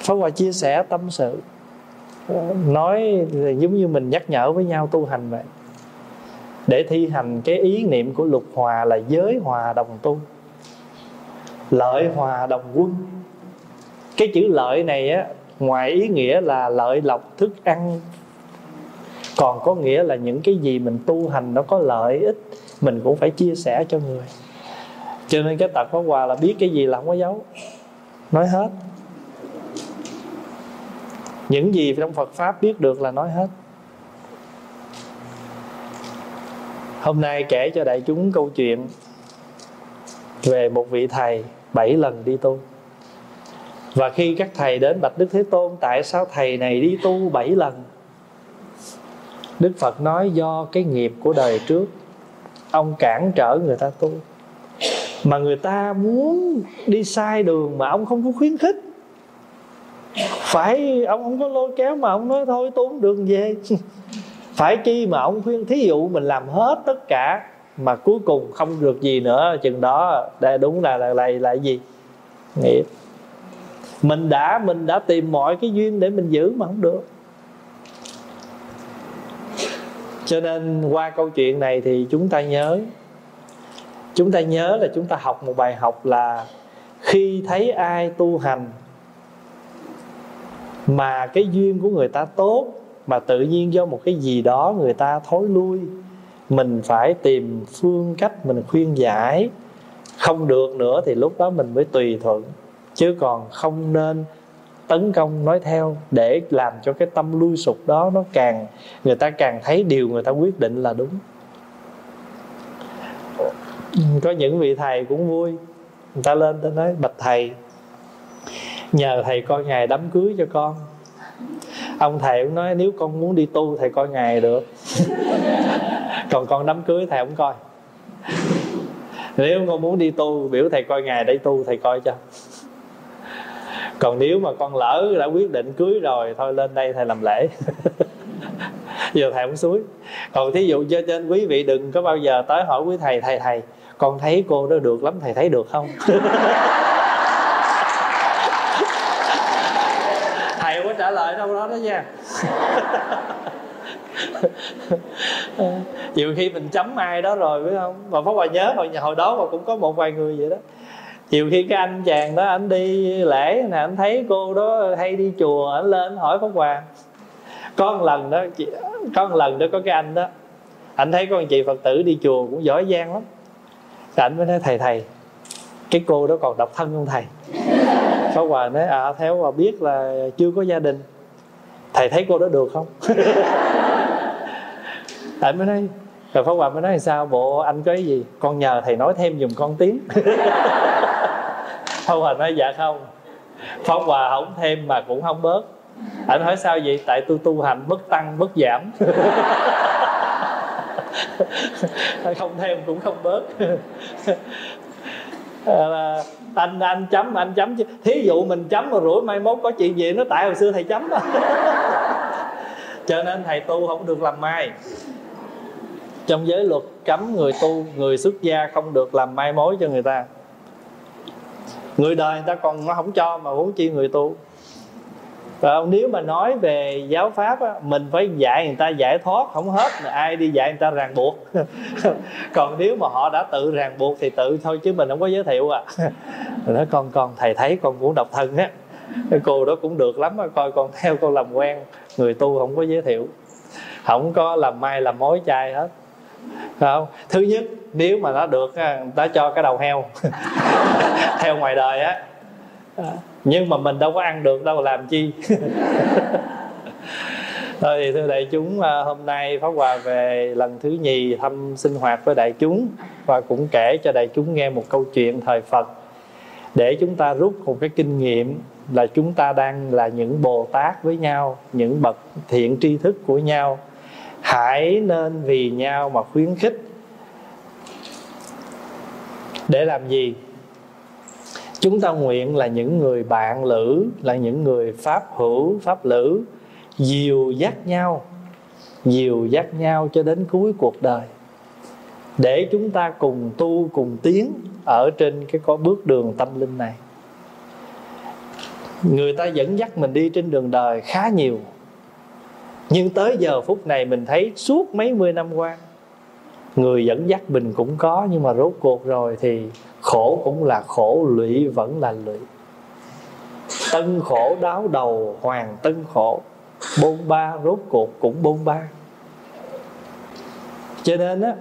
Pháp Hòa chia sẻ tâm sự nói giống như mình nhắc nhở với nhau tu hành vậy. Để thi hành cái ý niệm của lục hòa là giới hòa đồng tu. Lợi hòa đồng quân. Cái chữ lợi này á, ngoài ý nghĩa là lợi lộc thức ăn. Còn có nghĩa là những cái gì mình tu hành nó có lợi ích, mình cũng phải chia sẻ cho người. Cho nên cái tật pháp hòa là biết cái gì là không có giấu. Nói hết những gì trong Phật pháp biết được là nói hết. Hôm nay kể cho đại chúng câu chuyện về một vị thầy bảy lần đi tu. Và khi các thầy đến bạch đức thế tôn, tại sao thầy này đi tu bảy lần? Đức phật nói do cái nghiệp của đời trước, ông cản trở người ta tu. Mà người ta muốn đi sai đường mà ông không có khuyến khích phải ông không có lôi kéo mà ông nói thôi tôi không đường về. Phải chi mà ông khuyên thí dụ mình làm hết tất cả mà cuối cùng không được gì nữa chừng đó đây đúng là là là, là gì? Nghĩa mình đã mình đã tìm mọi cái duyên để mình giữ mà không được. Cho nên qua câu chuyện này thì chúng ta nhớ chúng ta nhớ là chúng ta học một bài học là khi thấy ai tu hành mà cái duyên của người ta tốt, mà tự nhiên do một cái gì đó người ta thối lui, mình phải tìm phương cách mình khuyên giải. Không được nữa thì lúc đó mình mới tùy thuận, chứ còn không nên tấn công nói theo để làm cho cái tâm lui sụp đó nó càng, người ta càng thấy điều người ta quyết định là đúng. Có những vị thầy cũng vui, người ta lên ta nói, bạch thầy nhờ thầy coi ngày đám cưới cho con. Ông thầy cũng nói, nếu con muốn đi tu thầy coi ngày được. Còn con đám cưới thầy không coi. Nếu con muốn đi tu, biểu thầy coi ngày để tu thầy coi cho. Còn nếu mà con lỡ đã quyết định cưới rồi, thôi lên đây thầy làm lễ. Giờ thầy không suối. Còn thí dụ cho nên quý vị đừng có bao giờ tới hỏi quý thầy thầy thầy, con thấy cô đó được lắm, thầy thấy được không thầy lợi đâu đó đó nha. Nhiều khi mình chấm ai đó rồi phải không? Mà pháp hòa nhớ hồi hồi đó mà cũng có một vài người vậy đó. Nhiều khi cái anh chàng đó anh đi lễ nè anh thấy cô đó hay đi chùa anh lên hỏi pháp hòa. Có một lần đó có một lần đó có cái anh đó anh thấy con chị phật tử đi chùa cũng giỏi giang lắm. Thì anh mới nói, thầy thầy, cái cô đó còn độc thân không thầy? Pháp hòa nói à theo hòa biết là chưa có gia đình thầy thấy cô đó được không? Anh mới nói rồi pháp hòa mới nói sao? Bộ anh có cái gì? Con nhờ thầy nói thêm dùm con tiếng. Pháp hòa nói dạ không. Pháp hòa không thêm mà cũng không bớt. Anh hỏi sao vậy? Tại tôi tu hành bất tăng bất giảm. Không thêm cũng không bớt. À, anh anh chấm anh chấm chứ. Thí dụ mình chấm mà rủi mai mốt có chuyện gì, nó tại hồi xưa thầy chấm cho nên thầy tu không được làm mai. Trong giới luật, cấm người tu, người xuất gia không được làm mai mối cho người ta. Người đời người ta còn nó không cho mà huống chi người tu và nếu mà nói về giáo pháp á, mình phải dạy người ta giải thoát không hết là ai đi dạy người ta ràng buộc. Còn nếu mà họ đã tự ràng buộc thì tự thôi chứ mình không có giới thiệu à. Rồi nói con con thầy thấy con cũng độc thân á. Cô đó cũng được lắm coi con theo con làm quen người tu không có giới thiệu. Không có làm mai làm mối chai hết. Không? Thứ nhất nếu mà nó được người ta cho cái đầu heo. Theo ngoài đời á nhưng mà mình đâu có ăn được đâu làm chi Thôi thì thưa đại chúng à, hôm nay Pháp Hòa về lần thứ nhì thăm sinh hoạt với đại chúng và cũng kể cho đại chúng nghe một câu chuyện thời Phật để chúng ta rút một cái kinh nghiệm là chúng ta đang là những Bồ Tát với nhau, những bậc thiện tri thức của nhau. Hãy nên vì nhau mà khuyến khích để làm gì? Chúng ta nguyện là những người bạn lữ, là những người pháp hữu, pháp lữ, dìu dắt nhau, dìu dắt nhau cho đến cuối cuộc đời. Để chúng ta cùng tu, cùng tiến ở trên cái có bước đường tâm linh này. Người ta dẫn dắt mình đi trên đường đời khá nhiều. Nhưng tới giờ phút này mình thấy suốt mấy mươi năm qua, người dẫn dắt mình cũng có nhưng mà rốt cuộc rồi thì khổ cũng là khổ, lụy vẫn là lụy. Tân khổ đáo đầu, hoàng tân khổ. Bôn ba rốt cuộc cũng bôn ba. Cho nên á,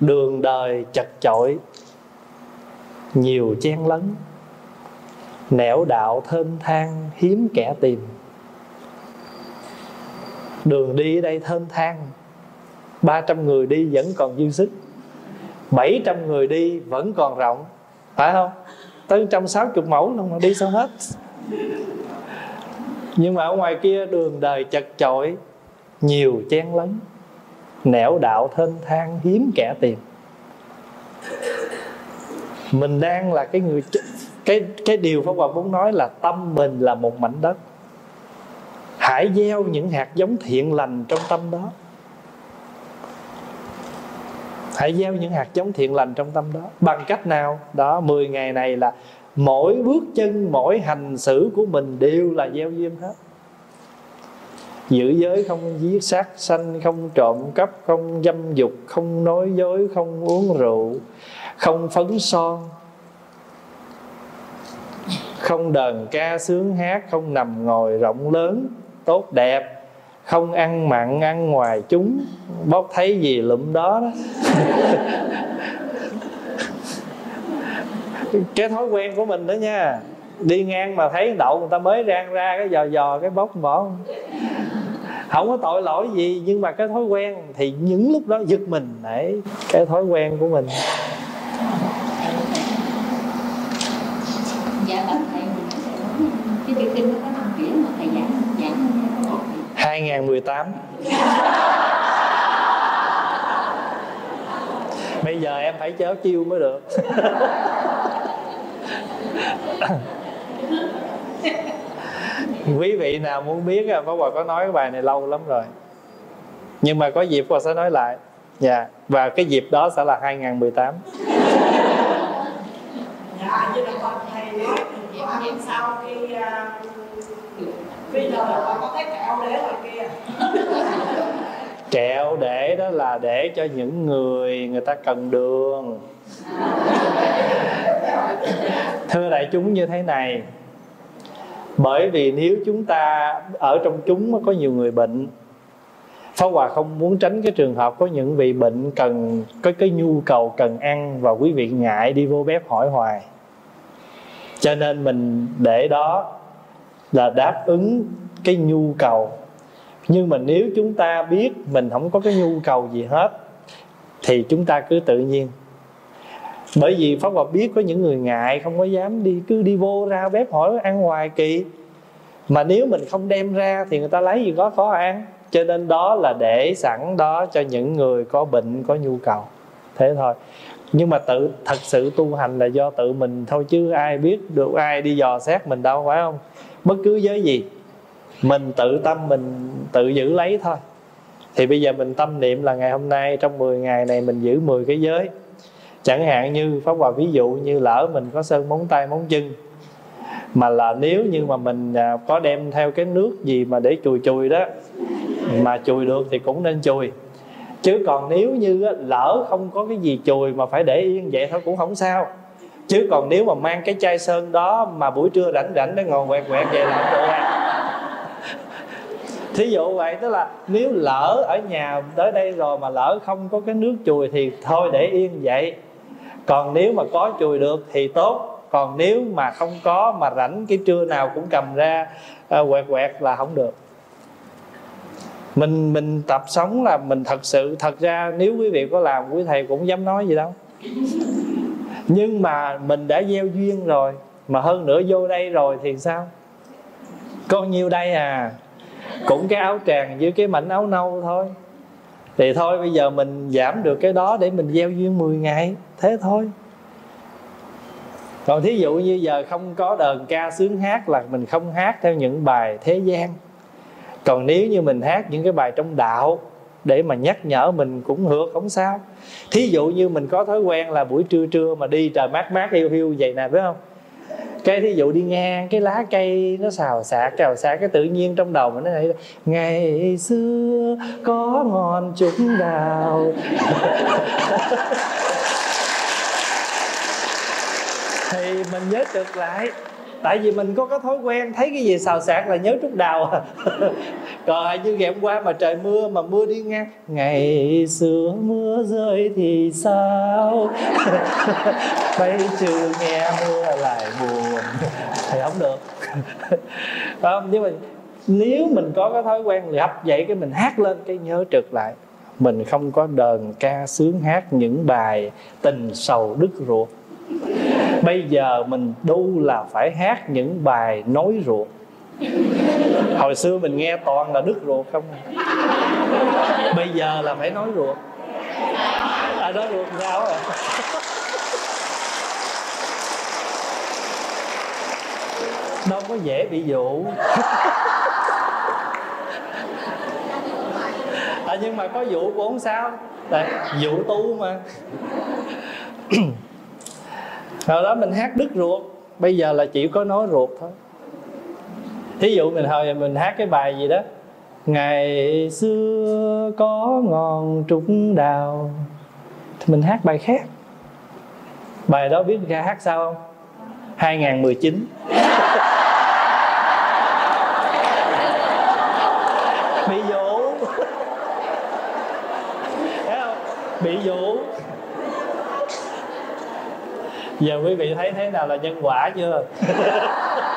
đường đời chật chội, nhiều chen lấn. Nẻo đạo thênh thang hiếm kẻ tìm. Đường đi ở đây thênh thang 300 người đi vẫn còn dư sức. 700 người đi vẫn còn rộng, phải không? Tới 160 mẫu luôn mà đi sao hết? Nhưng mà ở ngoài kia đường đời chật chội, nhiều chen lấn, nẻo đạo thênh thang hiếm kẻ tìm. Mình đang là cái người cái cái điều pháp hòa muốn nói là tâm mình là một mảnh đất. Hãy gieo những hạt giống thiện lành trong tâm đó hãy gieo những hạt giống thiện lành trong tâm đó. Bằng cách nào? Đó 10 ngày này là mỗi bước chân, mỗi hành xử của mình đều là gieo duyên hết. Giữ giới không giết sát sanh, không trộm cắp, không dâm dục, không nói dối, không uống rượu, không phấn son, không đờn ca sướng hát, không nằm ngồi rộng lớn, tốt đẹp không ăn mặn, ăn ngoài chúng. Bóc thấy gì lụm đó đó. Cái thói quen của mình đó nha. Đi ngang mà thấy đậu người ta mới rang ra, cái dò dò cái bóc bỏ. Không có tội lỗi gì, nhưng mà cái thói quen thì những lúc đó giật mình. Để cái thói quen của mình. Dạ thầy, cái kinh nó có năm chữ mà thầy 2018 Bây giờ em phải chéo chiêu mới được. Quý vị nào muốn biết Pháp Hòa có nói cái bài này lâu lắm rồi. Nhưng mà có dịp Hòa sẽ nói lại. Dạ Và cái dịp đó sẽ là 2018 Dạ, như là con thầy nói em sau khi à, bây giờ là có cái kẹo để ngoài kia kẹo để đó là để cho những người người ta cần đường thưa đại chúng như thế này bởi vì nếu chúng ta ở trong chúng có nhiều người bệnh Pháp Hòa không muốn tránh cái trường hợp có những vị bệnh cần có cái nhu cầu cần ăn và quý vị ngại đi vô bếp hỏi hoài. Cho nên mình để đó là đáp ứng cái nhu cầu. Nhưng mà nếu chúng ta biết mình không có cái nhu cầu gì hết, thì chúng ta cứ tự nhiên. Bởi vì pháp hòa biết có những người ngại, không có dám đi, cứ đi vô ra bếp hỏi ăn hoài kỳ mà nếu mình không đem ra thì người ta lấy gì có khó ăn. Cho nên đó là để sẵn đó cho những người có bệnh, có nhu cầu. Thế thôi. Nhưng mà tự, thật sự tu hành là do tự mình thôi, chứ ai biết được ai đi dò xét mình đâu, phải không? Bất cứ giới gì, mình tự tâm mình tự giữ lấy thôi. Thì bây giờ mình tâm niệm là ngày hôm nay, trong 10 ngày này mình giữ 10 cái giới. Chẳng hạn như pháp hòa ví dụ như lỡ mình có sơn móng tay, móng chân, mà là nếu như mà mình à, có đem theo cái nước gì mà để chùi chùi đó, mà chùi được thì cũng nên chùi. Chứ còn nếu như lỡ không có cái gì chùi mà phải để yên vậy thôi cũng không sao chứ còn nếu mà mang cái chai sơn đó mà buổi trưa rảnh rảnh nó ngồi quẹt quẹt vậy là không được. Ăn thí dụ vậy tức là nếu lỡ ở nhà tới đây rồi mà lỡ không có cái nước chùi thì thôi để yên vậy. Còn nếu mà có chùi được thì tốt. Còn nếu mà không có mà rảnh cái trưa nào cũng cầm ra à, quẹt quẹt là không được. Mình mình tập sống là mình thật sự thật ra nếu quý vị có làm quý thầy cũng dám nói gì đâu nhưng mà mình đã gieo duyên rồi, mà hơn nữa vô đây rồi thì sao? Con nhiêu đây à? Cũng cái áo tràng với cái mảnh áo nâu thôi. Thì thôi, bây giờ mình giảm được cái đó để mình gieo duyên 10 ngày. Thế thôi. Còn thí dụ như giờ không có đờn ca sướng hát là mình không hát theo những bài thế gian. Còn nếu như mình hát những cái bài trong đạo để mà nhắc nhở mình cũng hược không sao. Thí dụ như mình có thói quen là buổi trưa trưa mà đi trời mát mát hiu hiu vậy nè, phải không? Cái thí dụ đi ngang, cái lá cây nó xào xạc xào xạc cái tự nhiên trong đầu mình nó nghĩ ngày xưa có ngọn trúc đào. Thì mình nhớ trực lại tại vì mình có cái thói quen thấy cái gì xào xạc là nhớ trúc đào. À còn như ngày hôm qua mà trời mưa, mà mưa đi ngang, ngày xưa mưa rơi thì sao? Bây trừ nghe mưa lại buồn, thì không được. Không? Nhưng mà nếu mình có cái thói quen gặp dậy cái mình hát lên cái nhớ trực lại, mình không có đờn ca sướng hát những bài tình sầu đứt ruột bây giờ mình đu là phải hát những bài nói ruột. Hồi xưa mình nghe toàn là đứt ruột không à? bây giờ là phải nói ruột. À nói ruột sao rồi đâu có dễ bị dụ. À nhưng mà có vụ cũng không sao. Tại vụ tu mà hồi đó mình hát đứt ruột, bây giờ là chỉ có nói ruột thôi. Thí dụ mình hồi mình hát cái bài gì đó, ngày xưa có ngọn trúc đào thì mình hát bài khác. Bài đó biết ra hát sao không? 2019 bị dụ. Thấy không? Bị dụ. Giờ quý vị thấy thế nào là nhân quả chưa?